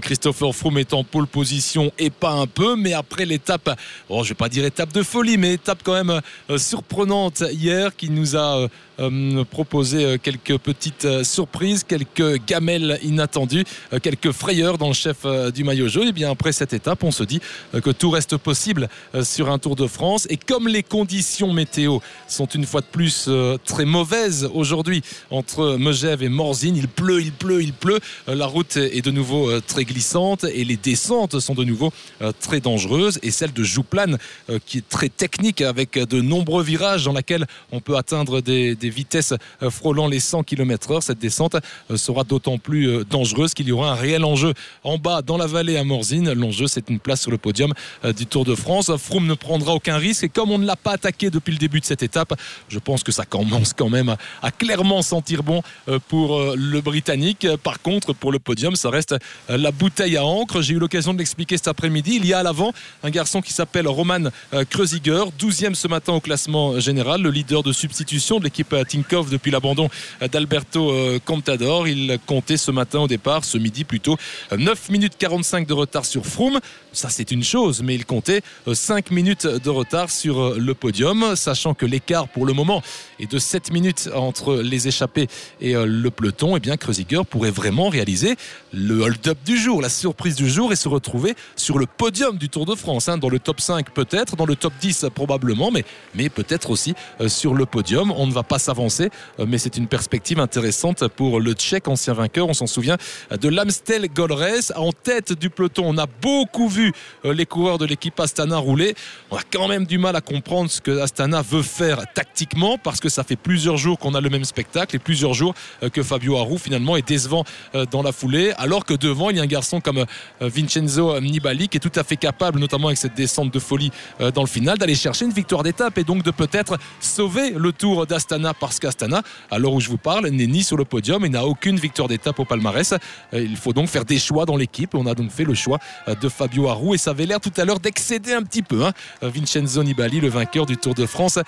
Christopher Froome est en pole position et pas un peu. Mais après l'étape, bon, je vais pas dire étape de folie, mais étape quand même euh, surprenante hier qui nous a euh, euh, proposé quelques petites surprises, quelques gamelles inattendues, quelques frayeurs dans le chef du maillot jaune. Et bien après cette étape, on se dit que tout reste possible sur un Tour de France. Et comme les conditions météo sont une fois de plus très mauvaises aujourd'hui entre Megève et Morzine, il pleut, il pleut, il pleut. La route est de nouveau très glissante et les descentes sont de nouveau euh, très dangereuse et celle de Jouplane euh, qui est très technique avec de nombreux virages dans laquelle on peut atteindre des, vitesses euh, frôlant les 100 km heure. Cette descente sera d'autant plus dangereuse qu'il y aura un réel enjeu en bas dans la vallée à Morzine. L'enjeu c'est une place sur le podium du Tour de France. Froome ne prendra aucun risque et comme on ne l'a pas attaqué depuis le début de cette étape, je pense que ça commence quand même à clairement sentir bon pour le Britannique. Par contre, pour le podium, ça reste la bouteille à encre. J'ai eu l'occasion de l'expliquer cet après-midi. Il y a à l'avant un garçon qui s'appelle Roman euh, Kreuziger, 12e ce matin au classement général, le leader de substitution de l'équipe euh, Tinkoff depuis l'abandon euh, d'Alberto Contador. Il comptait ce matin au départ, ce midi plutôt, 9 minutes 45 de retard sur Froome. Ça, c'est une chose, mais il comptait 5 minutes de retard sur le podium, sachant que l'écart pour le moment est de 7 minutes entre les échappés et le peloton. Eh bien, Kreuziger pourrait vraiment réaliser le hold-up du jour, la surprise du jour et se retrouver sur le podium du Tour de France. Hein, dans le top 5 peut-être, dans le top 10 probablement, mais, mais peut-être aussi euh, sur le podium. On ne va pas s'avancer, euh, mais c'est une perspective intéressante pour le Tchèque, ancien vainqueur. On s'en souvient de l'Amstel Gold Race. En tête du peloton, on a beaucoup vu euh, les coureurs de l'équipe Astana rouler. On a quand même du mal à comprendre ce que Astana veut faire tactiquement parce que ça fait plusieurs jours qu'on a le même spectacle et plusieurs jours que Fabio Aru finalement est décevant dans la foulée alors que devant il y a un garçon comme Vincenzo Nibali qui est tout à fait capable, notamment avec cette descente de folie euh, dans le final, d'aller chercher une victoire d'étape et donc de peut-être sauver le tour d'Astana parce qu'Astana, à l'heure où je vous parle, n'est ni sur le podium et n'a aucune victoire d'étape au palmarès. Euh, il faut donc faire des choix dans l'équipe. On a donc fait le choix euh, de Fabio Aru et ça avait l'air tout à l'heure d'excéder un petit peu. Hein. Vincenzo Nibali, le vainqueur du Tour de France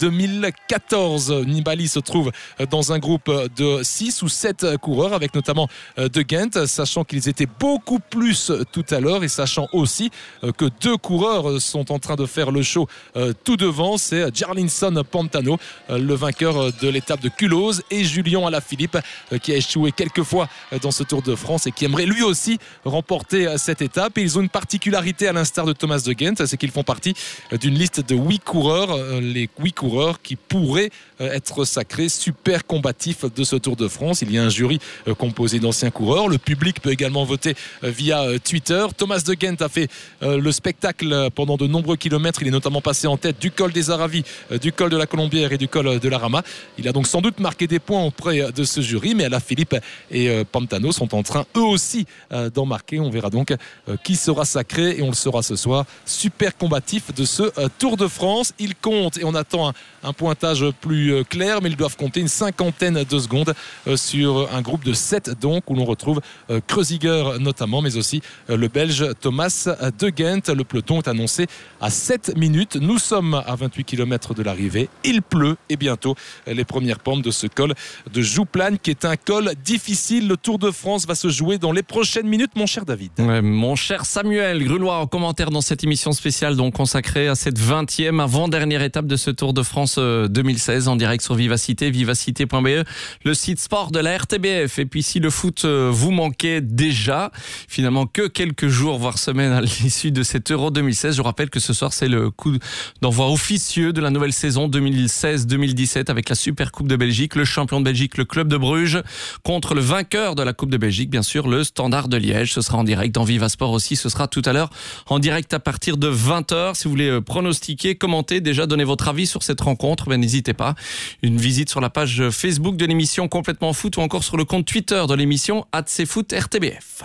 2014. Nibali se trouve dans un groupe de 6 ou 7 coureurs avec notamment de Ghent, sachant qu'ils étaient beaucoup plus tout à l'heure sachant aussi euh, que deux coureurs sont en train de faire le show euh, tout devant. C'est Jarlinson Pantano, euh, le vainqueur vainqueur de l'étape de Culose, et Julien Alaphilippe, qui a échoué quelques fois dans ce Tour de France et qui aimerait lui aussi remporter cette étape. Et ils ont une particularité à l'instar de Thomas de Ghent, c'est qu'ils font partie d'une liste de huit coureurs, les huit coureurs qui pourraient être sacrés super combatifs de ce Tour de France. Il y a un jury composé d'anciens coureurs. Le public peut également voter via Twitter. Thomas de Ghent a fait le spectacle pendant de nombreux kilomètres. Il est notamment passé en tête du col des Aravis, du col de la Colombière et du col de la Rama. Il a donc sans doute marqué des points auprès de ce jury, mais la Philippe et Pantano sont en train eux aussi d'en marquer. On verra donc qui sera sacré et on le saura ce soir. Super combatif de ce Tour de France. Il compte et on attend un, pointage plus clair, mais ils doivent compter une cinquantaine de secondes sur un groupe de 7 donc où l'on retrouve Kreuziger notamment, mais aussi le Belge Thomas de Ghent. Le peloton est annoncé à 7 minutes. Nous sommes à 28 km de l'arrivée. Il pleut et bientôt les premières pentes de ce col de Jouplane qui est un col difficile. Le Tour de France va se jouer dans les prochaines minutes, mon cher David. mon cher Samuel Grulois en commentaire dans cette émission spéciale donc consacrée à cette 20e avant-dernière étape de ce Tour de France 2016 en direct sur Vivacité, vivacité.be, le site sport de la RTBF. Et puis si le foot euh, vous manquait déjà, finalement que quelques jours voire semaines à l'issue de cet Euro 2016, je rappelle que ce soir c'est le coup d'envoi officieux de la nouvelle saison 2016-2017 avec la Super Coupe de Belgique, le champion de Belgique, le club de Bruges, contre le vainqueur de la Coupe de Belgique, bien sûr, le Standard de Liège. Ce sera en direct dans Viva Sport aussi. Ce sera tout à l'heure en direct à partir de 20h. Si vous voulez euh, pronostiquer, commenter, déjà donner votre avis sur cette rencontre, ben, n'hésitez pas. Une visite sur la page Facebook de l'émission Complètement Foot ou encore sur le compte Twitter de l'émission RTBF.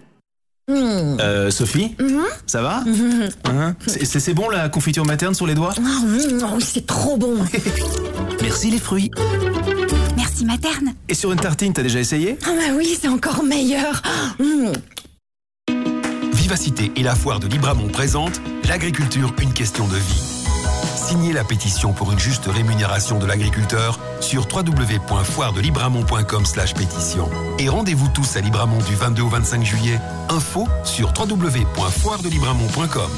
Euh, Sophie Mhm. Ça va Hein C'est- C'est bon la confiture materne sur les doigts Ah, mm, c'est trop bon. Merci les fruits. Merci materne. Et sur une tartine, t'as déjà essayé Ah bah oui, c'est encore meilleur. Mm. Vivacité et la foire de Libramont présentent L'agriculture, une question de vie. Signez la pétition pour une juste rémunération de l'agriculteur sur www.foiredelibramont.com pétition. Et rendez-vous tous à Libramont du 22 au 25 juillet. Info sur www.foiredelibramont.com.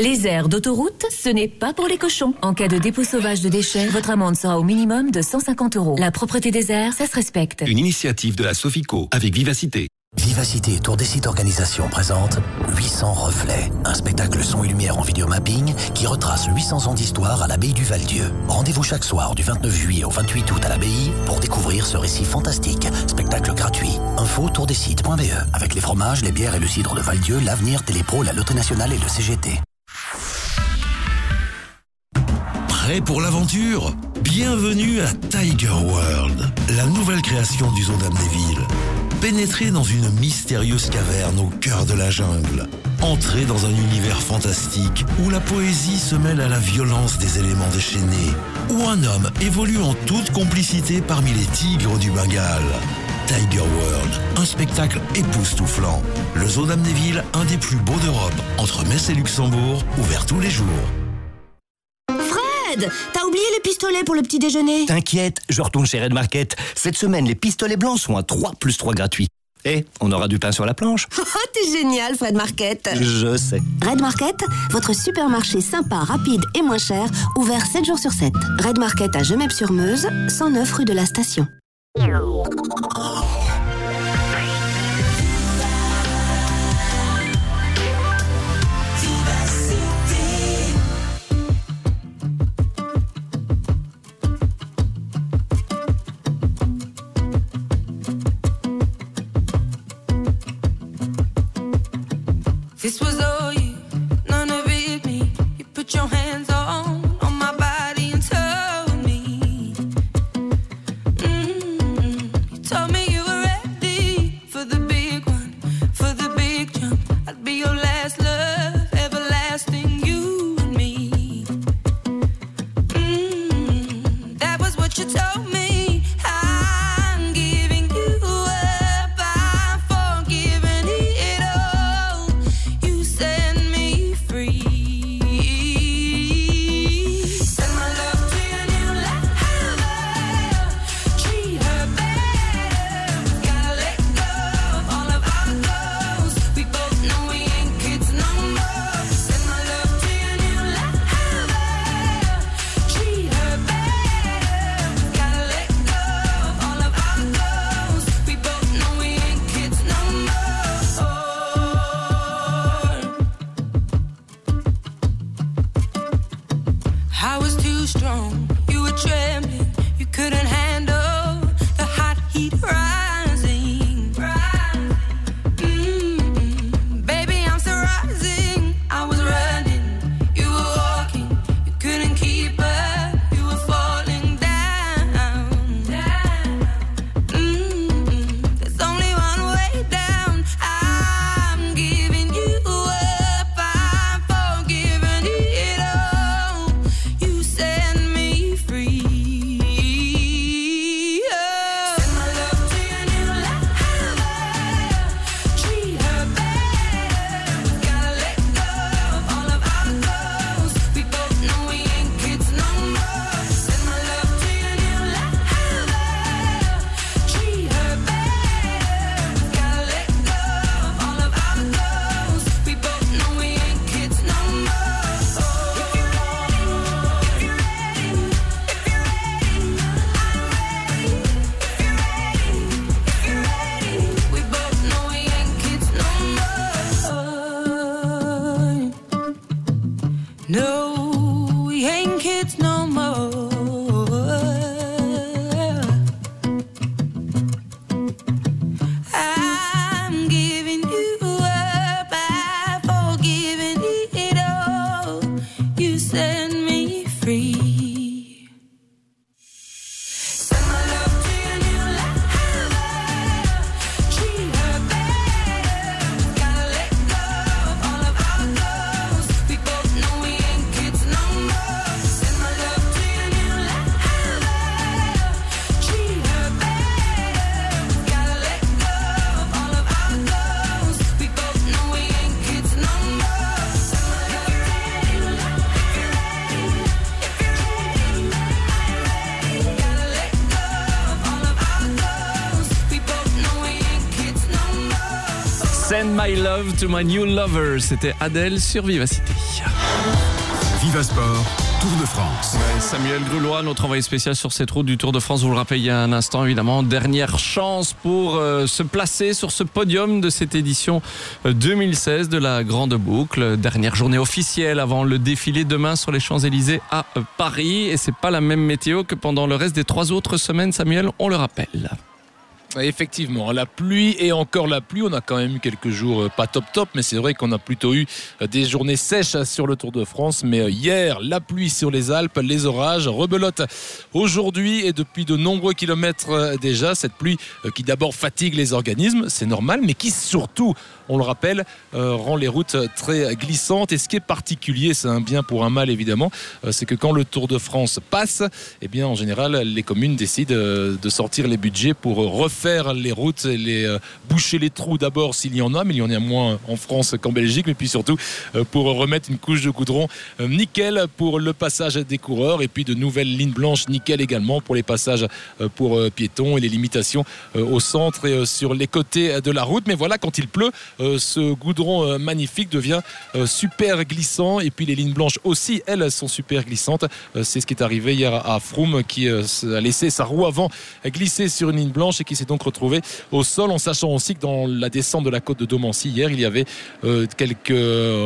Les aires d'autoroute, ce n'est pas pour les cochons. En cas de dépôt sauvage de déchets, votre amende sera au minimum de 150 euros. La propreté des airs, ça se respecte. Une initiative de la Sofico avec Vivacité. Vivacité Tour des sites organisation présente 800 reflets, un spectacle son et lumière en vidéomapping qui retrace 800 ans d'histoire à l'abbaye du Val-Dieu. Rendez-vous chaque soir du 29 juillet au 28 août à l'abbaye pour découvrir ce récit fantastique. Spectacle gratuit. Info tourdesites.be avec les fromages, les bières et le cidre de Val-Dieu, l'avenir, Télépro, la Loterie Nationale et le CGT. Prêt pour l'aventure? Bienvenue à Tiger World, la nouvelle création du zoo d'Amnéville. Pénétrez dans une mystérieuse caverne au cœur de la jungle. Entrez dans un univers fantastique où la poésie se mêle à la violence des éléments déchaînés, où un homme évolue en toute complicité parmi les tigres du Bengale. Tiger World, un spectacle époustouflant. Le zoo d'Amnéville, un des plus beaux d'Europe, entre Metz et Luxembourg, ouvert tous les jours. Fred, t'as oublié les pistolets pour le petit déjeuner T'inquiète, je retourne chez Red Market. Cette semaine, les pistolets blancs sont à 3 plus 3 gratuits. Et on aura du pain sur la planche Oh, t'es génial, Fred Market Je sais. Red Market, votre supermarché sympa, rapide et moins cher, ouvert 7 jours sur 7. Red Market à Gemep-sur-Meuse, 109 rue de la Station. This was all love to my new lover. C'était Adèle sur Vivacité. Viva Sport, Tour de France. Ouais, Samuel Grulois, notre envoyé spécial sur cette route du Tour de France, vous le rappelez il y a un instant évidemment, dernière chance pour euh, se placer sur ce podium de cette édition euh, 2016 de la Grande Boucle. Dernière journée officielle avant le défilé demain sur les Champs-Élysées à euh, Paris. Et c'est pas la même météo que pendant le reste des trois autres semaines, Samuel, on le rappelle. Effectivement, la pluie et encore la pluie. On a quand même eu quelques jours euh, pas top top, mais c'est vrai qu'on a plutôt eu euh, des journées sèches sur le Tour de France. Mais euh, hier, la pluie sur les Alpes, les orages, rebelote aujourd'hui et depuis de nombreux kilomètres déjà. Cette pluie qui d'abord fatigue les organismes, c'est normal, mais qui surtout, on le rappelle, euh, rend les routes très glissantes. Et ce qui est particulier, c'est un bien pour un mal évidemment, euh, c'est que quand le Tour de France passe, eh bien en général, les communes décident euh, de sortir les budgets pour refaire les routes et les boucher les trous d'abord s'il y en a, mais il y en a moins en France qu'en Belgique, mais puis surtout pour remettre une couche de goudron nickel pour le passage des coureurs et puis de nouvelles lignes blanches nickel également pour les passages pour piétons et les limitations au centre et sur les côtés de la route. Mais voilà, quand il pleut, ce goudron euh, magnifique devient euh, super glissant et puis les lignes blanches aussi, elles sont super glissantes. Euh, C'est ce qui est arrivé hier à Froome qui euh, a laissé sa roue avant glisser sur une ligne blanche et qui s'est donc retrouvé au sol en sachant aussi que dans la descente de la côte de Domancy hier, il y avait euh, quelques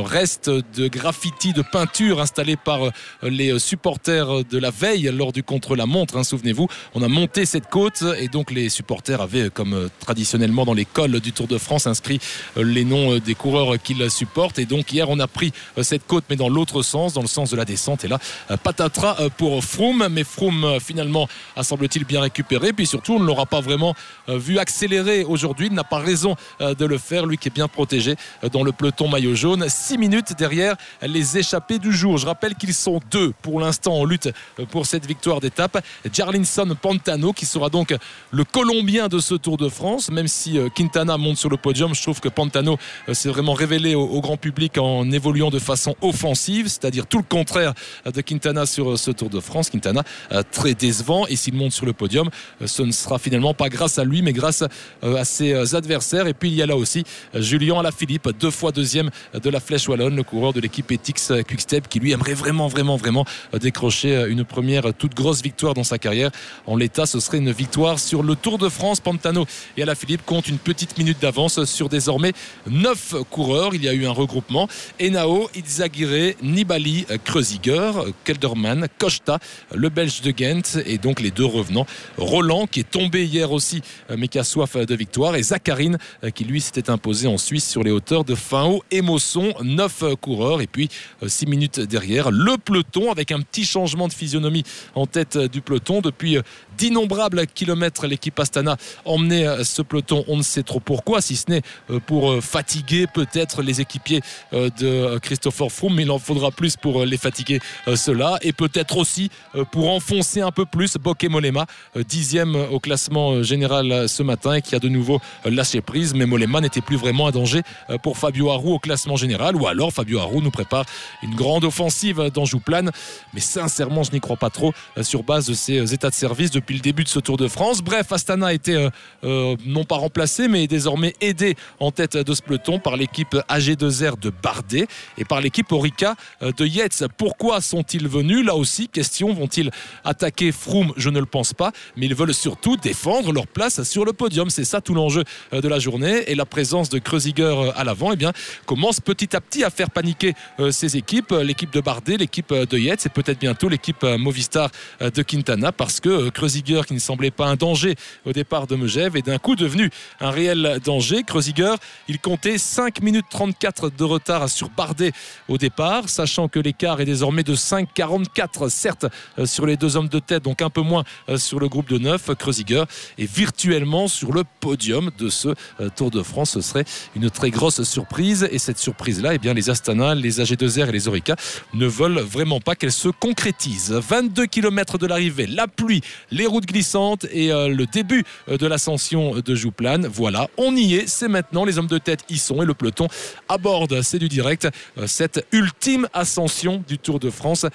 restes de graffiti, de peinture installés par euh, les supporters de la veille lors du contre-la-montre. hein, Souvenez-vous, on a monté cette côte et donc les supporters avaient, comme euh, traditionnellement dans les cols du Tour de France, inscrit euh, les noms euh, des coureurs qu'ils supportent. Et donc hier, on a pris euh, cette côte, mais dans l'autre sens, dans le sens de la descente. Et là, euh, patatras pour Froome. Mais Froome, finalement, a semble-t-il bien récupéré. Puis surtout, on ne l'aura pas vraiment vu accélérer aujourd'hui. Il n'a pas raison de le faire, lui qui est bien protégé dans le peloton maillot jaune. Six minutes derrière les échappés du jour. Je rappelle qu'ils sont deux pour l'instant en lutte pour cette victoire d'étape. Jarlinson Pantano, qui sera donc le Colombien de ce Tour de France, même si Quintana monte sur le podium. Je trouve que Pantano euh, s'est vraiment révélé au, grand public en évoluant de façon offensive, c'est-à-dire tout le contraire de Quintana sur euh, ce Tour de France. Quintana euh, très décevant et s'il monte sur le podium, ce ne sera finalement pas grâce à lui, mais grâce à ses adversaires. Et puis il y a là aussi Julien Alaphilippe, deux fois deuxième de la Flèche Wallonne, le coureur de l'équipe Etix Quickstep, qui lui aimerait vraiment, vraiment, vraiment décrocher une première toute grosse victoire dans sa carrière. En l'état, ce serait une victoire sur le Tour de France. Pantano et Alaphilippe comptent une petite minute d'avance sur désormais neuf coureurs. Il y a eu un regroupement. Enao, Itzagire, Nibali, Kreuziger, Kelderman, Costa, le Belge de Ghent et donc les deux revenants. Roland qui est tombé hier aussi mais qui a soif de victoire et Zacharine qui lui s'était imposé en Suisse sur les hauteurs de Finhaut et Mosson. Neuf coureurs et puis six minutes derrière le peloton avec un petit changement de physionomie en tête du peloton depuis d'innombrables kilomètres l'équipe Astana emmenait ce peloton on ne sait trop pourquoi si ce n'est pour fatiguer peut-être les équipiers de Christopher Froome mais il en faudra plus pour les fatiguer cela et peut-être aussi pour enfoncer un peu plus Bokeh Molema dixième au classement général ce matin et qui a de nouveau lâché prise. Mais Molema n'était plus vraiment un danger pour Fabio Harou au classement général. Ou alors Fabio Harou nous prépare une grande offensive dans Jouplane mais sincèrement je n'y crois pas trop sur base de ses états de service depuis le début de ce Tour de France. Bref Astana a été euh, non pas remplacé mais désormais aidé en tête de ce peloton par l'équipe AG2R de Bardet et par l'équipe Orica de Yates. Pourquoi sont-ils venus? Là aussi question vont-ils attaquer Froome? Je ne le pense pas mais ils veulent surtout défendre leur place sur le podium. C'est ça tout l'enjeu de la journée. Et la présence de Kreuziger à l'avant eh bien commence petit à petit à faire paniquer ces équipes. L'équipe de Bardet l'équipe de Yates et peut-être bientôt l'équipe Movistar de Quintana parce que qui ne semblait pas un danger au départ de Megève est d'un coup devenu un réel danger. Kreuziger il comptait 5 minutes 34 de retard sur Bardet au départ sachant que l'écart est désormais de 5,44 certes sur les deux hommes de tête donc un peu moins sur le groupe de 9 Kreuziger est virtuellement sur le podium de ce Tour de France. Ce serait une très grosse surprise et cette surprise là et eh bien les Astana les AG2R et les Orica ne veulent vraiment pas qu'elle se concrétise. 22 km de l'arrivée la pluie les routes glissantes et le début de l'ascension de Jouplane voilà on y est c'est maintenant les hommes de tête y sont et le peloton aborde c'est du direct cette ultime ascension du Tour de France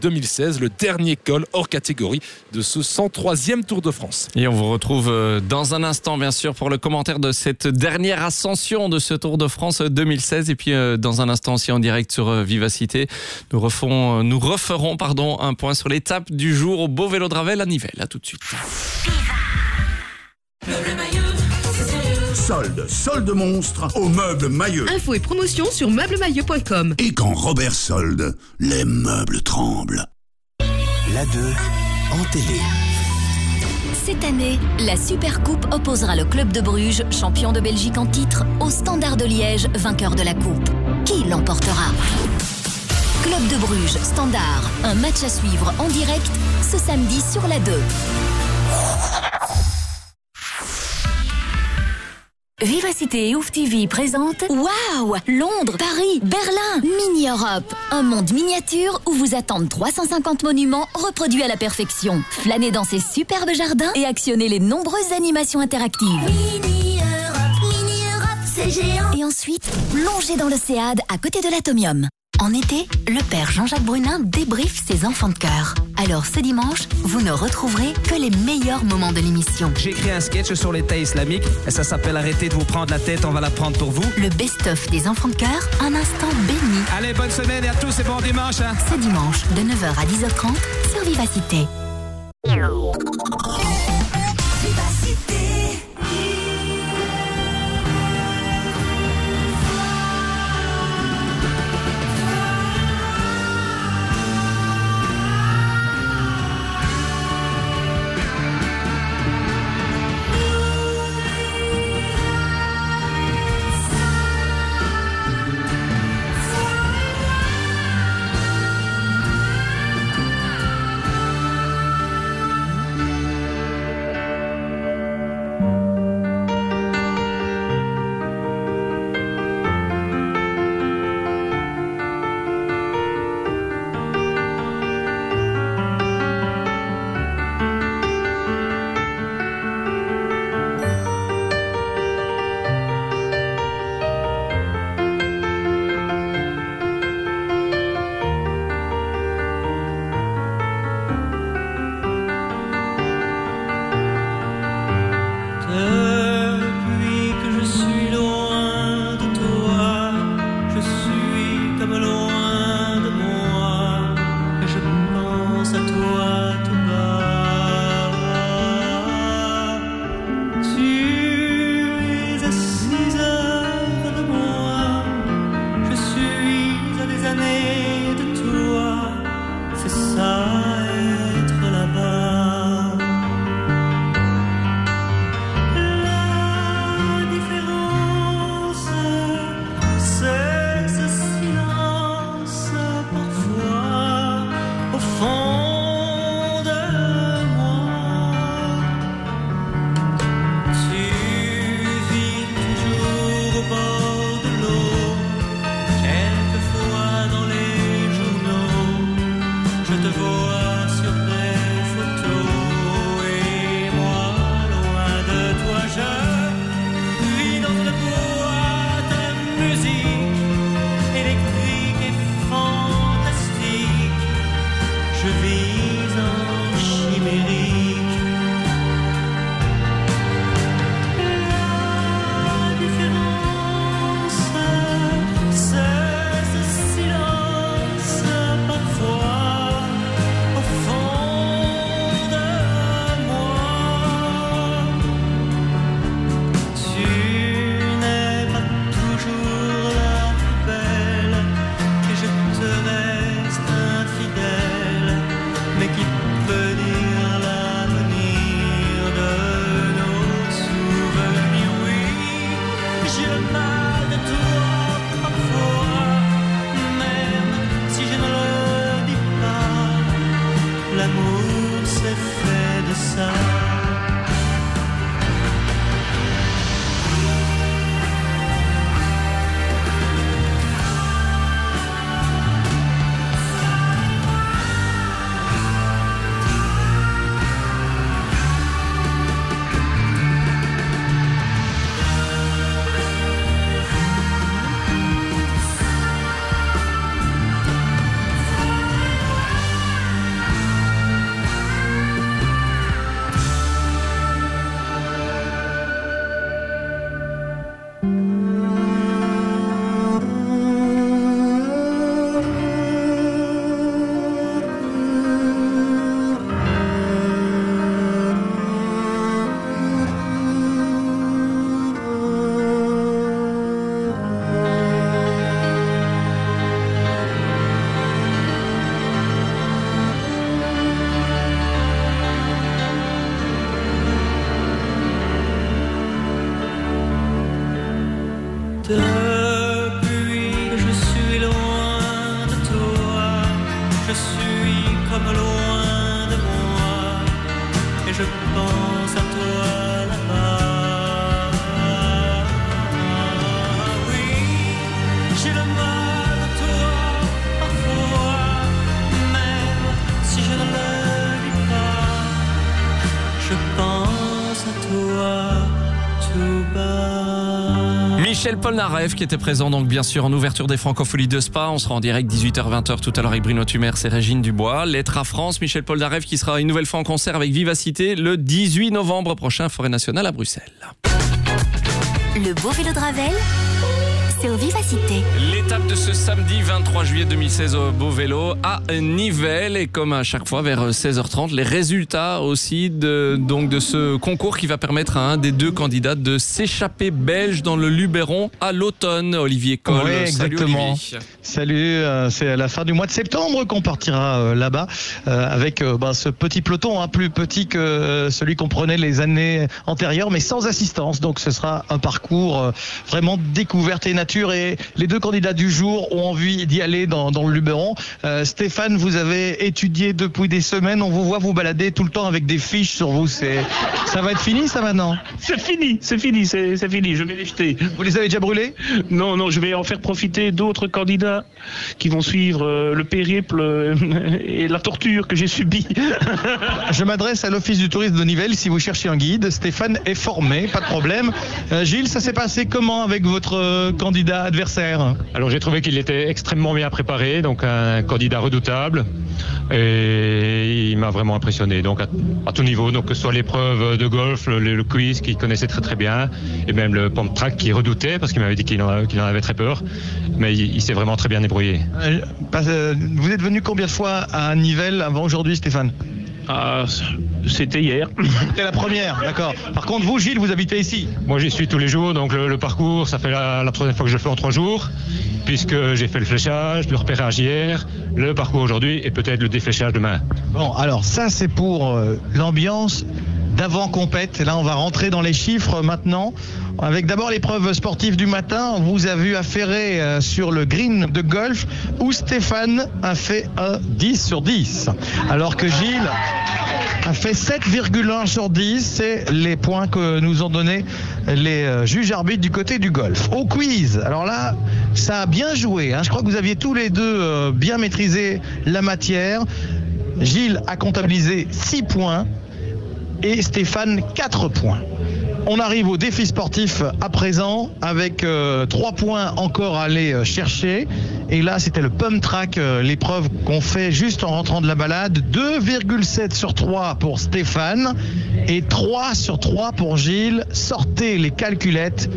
2016 le dernier col hors catégorie de ce 103e Tour de France. Et on vous retrouve dans un instant bien sûr pour le commentaire de cette dernière ascension de ce Tour de France 2016 et puis dans un instant aussi en direct sur Vivacité nous, refons, nous referons pardon, un point sur l'étape du jour au beau vélo de Ravel à Nivelles de suite Solde, solde monstre au meuble Maillot. Info et promotion sur meublemaillot.com. Et quand Robert solde, les meubles tremblent. La 2 en télé. Cette année, la Super Coupe opposera le club de Bruges, champion de Belgique en titre, au Standard de Liège, vainqueur de la Coupe. Qui l'emportera? Club de Bruges, Standard, un match à suivre en direct ce samedi sur la 2. Vivacité et Ouf TV présente Waouh Londres, Paris, Berlin, Mini Europe. Un monde miniature où vous attendent 350 monuments reproduits à la perfection. Flânez dans ces superbes jardins et actionnez les nombreuses animations interactives. Mini Europe, Mini Europe, c'est géant. Et ensuite, plongez dans l'Océade à côté de l'Atomium. En été, le père Jean-Jacques Brunin débriefe ses enfants de cœur. Alors ce dimanche, vous ne retrouverez que les meilleurs moments de l'émission. J'ai écrit un sketch sur l'État islamique et ça s'appelle Arrêtez de vous prendre la tête, on va la prendre pour vous. Le best-of des enfants de cœur, un instant béni. Allez, bonne semaine et à tous et bon dimanche. Hein. Ce dimanche, de 9h à 10h30 sur Vivacité. Michel Polnareff qui était présent donc bien sûr en ouverture des Francopholies de Spa. On sera en direct 18h-20h tout à l'heure avec Bruno Tumers et Régine Dubois. Lettre à France, Michel Polnareff qui sera une nouvelle fois en concert avec Vivacité le 18 novembre prochain, Forêt Nationale à Bruxelles. Le beau vélo de Ravel, Vivacité. L'étape de ce samedi 23 juillet 2016 au Beau Vélo à Nivelles et comme à chaque fois vers 16h30 les résultats aussi de donc de ce concours qui va permettre à un des deux candidats de s'échapper belge dans le Luberon à l'automne Olivier Coll. Oui, Salut, exactement. Olivier. Salut, euh, c'est à la fin du mois de septembre qu'on partira euh, là-bas euh, avec bah, ce petit peloton, hein, plus petit que celui qu'on prenait les années antérieures, mais sans assistance. Donc ce sera un parcours vraiment découverte et nature. Et les deux candidats du jour ont envie d'y aller dans, dans le Luberon. Euh, Stéphane, vous avez étudié depuis des semaines. On vous voit vous balader tout le temps avec des fiches sur vous. C'est, ça va être fini ça maintenant? C'est fini, c'est fini, c'est c'est fini, je vais les jeter. Vous les avez déjà brûlés? Non, non, je vais en faire profiter d'autres candidats qui vont suivre euh, le périple euh, et la torture que j'ai subie. Je m'adresse à l'Office du tourisme de Nivelles si vous cherchez un guide. Stéphane est formé, pas de problème. Gilles, ça s'est passé comment avec votre euh, candidat adversaire Alors j'ai trouvé qu'il était extrêmement bien préparé, donc un candidat redoutable, et il m'a vraiment impressionné. Donc à, à tout niveau, donc que ce soit l'épreuve de golf, le, le quiz qu'il connaissait très très bien, et même le pump track qu'il redoutait parce qu'il m'avait dit qu'il en, avait très peur, mais il, il s'est vraiment très bien débrouillé. Euh, euh, Vous êtes venu combien de fois à Nivelles avant aujourd'hui, Stéphane? Ah, c'était hier. C'était la première, d'accord. Par contre, vous, Gilles, vous habitez ici Moi j'y suis tous les jours, donc le, le parcours, ça fait la, la troisième fois que je le fais en trois jours, puisque j'ai fait le fléchage, le repérage hier, le parcours aujourd'hui et peut-être le défléchage demain. Bon, alors ça, c'est pour euh, l'ambiance d'avant compète. Là, on va rentrer dans les chiffres maintenant. Avec d'abord l'épreuve sportive du matin, on vous a vu affairer euh, sur le green de golf où Stéphane a fait un 10 sur 10. Alors que Gilles a fait 7,1 sur 10. C'est les points que nous ont donné les euh, juges arbitres du côté du golf. Au quiz, alors là, ça a bien joué. hein. Je crois que vous aviez tous les deux euh, bien maîtrisé la matière. Gilles a comptabilisé 6 points et Stéphane 4 points. On arrive au défi sportif à présent avec euh, trois points encore à aller euh, chercher. Et là, c'était le pump track, euh, l'épreuve qu'on fait juste en rentrant de la balade. 2,7 sur 3 pour Stéphane et 3 sur 3 pour Gilles. Sortez les calculettes.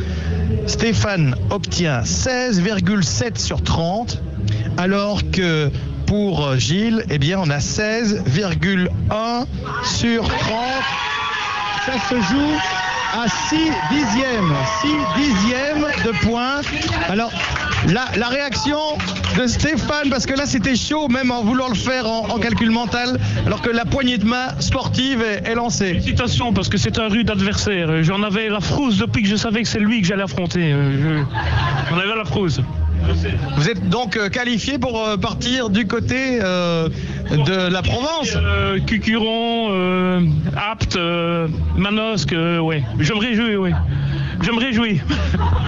Stéphane obtient 16,7 sur 30 alors que pour Gilles, eh bien, on a 16,1 sur 30. Ça se joue à 6 dixièmes. 6 dixièmes de points. Alors, la, la réaction de Stéphane, parce que là c'était chaud, même en voulant le faire en, en calcul mental, alors que la poignée de main sportive est, est lancée. Félicitations, parce que c'est un rude adversaire. J'en avais la frousse depuis que je savais que c'est lui que j'allais affronter. Euh, je- J'en avais la frousse. Vous êtes donc euh, qualifié pour euh, partir du côté euh, de la Provence Euh, Cucuron, euh, Apt, euh, Manosque, euh, ouais. Je me réjouis, ouais. Je me réjouis.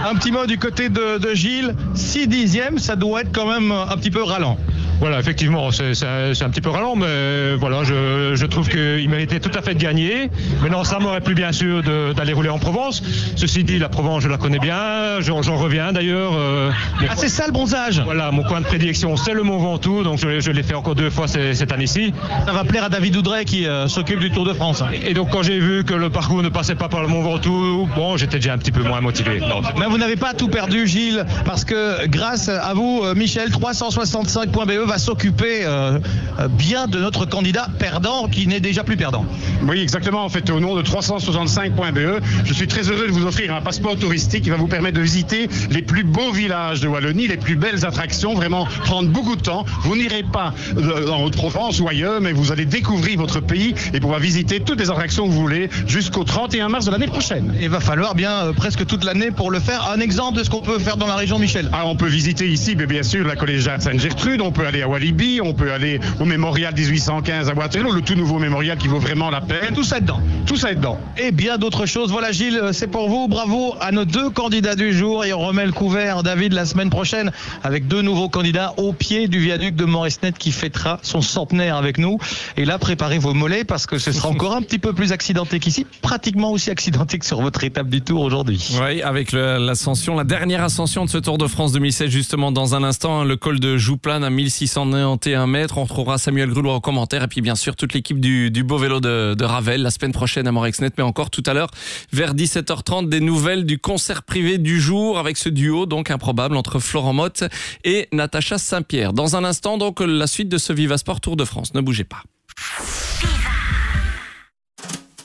Un petit mot du côté de, de Gilles, 6 dixièmes, ça doit être quand même un petit peu ralent. Voilà, effectivement, c'est un, petit peu ralent, mais euh, voilà, je, je trouve qu'il méritait tout à fait de gagner. Maintenant, ça m'aurait plu bien sûr d'aller rouler en Provence. Ceci dit, la Provence, je la connais bien, j'en reviens d'ailleurs. euh, Ah, c'est ça le bronzage Voilà, mon coin de prédilection, c'est le Mont Ventoux, donc je, je l'ai fait encore deux fois cette année-ci. Ça va plaire à David Oudray qui euh, s'occupe du Tour de France. Et donc quand j'ai vu que le parcours ne passait pas par le Mont Ventoux, bon, j'étais déjà un petit peu moins motivé. Non. Mais vous n'avez pas tout perdu, Gilles, parce que grâce à vous, Michel, 365.be va s'occuper euh, euh, bien de notre candidat perdant qui n'est déjà plus perdant. Oui, exactement. En fait, au nom de 365.be, E, je suis très heureux de vous offrir un passeport touristique qui va vous permettre de visiter les plus beaux villages de Wallonie, les plus belles attractions, vraiment prendre beaucoup de temps. Vous n'irez pas euh, en Haute-Provence ou ailleurs, mais vous allez découvrir votre pays et pouvoir visiter toutes les attractions que vous voulez jusqu'au 31 mars de l'année prochaine. Il va falloir bien euh, presque toute l'année pour le faire. Un exemple de ce qu'on peut faire dans la région, Michel? Ah, on peut visiter ici, mais bien sûr, la collégiale Sainte-Gertrude, on peut aller à Walibi, on peut aller au mémorial 1815 à Waterloo, le tout nouveau mémorial qui vaut vraiment la peine. Tout ça est dedans. Tout ça est dedans. Et bien d'autres choses. Voilà Gilles, c'est pour vous. Bravo à nos deux candidats du jour. Et on remet le couvert, David, la semaine prochaine avec deux nouveaux candidats au pied du viaduc de Moresnet qui fêtera son centenaire avec nous. Et là, préparez vos mollets parce que ce sera encore un petit peu plus accidenté qu'ici. Pratiquement aussi accidenté que sur votre étape du tour aujourd'hui. Oui, avec l'ascension, la dernière ascension de ce Tour de France 2016, justement dans un instant, hein, le col de Jouplane à 1691 mètres. On retrouvera Samuel Grulois au commentaire et puis bien sûr toute l'équipe du, du beau vélo de, de Ravel la semaine prochaine à Morexnet, mais encore tout à l'heure vers 17h30 des nouvelles du concert privé du jour avec ce duo donc improbable entre Florent Motte et Natacha Saint-Pierre. Dans un instant donc la suite de ce Viva Sport Tour de France. Ne bougez pas.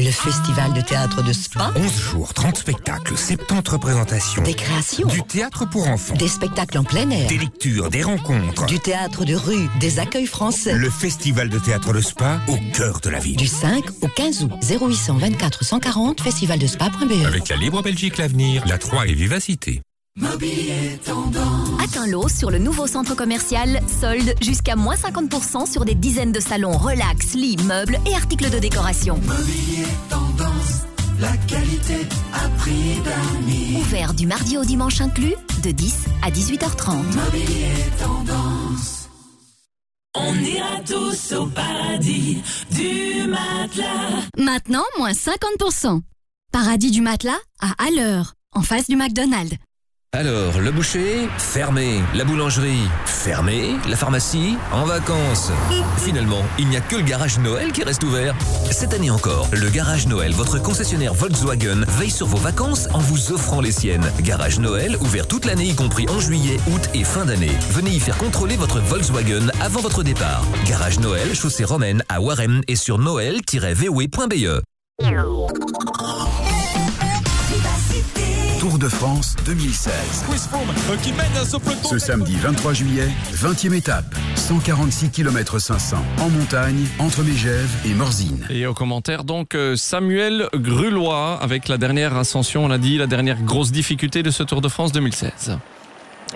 Le festival de théâtre de Spa. 11 jours, 30 spectacles, 70 représentations. Des créations. Du théâtre pour enfants. Des spectacles en plein air. Des lectures, des rencontres. Du théâtre de rue, des accueils français. Le festival de théâtre de Spa au cœur de la ville. Du 5 au 15 août. 0800 24 140 festivaldespa.be. Avec la Libre Belgique L'Avenir, la 3 et Vivacité. Mobilier tendance. Atteins-l'eau sur le nouveau centre commercial. Solde jusqu'à moins 50% sur des dizaines de salons relax, lits, meubles et articles de décoration. Mobilier tendance, la qualité à prix d'amis. Ouvert du mardi au dimanche inclus, de 10 à 18h30. Mobilier tendance. On ira tous au paradis du matelas. Maintenant, moins 50%. Paradis du matelas à Alleur, en face du McDonald's. Alors, le boucher, fermé. La boulangerie, fermé. La pharmacie, en vacances. Finalement, il n'y a que le garage Noël qui reste ouvert. Cette année encore, le garage Noël, votre concessionnaire Volkswagen, veille sur vos vacances en vous offrant les siennes. Garage Noël, ouvert toute l'année, y compris en juillet, août et fin d'année. Venez y faire contrôler votre Volkswagen avant votre départ. Garage Noël, chaussée romaine à Warem et sur noël-voe.be. Tour de France 2016. qui mène à ce peloton. Ce samedi 23 juillet, 20e étape, 146 km 500 en montagne entre Mégève et Morzine. Et au commentaire, donc, euh, Samuel Grulois, avec la dernière ascension, on l'a dit, la dernière grosse difficulté de ce Tour de France 2016.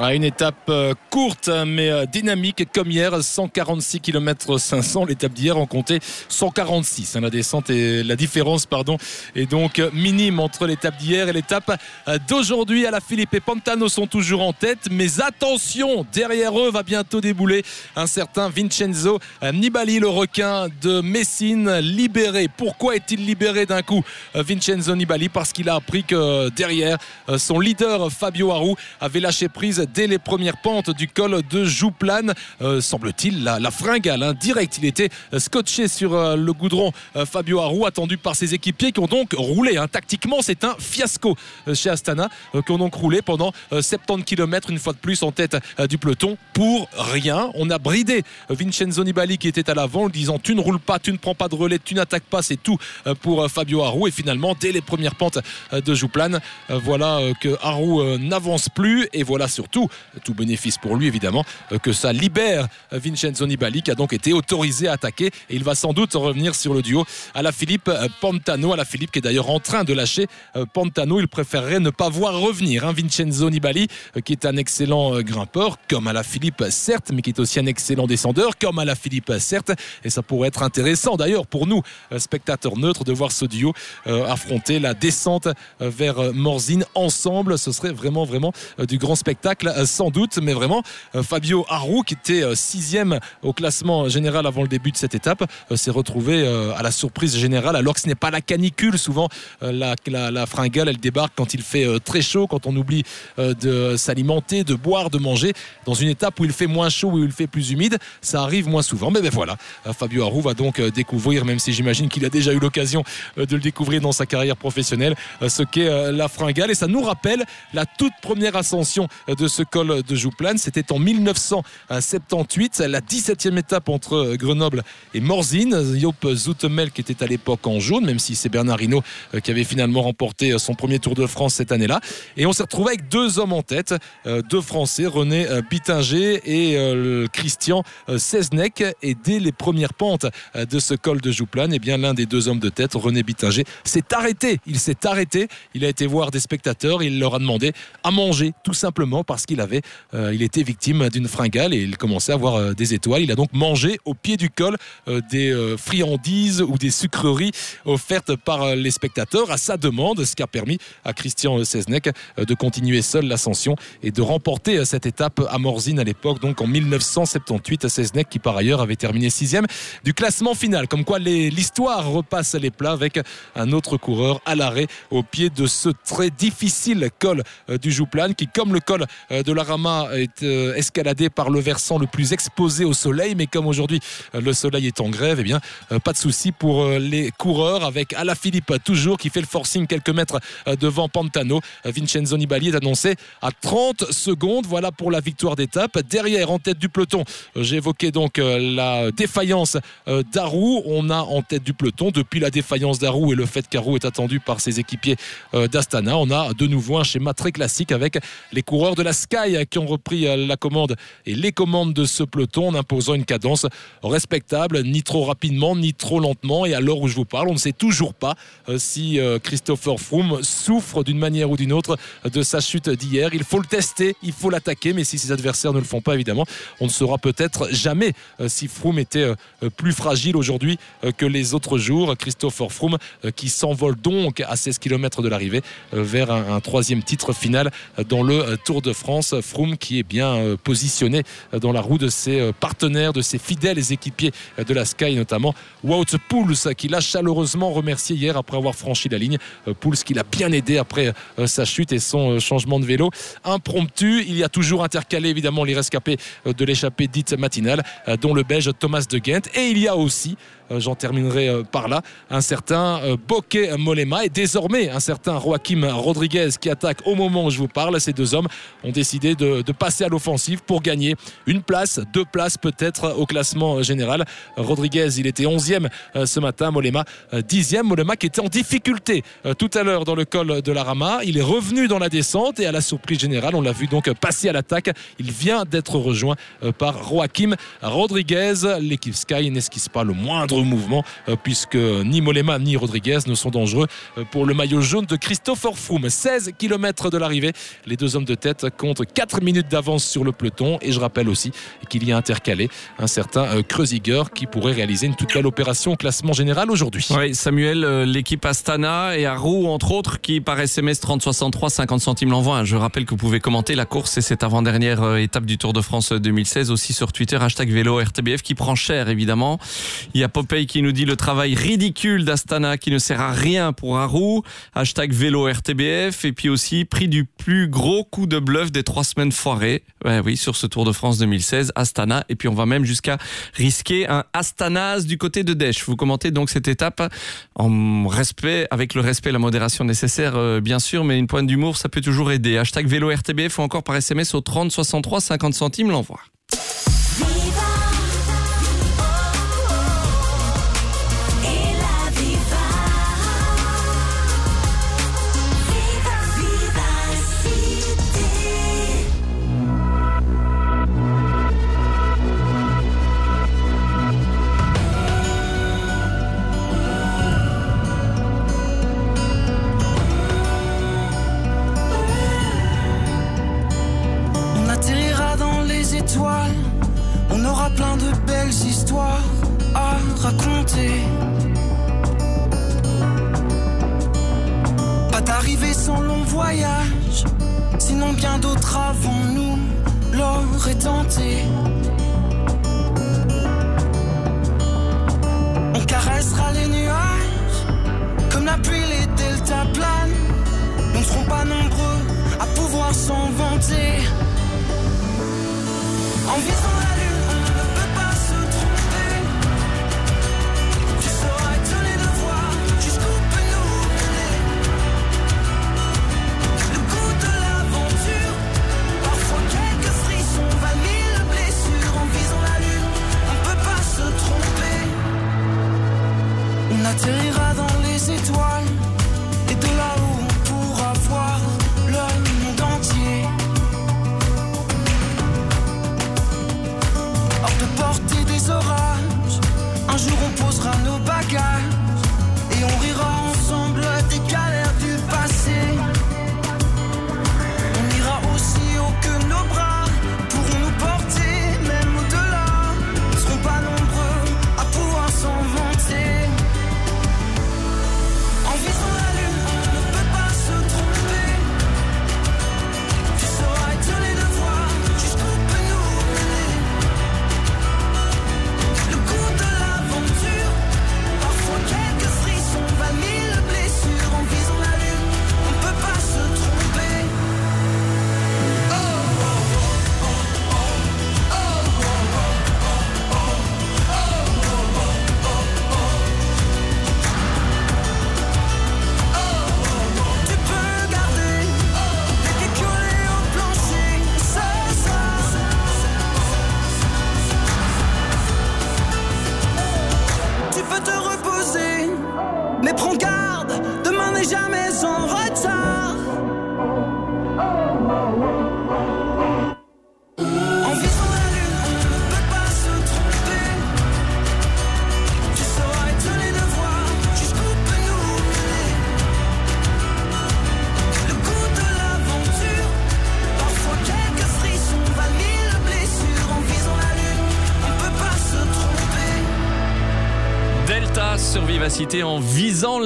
Ah, une étape euh, courte mais euh, dynamique comme hier, 146 km 500. L'étape d'hier en comptait 146. Hein, la descente et la différence pardon est donc euh, minime entre l'étape d'hier et l'étape d'aujourd'hui. À la Philippe et Pantano sont toujours en tête, mais attention, derrière eux va bientôt débouler un certain Vincenzo Nibali, le requin de Messine, libéré. Pourquoi est-il libéré d'un coup Vincenzo Nibali? Parce qu'il a appris que derrière son leader Fabio Aru avait lâché prise dès les premières pentes du col de Jouplane. Euh, semble-t-il, la, fringale, hein, direct. Il était euh, scotché sur euh, le goudron Fabio Aru, attendu par ses équipiers qui ont donc roulé. Hein. Tactiquement, c'est un fiasco chez Astana, qui ont donc roulé pendant 70 km, une fois de plus en tête du peloton, pour rien. On a bridé Vincenzo Nibali qui était à l'avant, disant Tu ne roules pas, tu ne prends pas de relais, tu n'attaques pas, c'est tout pour Fabio Aru. Et finalement, dès les premières pentes de Jouplane, voilà que Aru n'avance plus. Et voilà surtout tout, bénéfice pour lui évidemment, euh, que ça libère Vincenzo Nibali qui a donc été autorisé à attaquer. Et il va sans doute revenir sur le duo à la Philippe euh, Pantano, à la Philippe qui est d'ailleurs en train de lâcher euh, Pantano, il préférerait ne pas voir revenir hein, Vincenzo Nibali qui est un excellent grimpeur comme à la Philippe certes mais qui est aussi un excellent descendeur comme à la Philippe certes. Et ça pourrait être intéressant d'ailleurs pour nous spectateurs neutres de voir ce duo affronter la descente vers Morzine ensemble. Ce serait vraiment vraiment du grand spectacle euh, sans doute, mais vraiment euh, Fabio Aru qui était euh, sixième au classement général avant le début de cette étape s'est retrouvé à la surprise générale alors que ce n'est pas la canicule souvent la, la, fringale elle débarque quand il fait très chaud quand on oublie de s'alimenter de boire de manger dans une étape où il fait moins chaud où il fait plus humide ça arrive moins souvent. Mais ben voilà Fabio Aru va donc découvrir même si j'imagine qu'il a déjà eu l'occasion de le découvrir dans sa carrière professionnelle ce qu'est la fringale. Et ça nous rappelle la toute première ascension de ce col de Jouplane. C'était en 1978, la 17e étape entre Grenoble et Morzine. Joop Zoetemel qui était à l'époque en jaune, même si c'est Bernard Hinault euh, qui avait finalement remporté euh, son premier Tour de France cette année-là. Et on s'est retrouvé avec deux hommes en tête, euh, deux Français, René Bittinger et Christian Seznec. Et dès les premières pentes de ce col de Jouplane, eh bien l'un des deux hommes de tête, René Bittinger, s'est arrêté. Il s'est arrêté. Il a été voir des spectateurs. Il leur a demandé à manger, tout simplement parce qu'il avait, euh, il était victime d'une fringale et il commençait à avoir euh, des étoiles. Il a donc mangé au pied du col euh, des friandises ou des sucreries offertes par les spectateurs à sa demande, ce qui a permis à Christian Seznec de continuer seul l'ascension et de remporter cette étape à Morzine à l'époque, donc en 1978. Seznec qui par ailleurs avait terminé sixième du classement final. Comme quoi l'histoire repasse les plats avec un autre coureur à l'arrêt au pied de ce très difficile col du Jouplane qui, comme le col de la Rama est euh, escaladé par le versant le plus exposé au soleil. Mais comme aujourd'hui euh, le soleil est en grève, eh bien pas de souci pour les coureurs avec Alaphilippe toujours qui fait le forcing quelques mètres devant Pantano. Vincenzo Nibali est annoncé à 30 secondes. Voilà pour la victoire d'étape. Derrière, en tête du peloton, évoqué donc la défaillance d'Arou. On a en tête du peloton depuis la défaillance d'Arou et le fait qu'Arou est attendu par ses équipiers d'Astana. On a de nouveau un schéma très classique avec les coureurs de la Sky qui ont repris euh, la commande et les commandes de ce peloton en imposant une cadence respectable, ni trop rapidement, ni trop lentement. Et à l'heure où je vous parle, on ne sait toujours pas euh, si euh, Christopher Froome souffre d'une manière ou d'une autre de sa chute d'hier. Il faut le tester, il faut l'attaquer, mais si ses adversaires ne le font pas, évidemment, on ne saura peut-être jamais si Froome était plus fragile aujourd'hui que les autres jours. Christopher Froome qui s'envole donc à 16 km de l'arrivée vers un, un troisième titre final dans le Tour de France. France. Froome qui est bien euh, positionné euh, dans la roue de ses euh, partenaires, de ses fidèles équipiers de la Sky, notamment Wout Pouls, qui l'a chaleureusement remercié hier après avoir franchi la ligne. Pouls qui l'a bien aidé après sa chute et son changement de vélo impromptu. Il y a toujours intercalé évidemment les rescapés de l'échappée dite matinale, dont le Belge Thomas de Ghent. Et il y a aussi j'en terminerai euh, par là. Un certain euh, Bokeh Molema et désormais un certain Joaquim Rodriguez qui attaque au moment où je vous parle. Ces deux hommes ont décidé de, passer à l'offensive pour gagner une place, deux places peut-être au classement général. Rodriguez, il était 11e ce matin. Molema, 10e. Molema qui était en difficulté tout à l'heure dans le col de la Rama. Il est revenu dans la descente et à la surprise générale, on l'a vu donc passer à l'attaque. Il vient d'être rejoint par Joaquim Rodriguez. L'équipe Sky n'esquisse pas le moindre mouvement euh, puisque ni Molema ni Rodriguez ne sont dangereux euh, pour le maillot jaune de Christopher Froome. 16 km de l'arrivée. Les deux hommes de tête compte 4 minutes d'avance sur le peloton. Et je rappelle aussi qu'il y a intercalé un certain euh, Kreuziger qui pourrait réaliser une toute belle opération au classement général aujourd'hui. Oui, Samuel, l'équipe Astana et Arou, entre autres, qui par SMS 3063, 50 centimes l'envoi. Je rappelle que vous pouvez commenter la course et cette avant-dernière étape du Tour de France 2016 aussi sur Twitter, hashtag vélo RTBF qui prend cher évidemment. Il y a Popeye qui nous dit le travail ridicule d'Astana qui ne sert à rien pour Arou, hashtag vélo RTBF et puis aussi prix du plus gros coup de bluff des trois semaines foirées. Oui, sur ce Tour de France 2016, Astana et puis on va même jusqu'à risquer un Astanas du côté de Desch. Vous commentez donc cette étape en respect, avec le respect et la modération nécessaire, euh, bien sûr, mais une pointe d'humour, ça peut toujours aider. Hashtag vélo RTBF ou encore par SMS au 30 63 50 centimes l'envoi.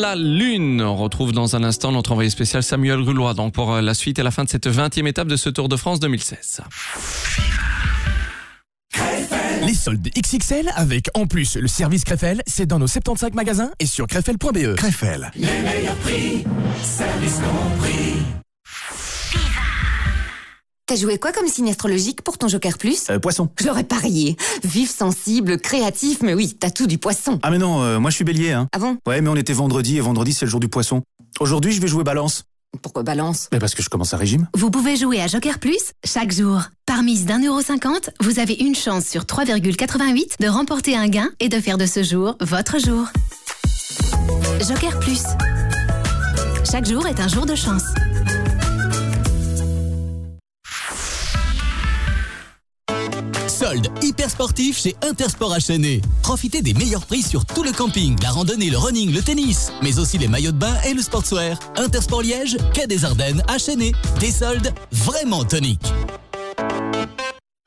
La Lune. On retrouve dans un instant notre envoyé spécial Samuel Rulois donc pour euh, la suite et la fin de cette 20e étape de ce Tour de France 2016. Les soldes XXL avec en plus le service Krefel, c'est dans nos 75 magasins et sur krefel.be. Krefel. Les meilleurs prix, service compris. T'as joué quoi comme signe astrologique pour ton Joker Plus Euh, poisson. J'aurais parié. Vif, sensible, créatif, mais oui, t'as tout du poisson. Ah mais non, euh, moi je suis bélier. Hein. Ah bon? Ouais, mais on était vendredi et vendredi c'est le jour du poisson. Aujourd'hui je vais jouer balance. Pourquoi balance? Mais parce que je commence un régime. Vous pouvez jouer à Joker Plus chaque jour. Par mise d'un euro cinquante, vous avez une chance sur 3,88 de remporter un gain et de faire de ce jour votre jour. Joker Plus. Chaque jour est un jour de chance. Soldes hyper sportifs chez Intersport HNE. Profitez des meilleurs prix sur tout le camping, la randonnée, le running, le tennis, mais aussi les maillots de bain et le sportswear. Intersport Liège, Quai des Ardennes, HNE. Des soldes vraiment toniques.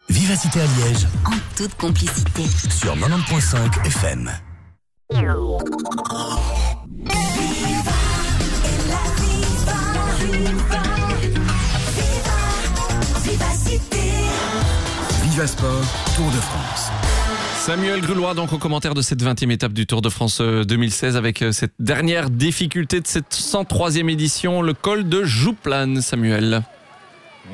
Vivacité à Liège En toute complicité. sur 90.5 FM. Viva Tour de France. Samuel Grulois, donc au commentaire de cette 20e étape du Tour de France euh, 2016 avec euh, cette dernière difficulté de cette 103e édition, le col de Jouplane, Samuel.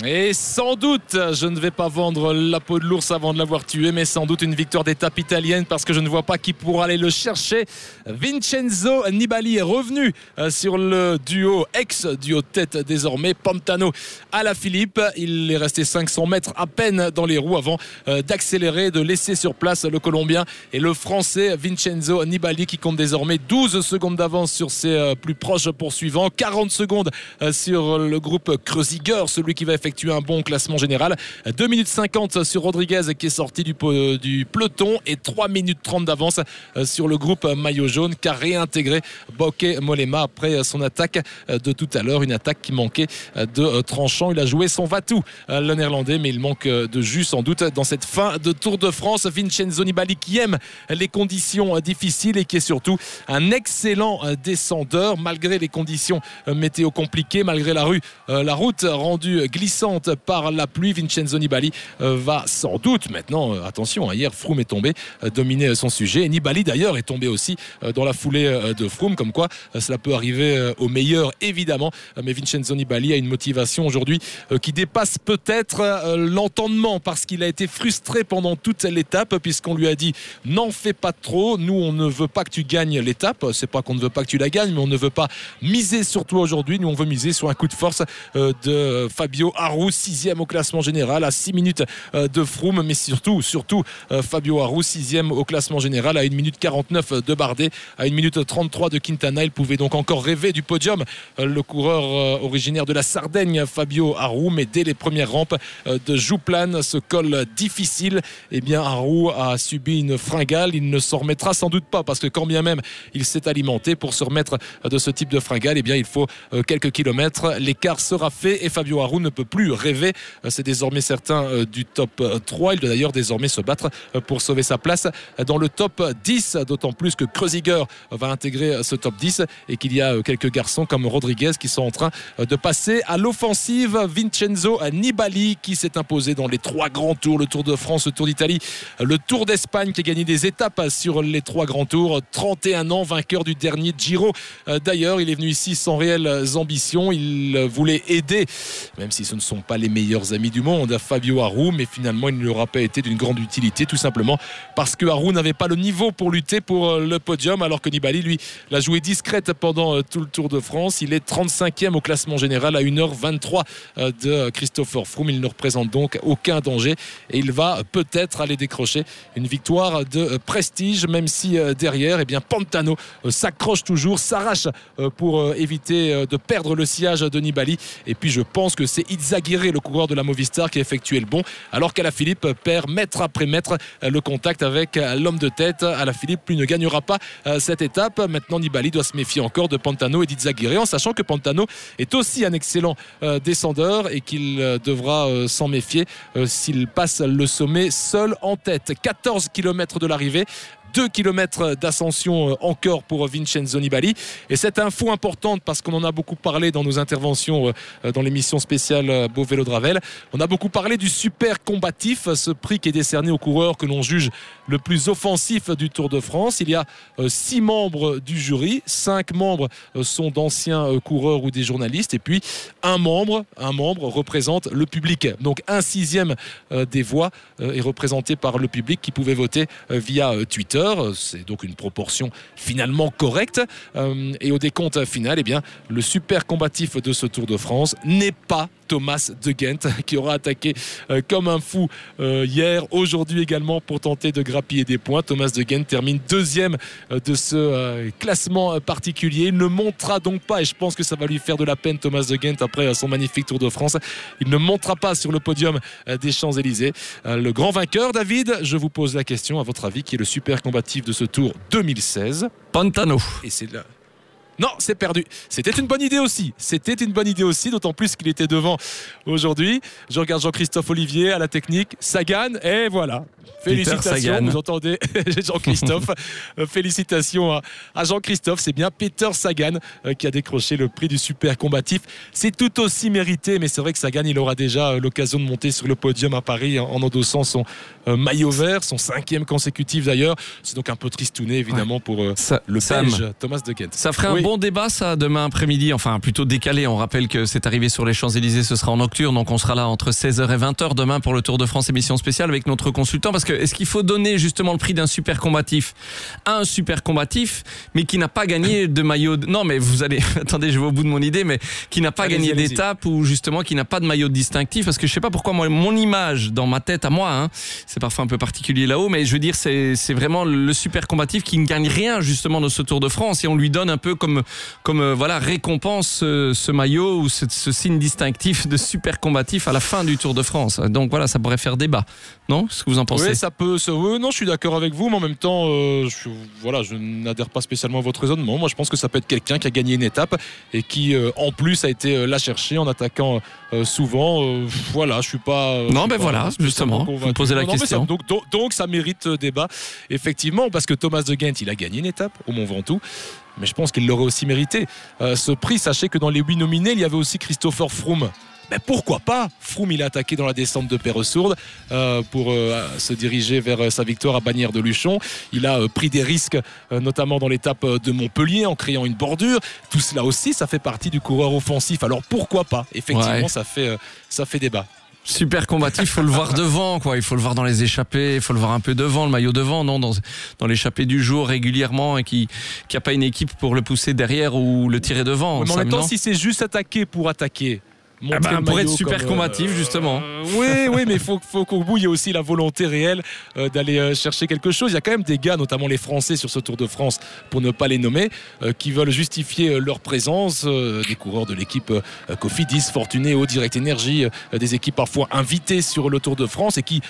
Et sans doute, je ne vais pas vendre la peau de l'ours avant de l'avoir tué, mais sans doute une victoire d'étape italienne parce que je ne vois pas qui pourra aller le chercher. Vincenzo Nibali est revenu euh, sur le duo, ex-duo tête désormais, Pantano à la Philippe. Il est resté 500 mètres à peine dans les roues avant euh, d'accélérer, de laisser sur place le Colombien et le Français Vincenzo Nibali qui compte désormais 12 secondes d'avance sur ses euh, plus proches poursuivants, 40 secondes sur le groupe Kreuziger, celui qui va effectuer un bon classement général. 2 minutes 50 sur Rodriguez qui est sorti du, du peloton et 3 minutes 30 d'avance euh, sur le groupe maillot jaune qu'a réintégré Bokeh Molema après son attaque euh, de tout à l'heure, une attaque qui manquait euh, de tranchant. Il a joué son Vatou, le néerlandais, mais il manque de jus sans doute dans cette fin de Tour de France. Vincenzo Nibali qui aime les conditions difficiles et qui est surtout un excellent descendeur malgré les conditions météo compliquées, malgré la rue, la route rendue glissante par la pluie. Vincenzo Nibali euh, va sans doute maintenant, euh, attention, hein, hier Froome est tombé, euh, dominer son sujet. Et Nibali d'ailleurs est tombé aussi dans la foulée de Froome, comme quoi cela peut arriver au meilleur évidemment. Mais Vincenzo Nibali a une motivation aujourd'hui qui dépasse peut-être l'entendement parce qu'il a été frustré pendant toute l'étape puisqu'on lui a dit n'en fais pas trop. Nous on ne veut pas que tu gagnes l'étape. C'est pas qu'on ne veut pas que tu la gagnes, mais on ne veut pas miser sur toi aujourd'hui. Nous on veut miser sur un coup de force de Fabio Aru, sixième au classement général à 6 minutes euh, de Froome, mais surtout, euh, Fabio Aru, sixième au classement général à 1 minute 49 de Bardet, à 1 minute 33 de Quintana. Il pouvait donc encore rêver du podium. Euh, Le coureur originaire de la Sardaigne, Fabio Aru, mais dès les premières rampes de Jouplane, ce col difficile, eh bien Aru a subi une fringale. Il ne s'en remettra sans doute pas parce que quand bien même il s'est alimenté pour se remettre de ce type de fringale, eh bien il faut quelques kilomètres. L'écart sera fait et Fabio Aru ne peut plus rêver. Euh, C'est désormais certain euh, du top euh, 3. Il doit d'ailleurs désormais se battre euh, pour sauver sa place dans le top 10, d'autant plus que Kreuziger va intégrer ce top 10 et qu'il y a euh, quelques garçons comme Rodriguez qui sont en train euh, de passer à l'offensive. Vincenzo Nibali qui s'est imposé dans les trois grands tours, le Tour de France, le Tour d'Italie, le Tour d'Espagne qui a gagné des étapes sur les trois grands tours. 31 ans, vainqueur du dernier Giro. Euh, D'ailleurs, il est venu ici sans réelles ambitions. Il euh, voulait aider, même si ce ne sont pas les meilleurs amis du monde, Fabio Aru, mais finalement, il ne lui aura pas été d'une grande utilité, tout simplement parce que Aru n'avait pas le niveau pour lutter pour euh, le podium, alors que Nibali, lui, l'a joué discrète pendant euh, tout le Tour de France. Il est 35e au classement général à 1h23 euh, de Christopher Froome. Il ne représente donc aucun danger et il va peut-être aller décrocher une victoire de prestige, même si derrière, eh bien, Pantano s'accroche toujours, s'arrache pour éviter de perdre le sillage de Nibali. Et puis je pense que c'est Izaguirre, le coureur de la Movistar, qui a effectué le bon, alors qu'à la Philippe perd mètre après mètre euh, le contact avec euh, l'homme de tête. À la Philippe, lui ne gagnera pas euh, cette étape. Maintenant, Nibali doit se méfier encore de Pantano et d'Izaguirre, en sachant que Pantano est aussi un excellent descendeur et qu'il devra s'en méfier s'il passe le sommet seul en tête. 14 km de l'arrivée. 2 km d'ascension euh, encore pour Vincenzo Nibali. Et cette info importante parce qu'on en a beaucoup parlé dans nos interventions euh, dans l'émission spéciale euh, Beau Vélo de Ravel. On a beaucoup parlé du super combatif, ce prix qui est décerné aux coureurs que l'on juge le plus offensif du Tour de France. Il y a euh, six membres du jury, cinq membres euh, sont d'anciens euh, coureurs ou des journalistes, et puis un membre, un membre représente le public. Donc un sixième euh, des voix euh, est représenté par le public qui pouvait voter euh, via euh, Twitter. C'est donc une proportion finalement correcte. Euh, Et au décompte final, eh bien, le super combatif de ce Tour de France n'est pas Thomas de Ghent qui aura attaqué euh, comme un fou euh, hier, aujourd'hui également pour tenter de grappiller des points. Thomas de Ghent termine deuxième euh, de ce classement particulier. Il ne montera donc pas, et je pense que ça va lui faire de la peine Thomas de Ghent après son magnifique Tour de France. Il ne montera pas sur le podium des Champs-Élysées. Le grand vainqueur, David, je vous pose la question, à votre avis, qui est le super combatif de ce Tour 2016 Pantano. Et c'est là. Non, c'est perdu. C'était une bonne idée aussi. C'était une bonne idée aussi, d'autant plus qu'il était devant aujourd'hui. Je regarde Jean-Christophe Olivier à la technique. Sagan, et voilà. Félicitations, Sagan. vous entendez Jean-Christophe. Euh, Félicitations à, Jean-Christophe. C'est bien Peter Sagan euh, qui a décroché le prix du super combatif. C'est tout aussi mérité, mais c'est vrai que Sagan, il aura déjà euh, l'occasion de monter sur le podium à Paris en, en endossant son maillot vert, son cinquième consécutif d'ailleurs. C'est donc un peu tristouné évidemment pour le Sam. Belge Thomas de Ghent. Ça ferait Oui. Bon débat, ça, demain après-midi. Enfin, plutôt décalé. On rappelle que c'est arrivé sur les Champs-Élysées. Ce sera en nocturne. Donc, on sera là entre 16h et 20h demain pour le Tour de France émission spéciale avec notre consultant. Parce que, est-ce qu'il faut donner justement le prix d'un super combatif à un super combatif, mais qui n'a pas gagné de maillot de... Non, mais vous allez, attendez, je vais au bout de mon idée, mais qui n'a pas gagné d'étape ou justement qui n'a pas de maillot distinctif. Parce que je sais pas pourquoi moi, mon image dans ma tête à moi, hein, c'est parfois un peu particulier là-haut, mais je veux dire, c'est, c'est vraiment le super combatif qui ne gagne rien justement dans ce Tour de France et on lui donne un peu comme, comme euh, voilà, récompense euh, ce maillot ou ce, ce signe distinctif de super combatif à la fin du Tour de France. Donc voilà, ça pourrait faire débat. Non? Ce que vous en pensez? Oui, ça peut. ça- oui, non, je suis d'accord avec vous, mais en même temps, euh, je, voilà, je n'adhère pas spécialement à votre raisonnement. Moi, je pense que ça peut être quelqu'un qui a gagné une étape et qui, euh, en plus, a été la chercher en attaquant euh, souvent. Voilà, je suis pas. je Non, suis ben pas voilà, justement, vous posez la Non, mais question. ça- donc, donc, donc, ça mérite débat, effectivement, parce que Thomas de Ghent, il a gagné une étape au Mont Ventoux. Mais je pense qu'il l'aurait aussi mérité. Euh, ce prix, sachez que dans les huit nominés, il y avait aussi Christopher Froome. Mais pourquoi pas? Froome, il a attaqué dans la descente de Perresourde euh, pour euh, se diriger vers sa victoire à Bagnères de Luchon. Il a euh, pris des risques, notamment dans l'étape de Montpellier, en créant une bordure. Tout cela aussi, ça fait partie du coureur offensif. Alors pourquoi pas? Effectivement, Ouais. ça, fait, ça fait débat. Super combatif, faut le voir devant, quoi. Il faut le voir dans les échappées, il faut le voir un peu devant, le maillot devant, non, dans, dans l'échappée du jour régulièrement et qui qui a pas une équipe pour le pousser derrière ou le tirer devant. mais en même temps, si c'est juste attaquer pour attaquer. Ah bah, pour être super comme, euh, combatif, justement. Oui, oui, mais il faut, faut qu'au bout, il y ait aussi la volonté réelle euh, d'aller euh, chercher quelque chose. Il y a quand même des gars, notamment les Français sur ce Tour de France, pour ne pas les nommer, euh, qui veulent justifier euh, leur présence. euh, des coureurs de l'équipe euh, Cofidis, Fortunéo, Direct Energy, euh, des équipes parfois invitées sur le Tour de France et qui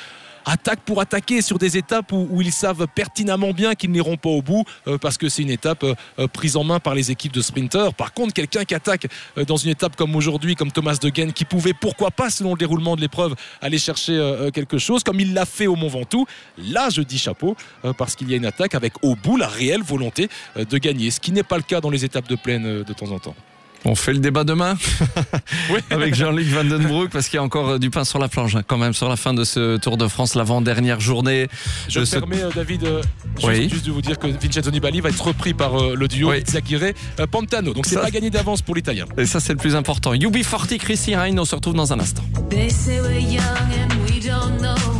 attaquent pour attaquer sur des étapes où, ils savent pertinemment bien qu'ils n'iront pas au bout euh, parce que c'est une étape euh, euh, prise en main par les équipes de sprinteurs. Par contre, quelqu'un qui attaque dans une étape comme aujourd'hui, comme Thomas de qui pouvait, pourquoi pas, selon le déroulement de l'épreuve, aller chercher quelque chose, comme il l'a fait au Mont Ventoux, là, je dis chapeau, parce qu'il y a une attaque avec au bout la réelle volonté de gagner, ce qui n'est pas le cas dans les étapes de plaine de temps en temps. On fait le débat demain avec Jean-Luc Vandenbroek parce qu'il y a encore euh, du pain sur la planche hein, quand même sur la fin de ce Tour de France, l'avant-dernière journée. Je me ce- permets, euh, David, euh, juste, Oui. juste de vous dire que Vincenzo Nibali va être repris par euh, le duo Izaguirre euh, Pantano. Donc c'est Ça- pas gagné d'avance pour l'Italien. Et ça c'est le plus important. UB40, Chrissy Hine, on se retrouve dans un instant. They say we're young and we don't know.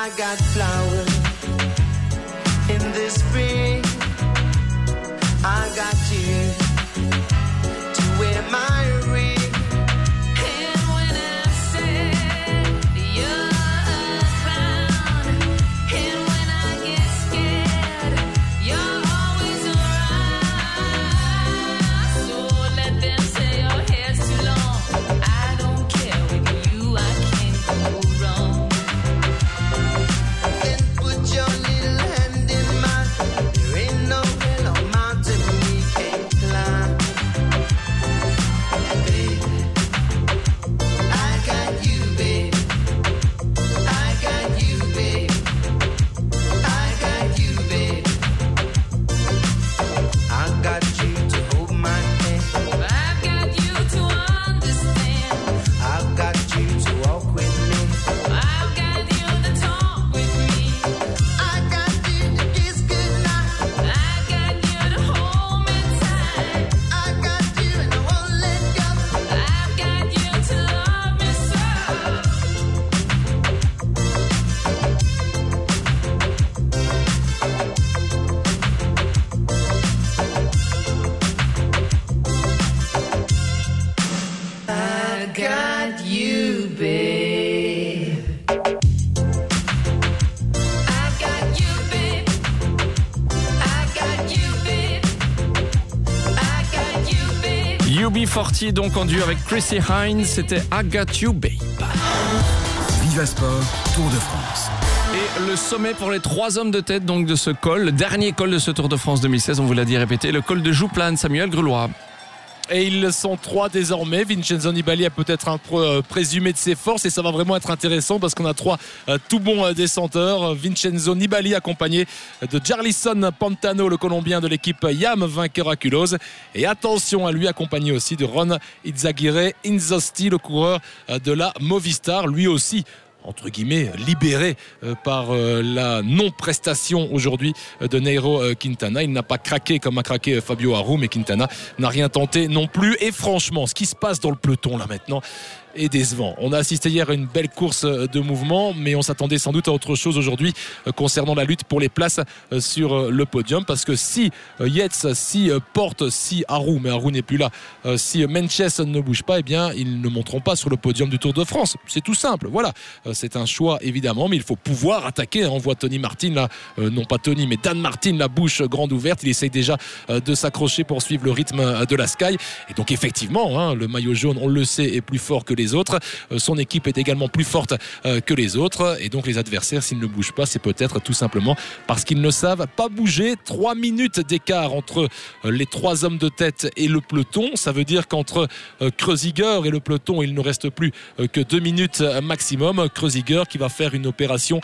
I got UB40 donc en duo avec Chrissy Hines, c'était I Got You Babe. Viva Sport, Tour de France. Et le sommet pour les trois hommes de tête donc de ce col, le dernier col de ce Tour de France 2016, on vous l'a dit répété, le col de Jouplane, Samuel Grelois. Et ils sont trois désormais. Vincenzo Nibali a peut-être un peu présumé de ses forces et ça va vraiment être intéressant parce qu'on a trois euh, tout bons euh, descenteurs. Vincenzo Nibali accompagné de Jarlison Pantano, le Colombien de l'équipe Yam, vainqueur à Culose. Et attention à lui accompagné aussi de Ron Izaguirre Inzosti, le coureur euh, de la Movistar, lui aussi entre guillemets libéré euh, par euh, la non-prestation aujourd'hui euh, de Neiro euh, Quintana. Il n'a pas craqué comme a craqué Fabio Aru, mais Quintana n'a rien tenté non plus. Et franchement, ce qui se passe dans le peloton là maintenant est décevant. On a assisté hier à une belle course euh, de mouvement, mais on s'attendait sans doute à autre chose aujourd'hui euh, concernant la lutte pour les places euh, sur le podium. Parce que si Yates, si Porte, si Aru, mais Aru n'est plus là, si Menches ne bouge pas, eh bien, ils ne monteront pas sur le podium du Tour de France. C'est tout simple. Voilà. C'est un choix évidemment, mais il faut pouvoir attaquer. On voit Tony Martin là, non pas Tony, mais Dan Martin, la bouche grande ouverte. Il essaye déjà de s'accrocher pour suivre le rythme de la Sky. Et donc effectivement, hein, le maillot jaune, on le sait, est plus fort que les autres. Euh, Son équipe est également plus forte euh, que les autres. Et donc les adversaires, s'ils ne bougent pas, c'est peut-être tout simplement parce qu'ils ne savent pas bouger. Trois minutes d'écart entre euh, les trois hommes de tête et le peloton. Ça veut dire qu'entre Kreuziger et le peloton, il ne reste plus que deux minutes maximum. Kreuziger qui va faire une opération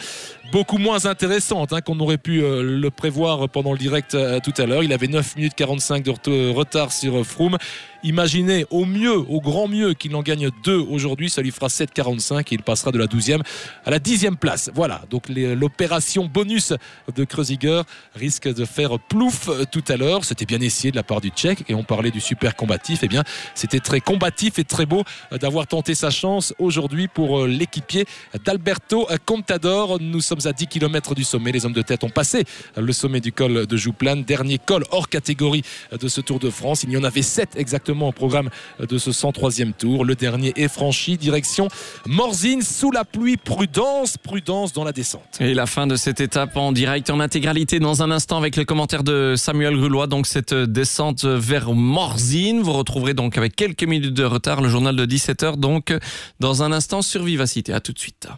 beaucoup moins intéressante hein, qu'on aurait pu euh, le prévoir pendant le direct euh, tout à l'heure. Il avait 9 minutes 45 de ret- retard sur euh, Froome. Imaginez au mieux, au grand mieux, qu'il en gagne deux aujourd'hui. Ça lui fera 7,45 et il passera de la 12e à la 10e place. Voilà, donc l'opération bonus de Kreuziger risque de faire plouf euh, tout à l'heure. C'était bien essayé de la part du Tchèque et on parlait du super combatif. Eh bien, c'était très combatif et très beau euh, d'avoir tenté sa chance aujourd'hui pour euh, l'équipier d'Alberto Contador. Nous sommes à 10 km du sommet. Les hommes de tête ont passé le sommet du col de Jouplane. Dernier col hors catégorie de ce Tour de France. Il y en avait 7 exactement au programme de ce 103e tour. Le dernier est franchi. Direction Morzine sous la pluie. Prudence, prudence dans la descente. Et la fin de cette étape en direct en intégralité dans un instant avec le commentaire de Samuel Grulois. Donc cette descente vers Morzine. Vous retrouverez donc avec quelques minutes de retard le journal de 17h. Donc dans un instant sur Vivacité. À tout de suite.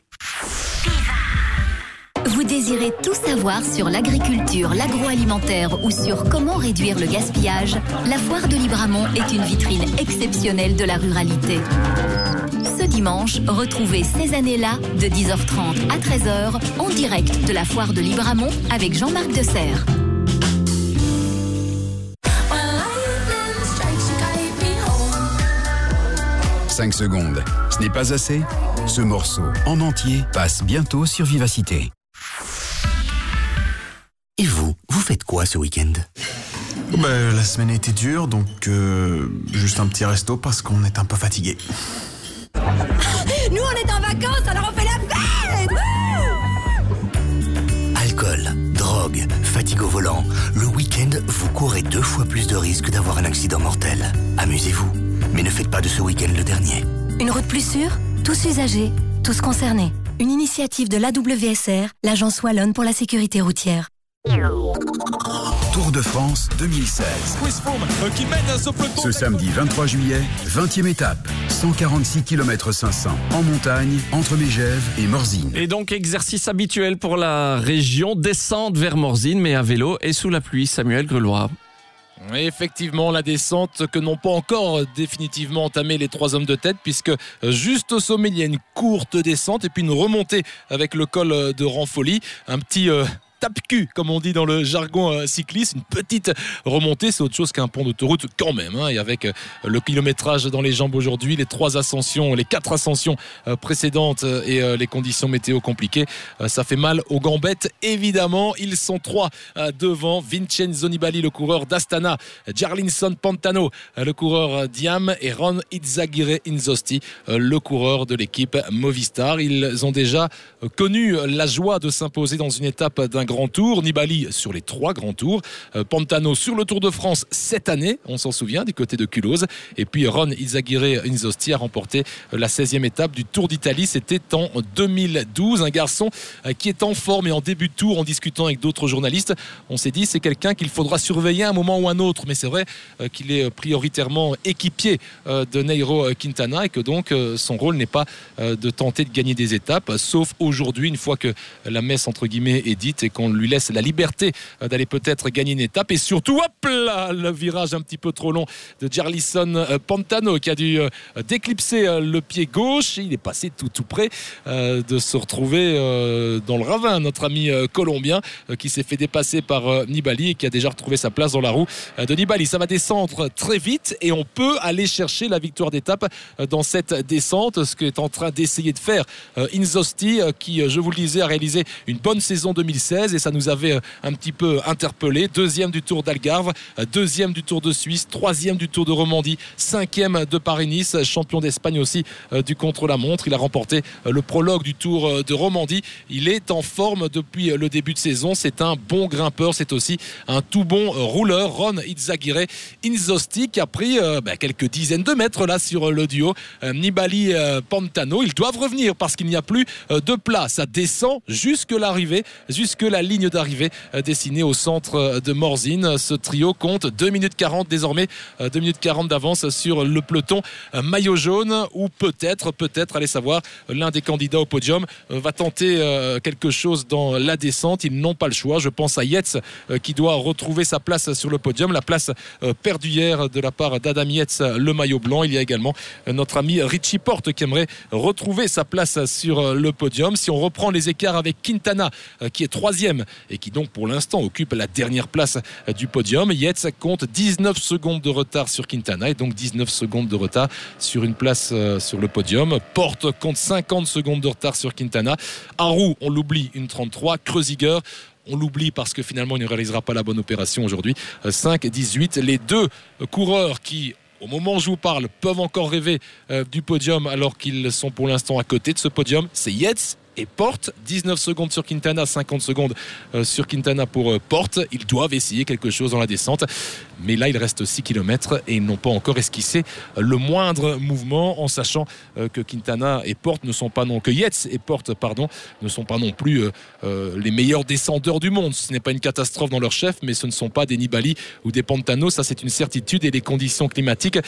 Vous désirez tout savoir sur l'agriculture, l'agroalimentaire ou sur comment réduire le gaspillage? La foire de Libramont est une vitrine exceptionnelle de la ruralité. Ce dimanche, retrouvez ces années-là de 10h30 à 13h en direct de la foire de Libramont avec Jean-Marc Desserre. 5 secondes. Ce n'est pas assez Ce morceau, en entier, passe bientôt sur Vivacité. Et vous, vous faites quoi ce week-end? Ben, la semaine a été dure, donc euh, juste un petit resto parce qu'on est un peu fatigué. Nous, on est en vacances, alors on fait la fête Alcool, drogue, fatigue au volant. Le week-end, vous courez deux fois plus de risques d'avoir un accident mortel. Amusez-vous, mais ne faites pas de ce week-end le dernier. Une route plus sûre? Tous usagers, tous concernés. Une initiative de l'AWSR, l'agence Wallonne pour la sécurité routière. Tour de France 2016. euh, qui mène ce samedi 23 juillet, 20e étape, 146 km 500 en montagne entre Mégève et Morzine. Et donc exercice habituel pour la région, descente vers Morzine mais à vélo et sous la pluie. Samuel Grelois. Effectivement, la descente que n'ont pas encore définitivement entamé les trois hommes de tête, puisque juste au sommet, il y a une courte descente et puis une remontée avec le col de Ranfoli. Un petit. euh, tape-cul, comme on dit dans le jargon euh, cycliste, une petite remontée, c'est autre chose qu'un pont d'autoroute quand même. hein. et avec euh, le kilométrage dans les jambes aujourd'hui, les trois ascensions, les quatre ascensions euh, précédentes et les conditions météo compliquées, ça fait mal aux gambettes. Évidemment, ils sont trois devant. Vincenzo Nibali, le coureur d'Astana, Jarlinson Pantano, le coureur Diam et Ron Izaguirre Inzosti, le coureur de l'équipe Movistar. Ils ont déjà connu la joie de s'imposer dans une étape d'un grand tour, Nibali sur les trois grands tours, euh, Pantano sur le Tour de France cette année, on s'en souvient, du côté de Culose, et puis Ron Izagirre Inzosti a remporté la 16e étape du Tour d'Italie, c'était en 2012, un garçon euh, qui est en forme et en début de tour, en discutant avec d'autres journalistes, on s'est dit c'est quelqu'un qu'il faudra surveiller à un moment ou un autre, mais c'est vrai euh, qu'il est prioritairement équipier de Nairo Quintana et que donc son rôle n'est pas de tenter de gagner des étapes, sauf aujourd'hui, une fois que la messe entre guillemets est dite et qu'on lui laisse la liberté euh, d'aller peut-être gagner une étape et surtout, hop là, le virage un petit peu trop long de Jarlison euh, Pantano qui a dû euh, déclipser le pied gauche. Il est passé tout tout près de se retrouver dans le ravin, notre ami colombien qui s'est fait dépasser par Nibali et qui a déjà retrouvé sa place dans la roue de Nibali. Ça va descendre très vite et on peut aller chercher la victoire d'étape dans cette descente, ce qu'est en train d'essayer de faire Inzosti, qui, je vous le disais, a réalisé une bonne saison 2016 et ça nous avait euh, un petit peu interpellé. Deuxième du Tour d'Algarve, euh, deuxième du Tour de Suisse, troisième du Tour de Romandie, cinquième de Paris-Nice, champion d'Espagne aussi euh, du contre-la-montre. Il a remporté le prologue du Tour de Romandie. Il est en forme depuis le début de saison. C'est un bon grimpeur, c'est aussi un tout bon rouleur. Ron Izagirre Inzosti qui a pris bah, quelques dizaines de mètres là sur le duo Nibali Pantano. Ils doivent revenir parce qu'il n'y a plus de place. Ça descend jusque l'arrivée, jusque la ligne d'arrivée euh, dessinée au centre euh, de Morzine. Ce trio compte 2 minutes 40 désormais, euh, 2 minutes 40 d'avance sur le peloton euh, maillot jaune ou peut-être, peut-être, allez savoir, l'un des candidats au podium euh, va tenter euh, quelque chose dans la descente. Ils n'ont pas le choix. Je pense à euh, qui doit retrouver sa place sur le podium, la place euh, perdue hier de la part d'Adam Yates, le maillot blanc. Il y a également euh, notre ami Richie Porte qui aimerait retrouver sa place sur euh, le podium. Si on reprend les écarts avec Quintana euh, qui est troisième et qui donc pour l'instant occupe la dernière place du podium, Yates compte 19 secondes de retard sur Quintana et donc 19 secondes de retard sur une place euh, sur le podium. Porte compte 50 secondes de retard sur Quintana. Arou, on l'oublie, une 33. Kreuziger, on l'oublie parce que finalement il ne réalisera pas la bonne opération aujourd'hui. 5-18. Les deux coureurs qui au moment où je vous parle, peuvent encore rêver euh, du podium alors qu'ils sont pour l'instant à côté de ce podium. C'est Yates et Porte. 19 secondes sur Quintana, 50 secondes euh, sur Quintana pour euh, Porte. Ils doivent essayer quelque chose dans la descente. Mais là, il reste 6 km et ils n'ont pas encore esquissé le moindre mouvement en sachant euh, que Quintana et Porte ne sont pas non que et Porte pardon ne sont pas non plus euh, euh, les meilleurs descendeurs du monde. Ce n'est pas une catastrophe dans leur chef, mais ce ne sont pas des Nibali ou des Pantano. Ça, c'est une certitude et les conditions climatiques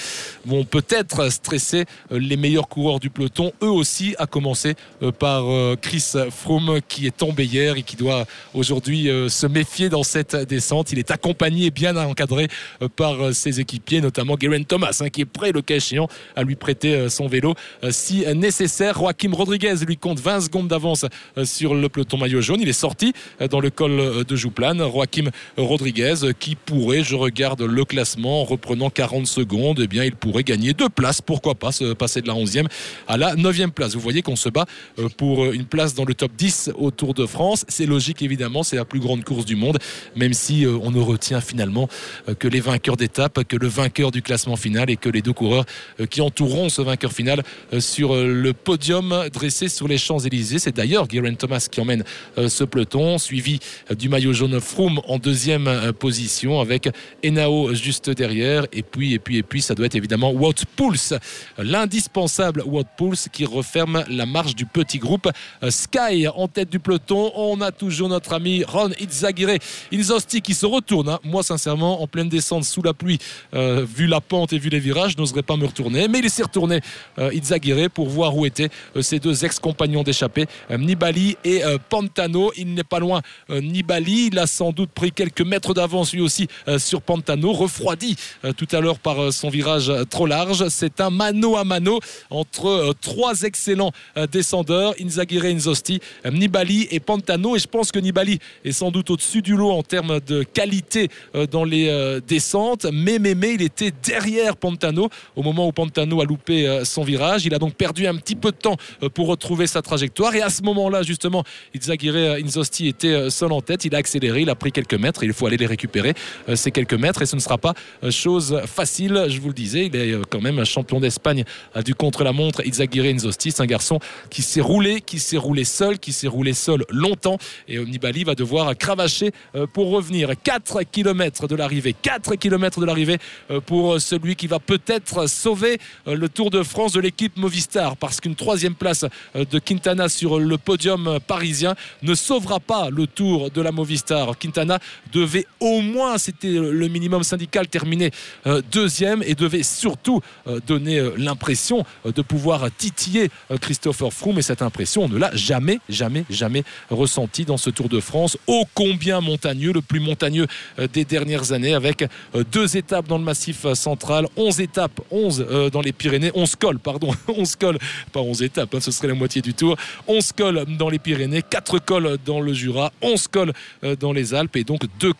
vont peut-être stresser les meilleurs coureurs du peloton, eux aussi, à commencer par Chris Froome qui est tombé hier et qui doit aujourd'hui se méfier dans cette descente. Il est accompagné et bien encadré par euh, ses équipiers, notamment Geraint Thomas, hein, qui est prêt, le cas échéant, à lui prêter euh, son vélo euh, si euh, nécessaire. Joaquim Rodriguez lui compte 20 secondes d'avance euh, sur le peloton maillot jaune. Il est sorti euh, dans le col euh, de Jouplane. Joaquim Rodriguez euh, qui pourrait, je regarde le classement en reprenant 40 secondes, eh bien il pourrait gagner deux places, pourquoi pas se passer de la 11e à la 9e place. Vous voyez qu'on se bat euh, pour euh, une place dans le top 10 au Tour de France. C'est logique évidemment, c'est la plus grande course du monde, même si euh, on ne retient finalement euh, que les vainqueurs d'étape, que le vainqueur du classement final et que les deux coureurs euh, qui entoureront ce vainqueur final euh, sur euh, le podium dressé sur les Champs-Élysées. C'est d'ailleurs Geraint Thomas qui emmène ce peloton, suivi du maillot jaune Froome en deuxième position avec Enao juste derrière. Et puis, et puis, et puis, ça doit être évidemment Wout Pouls, l'indispensable Wout Pouls qui referme la marche du petit groupe Sky en tête du peloton. On a toujours notre ami Ron Izagirre Inzosti qui se retourne. hein. Moi, sincèrement, en pleine descente sous la pluie, euh, vu la pente et vu les virages, n'oserais pas me retourner. Mais il s'est retourné, euh, Izagirre, pour voir où étaient euh, ses deux ex-compagnons d'échappée, euh, Nibali et euh, Pantano. Il n'est pas loin, Nibali. Il a sans doute pris quelques mètres d'avance lui aussi sur Pantano, refroidi tout à l'heure par son virage trop large. C'est un mano à mano entre trois excellents descendeurs, Inzagirre, Inzosti, Nibali et Pantano. Et je pense que Nibali est sans doute au-dessus du lot en termes de qualité dans les descente. Mais, mais, mais, il était derrière Pantano au moment où Pantano a loupé euh, son virage. Il a donc perdu un petit peu de temps euh, pour retrouver sa trajectoire. Et à ce moment-là, justement, Izaguirre euh, Inzosti était seul en tête. Il a accéléré, il a pris quelques mètres. Il faut aller les récupérer, ces quelques mètres. Et ce ne sera pas chose facile, je vous le disais. Il est quand même un champion d'Espagne du contre-la-montre. Izaguirre Inzosti, c'est un garçon qui s'est roulé, qui s'est roulé seul, qui s'est roulé seul longtemps. Et Nibali va devoir cravacher pour revenir. 4 km de l'arrivée. 4 km de l'arrivée euh, pour celui qui va peut-être sauver euh, le Tour de France de l'équipe Movistar. Parce qu'une troisième place euh, de Quintana sur le podium parisien ne sauvera pas le Tour de la Movistar. Quintana devait au moins, c'était le minimum syndical, terminer deuxième et devait surtout donner l'impression de pouvoir titiller Christopher Froome. Et cette impression, on ne l'a jamais, jamais, jamais ressenti dans ce Tour de France. Ô combien montagneux, le plus montagneux des dernières années, avec euh, deux étapes dans le massif euh, central, 11 étapes, 11 euh, dans les Pyrénées, 11 cols, pardon, 11 cols, pas 11 étapes, hein, ce serait la moitié du tour, 11 cols dans les Pyrénées, 4 cols dans le Jura, 11 cols dans les Alpes et donc deux